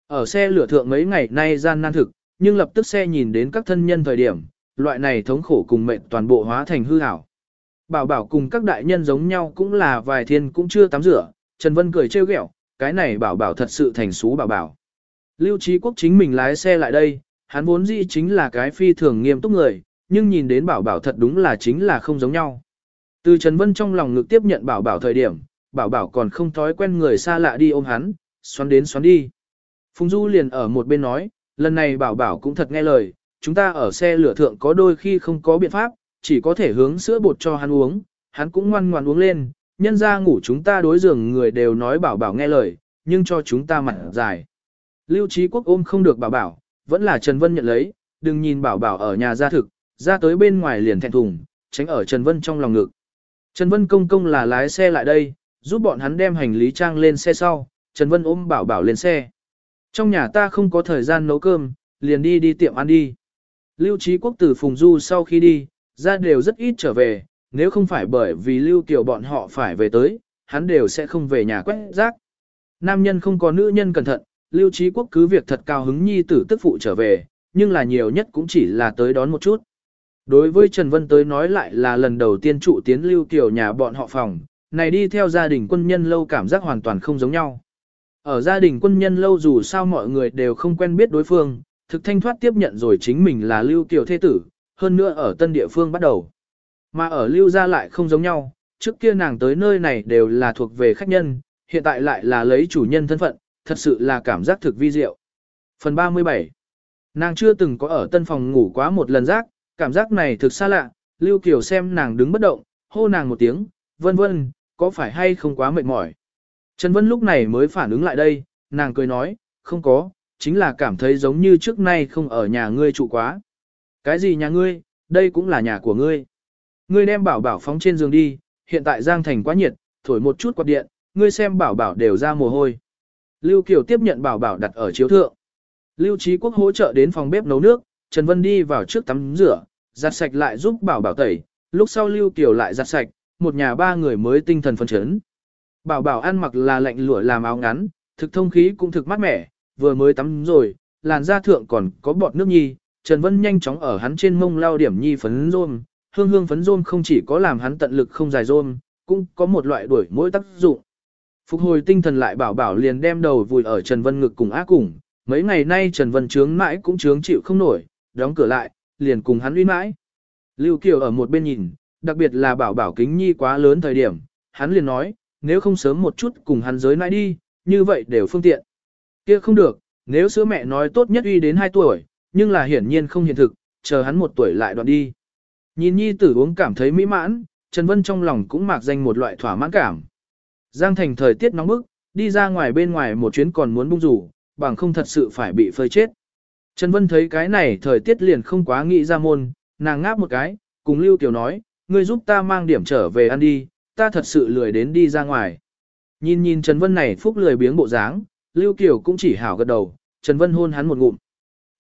Ở xe lửa thượng mấy ngày nay gian nan thực, nhưng lập tức xe nhìn đến các thân nhân thời điểm, loại này thống khổ cùng mệnh toàn bộ hóa thành hư ảo. Bảo bảo cùng các đại nhân giống nhau cũng là vài thiên cũng chưa tắm rửa, Trần Vân cười trêu ghẹo, cái này bảo bảo thật sự thành xú bảo bảo. Lưu Trí Quốc chính mình lái xe lại đây, hắn vốn dĩ chính là cái phi thường nghiêm túc người, nhưng nhìn đến bảo bảo thật đúng là chính là không giống nhau. Từ Trần Vân trong lòng ngực tiếp nhận bảo bảo thời điểm, bảo bảo còn không thói quen người xa lạ đi ôm hắn, xoắn đến xoắn đi. Phùng Du liền ở một bên nói, lần này bảo bảo cũng thật nghe lời, chúng ta ở xe lửa thượng có đôi khi không có biện pháp, chỉ có thể hướng sữa bột cho hắn uống, hắn cũng ngoan ngoan uống lên, nhân ra ngủ chúng ta đối giường người đều nói bảo bảo nghe lời, nhưng cho chúng ta mặt dài. Lưu Trí Quốc ôm không được bảo bảo, vẫn là Trần Vân nhận lấy, đừng nhìn bảo bảo ở nhà ra thực, ra tới bên ngoài liền thẹn thùng, tránh ở Trần Vân trong lòng ngực. Trần Vân công công là lái xe lại đây, giúp bọn hắn đem hành lý trang lên xe sau, Trần Vân ôm bảo bảo lên xe. Trong nhà ta không có thời gian nấu cơm, liền đi đi tiệm ăn đi. Lưu Trí Quốc từ Phùng Du sau khi đi, ra đều rất ít trở về, nếu không phải bởi vì Lưu Kiều bọn họ phải về tới, hắn đều sẽ không về nhà quét rác. Nam nhân không có nữ nhân cẩn thận, Lưu Trí Quốc cứ việc thật cao hứng nhi tử tức phụ trở về, nhưng là nhiều nhất cũng chỉ là tới đón một chút. Đối với Trần Vân tới nói lại là lần đầu tiên trụ tiến Lưu Kiều nhà bọn họ phòng, này đi theo gia đình quân nhân lâu cảm giác hoàn toàn không giống nhau. Ở gia đình quân nhân lâu dù sao mọi người đều không quen biết đối phương, thực thanh thoát tiếp nhận rồi chính mình là Lưu Kiều thế tử, hơn nữa ở tân địa phương bắt đầu. Mà ở Lưu gia lại không giống nhau, trước kia nàng tới nơi này đều là thuộc về khách nhân, hiện tại lại là lấy chủ nhân thân phận, thật sự là cảm giác thực vi diệu. Phần 37 Nàng chưa từng có ở tân phòng ngủ quá một lần rác, cảm giác này thực xa lạ, Lưu Kiều xem nàng đứng bất động, hô nàng một tiếng, vân vân, có phải hay không quá mệt mỏi. Trần Vân lúc này mới phản ứng lại đây, nàng cười nói, không có, chính là cảm thấy giống như trước nay không ở nhà ngươi trụ quá. Cái gì nhà ngươi, đây cũng là nhà của ngươi. Ngươi đem bảo bảo phóng trên giường đi, hiện tại Giang Thành quá nhiệt, thổi một chút quạt điện, ngươi xem bảo bảo đều ra mồ hôi. Lưu Kiều tiếp nhận bảo bảo đặt ở chiếu thượng. Lưu Trí Quốc hỗ trợ đến phòng bếp nấu nước, Trần Vân đi vào trước tắm rửa, giặt sạch lại giúp bảo bảo tẩy, lúc sau Lưu Kiều lại giặt sạch, một nhà ba người mới tinh thần phấn chấn. Bảo bảo ăn mặc là lạnh lụa làm áo ngắn, thực thông khí cũng thực mát mẻ, vừa mới tắm rồi, làn da thượng còn có bọt nước nhi, Trần Vân nhanh chóng ở hắn trên mông lao điểm nhi phấn rôm, hương hương phấn rôm không chỉ có làm hắn tận lực không dài rôm, cũng có một loại đuổi mỗi tác dụng. Phục hồi tinh thần lại bảo bảo liền đem đầu vùi ở Trần Vân ngực cùng ác cùng, mấy ngày nay Trần Vân trướng mãi cũng trướng chịu không nổi, đóng cửa lại, liền cùng hắn uy mãi. Lưu Kiều ở một bên nhìn, đặc biệt là bảo bảo kính nhi quá lớn thời điểm, hắn liền nói, nếu không sớm một chút cùng hắn giới nãi đi, như vậy đều phương tiện. kia không được, nếu sữa mẹ nói tốt nhất uy đến 2 tuổi, nhưng là hiển nhiên không hiện thực, chờ hắn một tuổi lại đoạn đi. Nhìn nhi tử uống cảm thấy mỹ mãn, Trần Vân trong lòng cũng mạc danh một loại thỏa mãn cảm. Giang thành thời tiết nóng bức, đi ra ngoài bên ngoài một chuyến còn muốn bung rủ, bằng không thật sự phải bị phơi chết. Trần Vân thấy cái này thời tiết liền không quá nghĩ ra môn, nàng ngáp một cái, cùng Lưu Kiều nói, ngươi giúp ta mang điểm trở về ăn đi, ta thật sự lười đến đi ra ngoài. Nhìn nhìn Trần Vân này phúc lười biếng bộ dáng, Lưu Kiều cũng chỉ hảo gật đầu, Trần Vân hôn hắn một ngụm.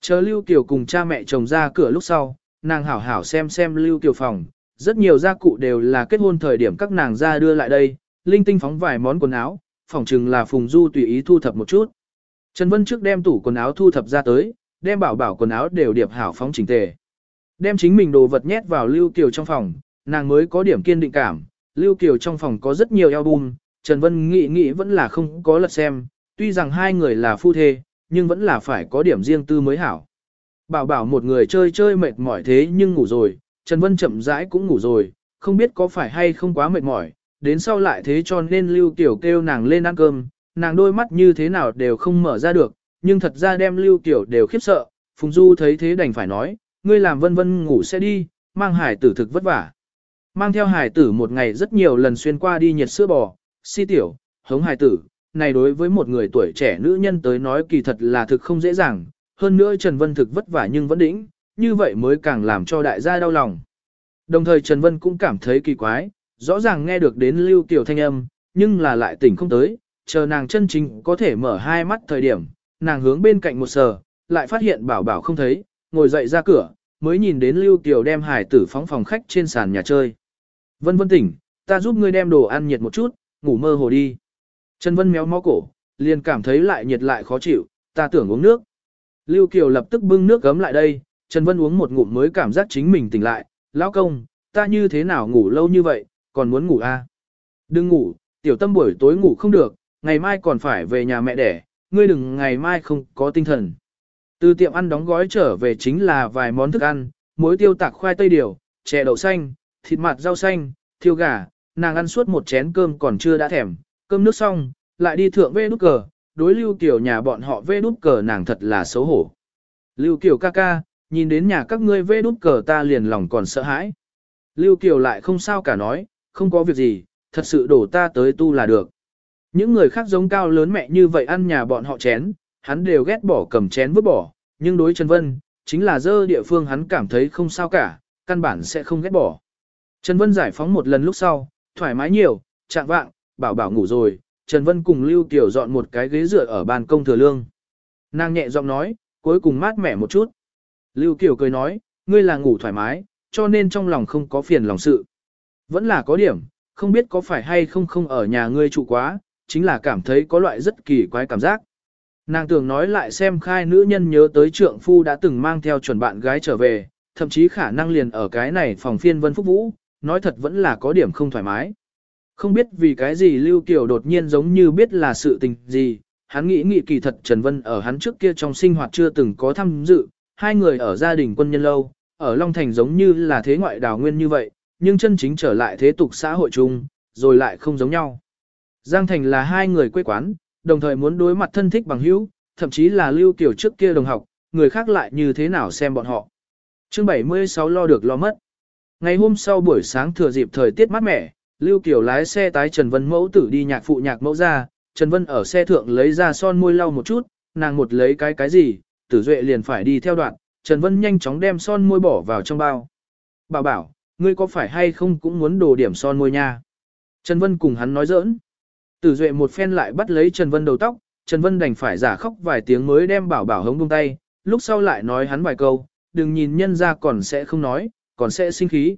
Chờ Lưu Kiều cùng cha mẹ chồng ra cửa lúc sau, nàng hảo hảo xem xem Lưu Kiều phòng, rất nhiều gia cụ đều là kết hôn thời điểm các nàng ra đưa lại đây, linh tinh phóng vài món quần áo, phòng chừng là Phùng Du tùy ý thu thập một chút. Trần Vân trước đem tủ quần áo thu thập ra tới, đem bảo bảo quần áo đều điệp hảo phóng chỉnh tề. Đem chính mình đồ vật nhét vào Lưu Kiều trong phòng, nàng mới có điểm kiên định cảm. Lưu Kiều trong phòng có rất nhiều album, Trần Vân nghĩ nghĩ vẫn là không có lật xem, tuy rằng hai người là phu thê, nhưng vẫn là phải có điểm riêng tư mới hảo. Bảo bảo một người chơi chơi mệt mỏi thế nhưng ngủ rồi, Trần Vân chậm rãi cũng ngủ rồi, không biết có phải hay không quá mệt mỏi, đến sau lại thế cho nên Lưu Tiểu kêu nàng lên ăn cơm, nàng đôi mắt như thế nào đều không mở ra được, nhưng thật ra đem Lưu Tiểu đều khiếp sợ, Phùng Du thấy thế đành phải nói, ngươi làm vân vân ngủ sẽ đi, mang hải tử thực vất vả. Mang theo hải tử một ngày rất nhiều lần xuyên qua đi nhiệt sữa bò, si tiểu, hống hải tử, này đối với một người tuổi trẻ nữ nhân tới nói kỳ thật là thực không dễ dàng, hơn nữa Trần Vân thực vất vả nhưng vẫn đỉnh, như vậy mới càng làm cho đại gia đau lòng. Đồng thời Trần Vân cũng cảm thấy kỳ quái, rõ ràng nghe được đến Lưu Kiều thanh âm, nhưng là lại tỉnh không tới, chờ nàng chân chính có thể mở hai mắt thời điểm, nàng hướng bên cạnh một sờ, lại phát hiện bảo bảo không thấy, ngồi dậy ra cửa, mới nhìn đến Lưu Kiều đem hải tử phóng phòng khách trên sàn nhà chơi. Vân Vân tỉnh, ta giúp ngươi đem đồ ăn nhiệt một chút, ngủ mơ hồ đi. Trần Vân méo mó cổ, liền cảm thấy lại nhiệt lại khó chịu, ta tưởng uống nước. Lưu Kiều lập tức bưng nước gấm lại đây, Trần Vân uống một ngụm mới cảm giác chính mình tỉnh lại, lão công, ta như thế nào ngủ lâu như vậy, còn muốn ngủ? À? Đừng ngủ, tiểu tâm buổi tối ngủ không được, ngày mai còn phải về nhà mẹ đẻ, ngươi đừng ngày mai không có tinh thần. Từ tiệm ăn đóng gói trở về chính là vài món thức ăn, muối tiêu tạc khoai tây điều, chè đậu xanh, thịt mặt rau xanh, thiêu gà, nàng ăn suốt một chén cơm còn chưa đã thèm, cơm nước xong, lại đi thượng vê nút cờ, đối lưu kiểu nhà bọn họ vê đút cờ nàng thật là xấu hổ. Lưu kiểu ca ca, nhìn đến nhà các ngươi vê đút cờ ta liền lòng còn sợ hãi. Lưu Kiều lại không sao cả nói, không có việc gì, thật sự đổ ta tới tu là được. Những người khác giống cao lớn mẹ như vậy ăn nhà bọn họ chén, hắn đều ghét bỏ cầm chén vứt bỏ, nhưng đối Trần Vân, chính là dơ địa phương hắn cảm thấy không sao cả, căn bản sẽ không ghét bỏ. Trần Vân giải phóng một lần lúc sau, thoải mái nhiều, chạm vạng, bảo bảo ngủ rồi, Trần Vân cùng Lưu Kiều dọn một cái ghế dựa ở ban công thừa lương. Nàng nhẹ giọng nói, cuối cùng mát mẻ một chút. Lưu Kiều cười nói, ngươi là ngủ thoải mái, cho nên trong lòng không có phiền lòng sự. Vẫn là có điểm, không biết có phải hay không không ở nhà ngươi trụ quá, chính là cảm thấy có loại rất kỳ quái cảm giác. Nàng tưởng nói lại xem khai nữ nhân nhớ tới trượng phu đã từng mang theo chuẩn bạn gái trở về, thậm chí khả năng liền ở cái này phòng phiên vân phúc vũ, nói thật vẫn là có điểm không thoải mái. Không biết vì cái gì Lưu Kiều đột nhiên giống như biết là sự tình gì, hắn nghĩ nghĩ kỳ thật Trần Vân ở hắn trước kia trong sinh hoạt chưa từng có tham dự, hai người ở gia đình quân nhân lâu, ở Long Thành giống như là thế ngoại đào nguyên như vậy, nhưng chân chính trở lại thế tục xã hội chung, rồi lại không giống nhau. Giang Thành là hai người quê quán, đồng thời muốn đối mặt thân thích bằng hữu, thậm chí là lưu Kiều trước kia đồng học, người khác lại như thế nào xem bọn họ. Chương 76 lo được lo mất. Ngày hôm sau buổi sáng thừa dịp thời tiết mát mẻ, Lưu Kiều lái xe tái Trần Vân mẫu tử đi nhạc phụ nhạc mẫu ra, Trần Vân ở xe thượng lấy ra son môi lau một chút, nàng một lấy cái cái gì, tử duệ liền phải đi theo đoạn, Trần Vân nhanh chóng đem son môi bỏ vào trong bao. Bảo bảo, ngươi có phải hay không cũng muốn đồ điểm son môi nha? Trần Vân cùng hắn nói giỡn. Tử Duệ một phen lại bắt lấy Trần Vân đầu tóc, Trần Vân đành phải giả khóc vài tiếng mới đem bảo bảo hống buông tay, lúc sau lại nói hắn vài câu, đừng nhìn nhân ra còn sẽ không nói, còn sẽ sinh khí.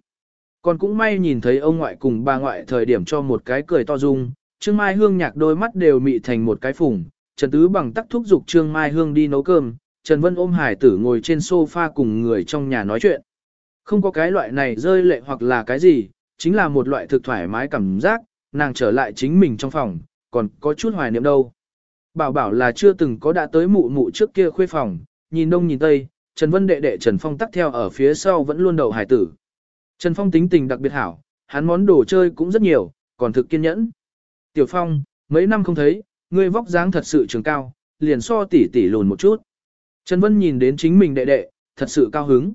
Còn cũng may nhìn thấy ông ngoại cùng bà ngoại thời điểm cho một cái cười to dung, Trương Mai Hương nhạc đôi mắt đều mị thành một cái phùng, Trần Tứ bằng tắc thúc giục Trương Mai Hương đi nấu cơm, Trần Vân ôm hải tử ngồi trên sofa cùng người trong nhà nói chuyện. Không có cái loại này rơi lệ hoặc là cái gì, chính là một loại thực thoải mái cảm giác, nàng trở lại chính mình trong phòng, còn có chút hoài niệm đâu. Bảo bảo là chưa từng có đã tới mụ mụ trước kia khuê phòng, nhìn đông nhìn tây, Trần Vân đệ đệ Trần Phong tắt theo ở phía sau vẫn luôn đầu hải tử. Trần Phong tính tình đặc biệt hảo, hắn món đồ chơi cũng rất nhiều, còn thực kiên nhẫn. Tiểu Phong, mấy năm không thấy, ngươi vóc dáng thật sự trường cao, liền so tỉ tỉ lùn một chút. Trần Vân nhìn đến chính mình đệ đệ, thật sự cao hứng.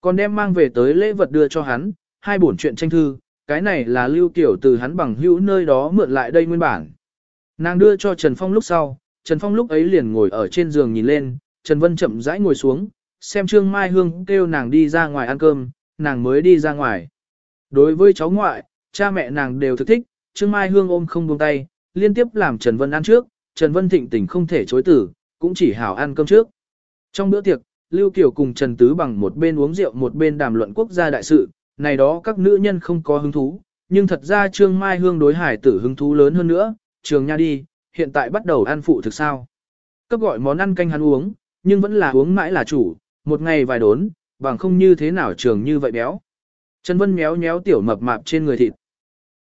Còn đem mang về tới lễ vật đưa cho hắn, hai bổn chuyện tranh thư, cái này là lưu tiểu từ hắn bằng hữu nơi đó mượn lại đây nguyên bản. Nàng đưa cho Trần Phong lúc sau, Trần Phong lúc ấy liền ngồi ở trên giường nhìn lên, Trần Vân chậm rãi ngồi xuống, xem Trương Mai Hương kêu nàng đi ra ngoài ăn cơm, nàng mới đi ra ngoài. Đối với cháu ngoại, cha mẹ nàng đều thực thích, Trương Mai Hương ôm không buông tay, liên tiếp làm Trần Vân ăn trước, Trần Vân thịnh tình không thể chối tử, cũng chỉ hảo ăn cơm trước. Trong bữa tiệc, Lưu Kiều cùng Trần Tứ bằng một bên uống rượu một bên đàm luận quốc gia đại sự, này đó các nữ nhân không có hứng thú, nhưng thật ra Trương Mai Hương đối hải tử hứng thú lớn hơn nữa, trường nha đi, hiện tại bắt đầu ăn phụ thực sao. Cấp gọi món ăn canh hắn uống, nhưng vẫn là uống mãi là chủ, một ngày vài đốn, bằng không như thế nào trường như vậy béo. Trần Vân méo méo tiểu mập mạp trên người thịt.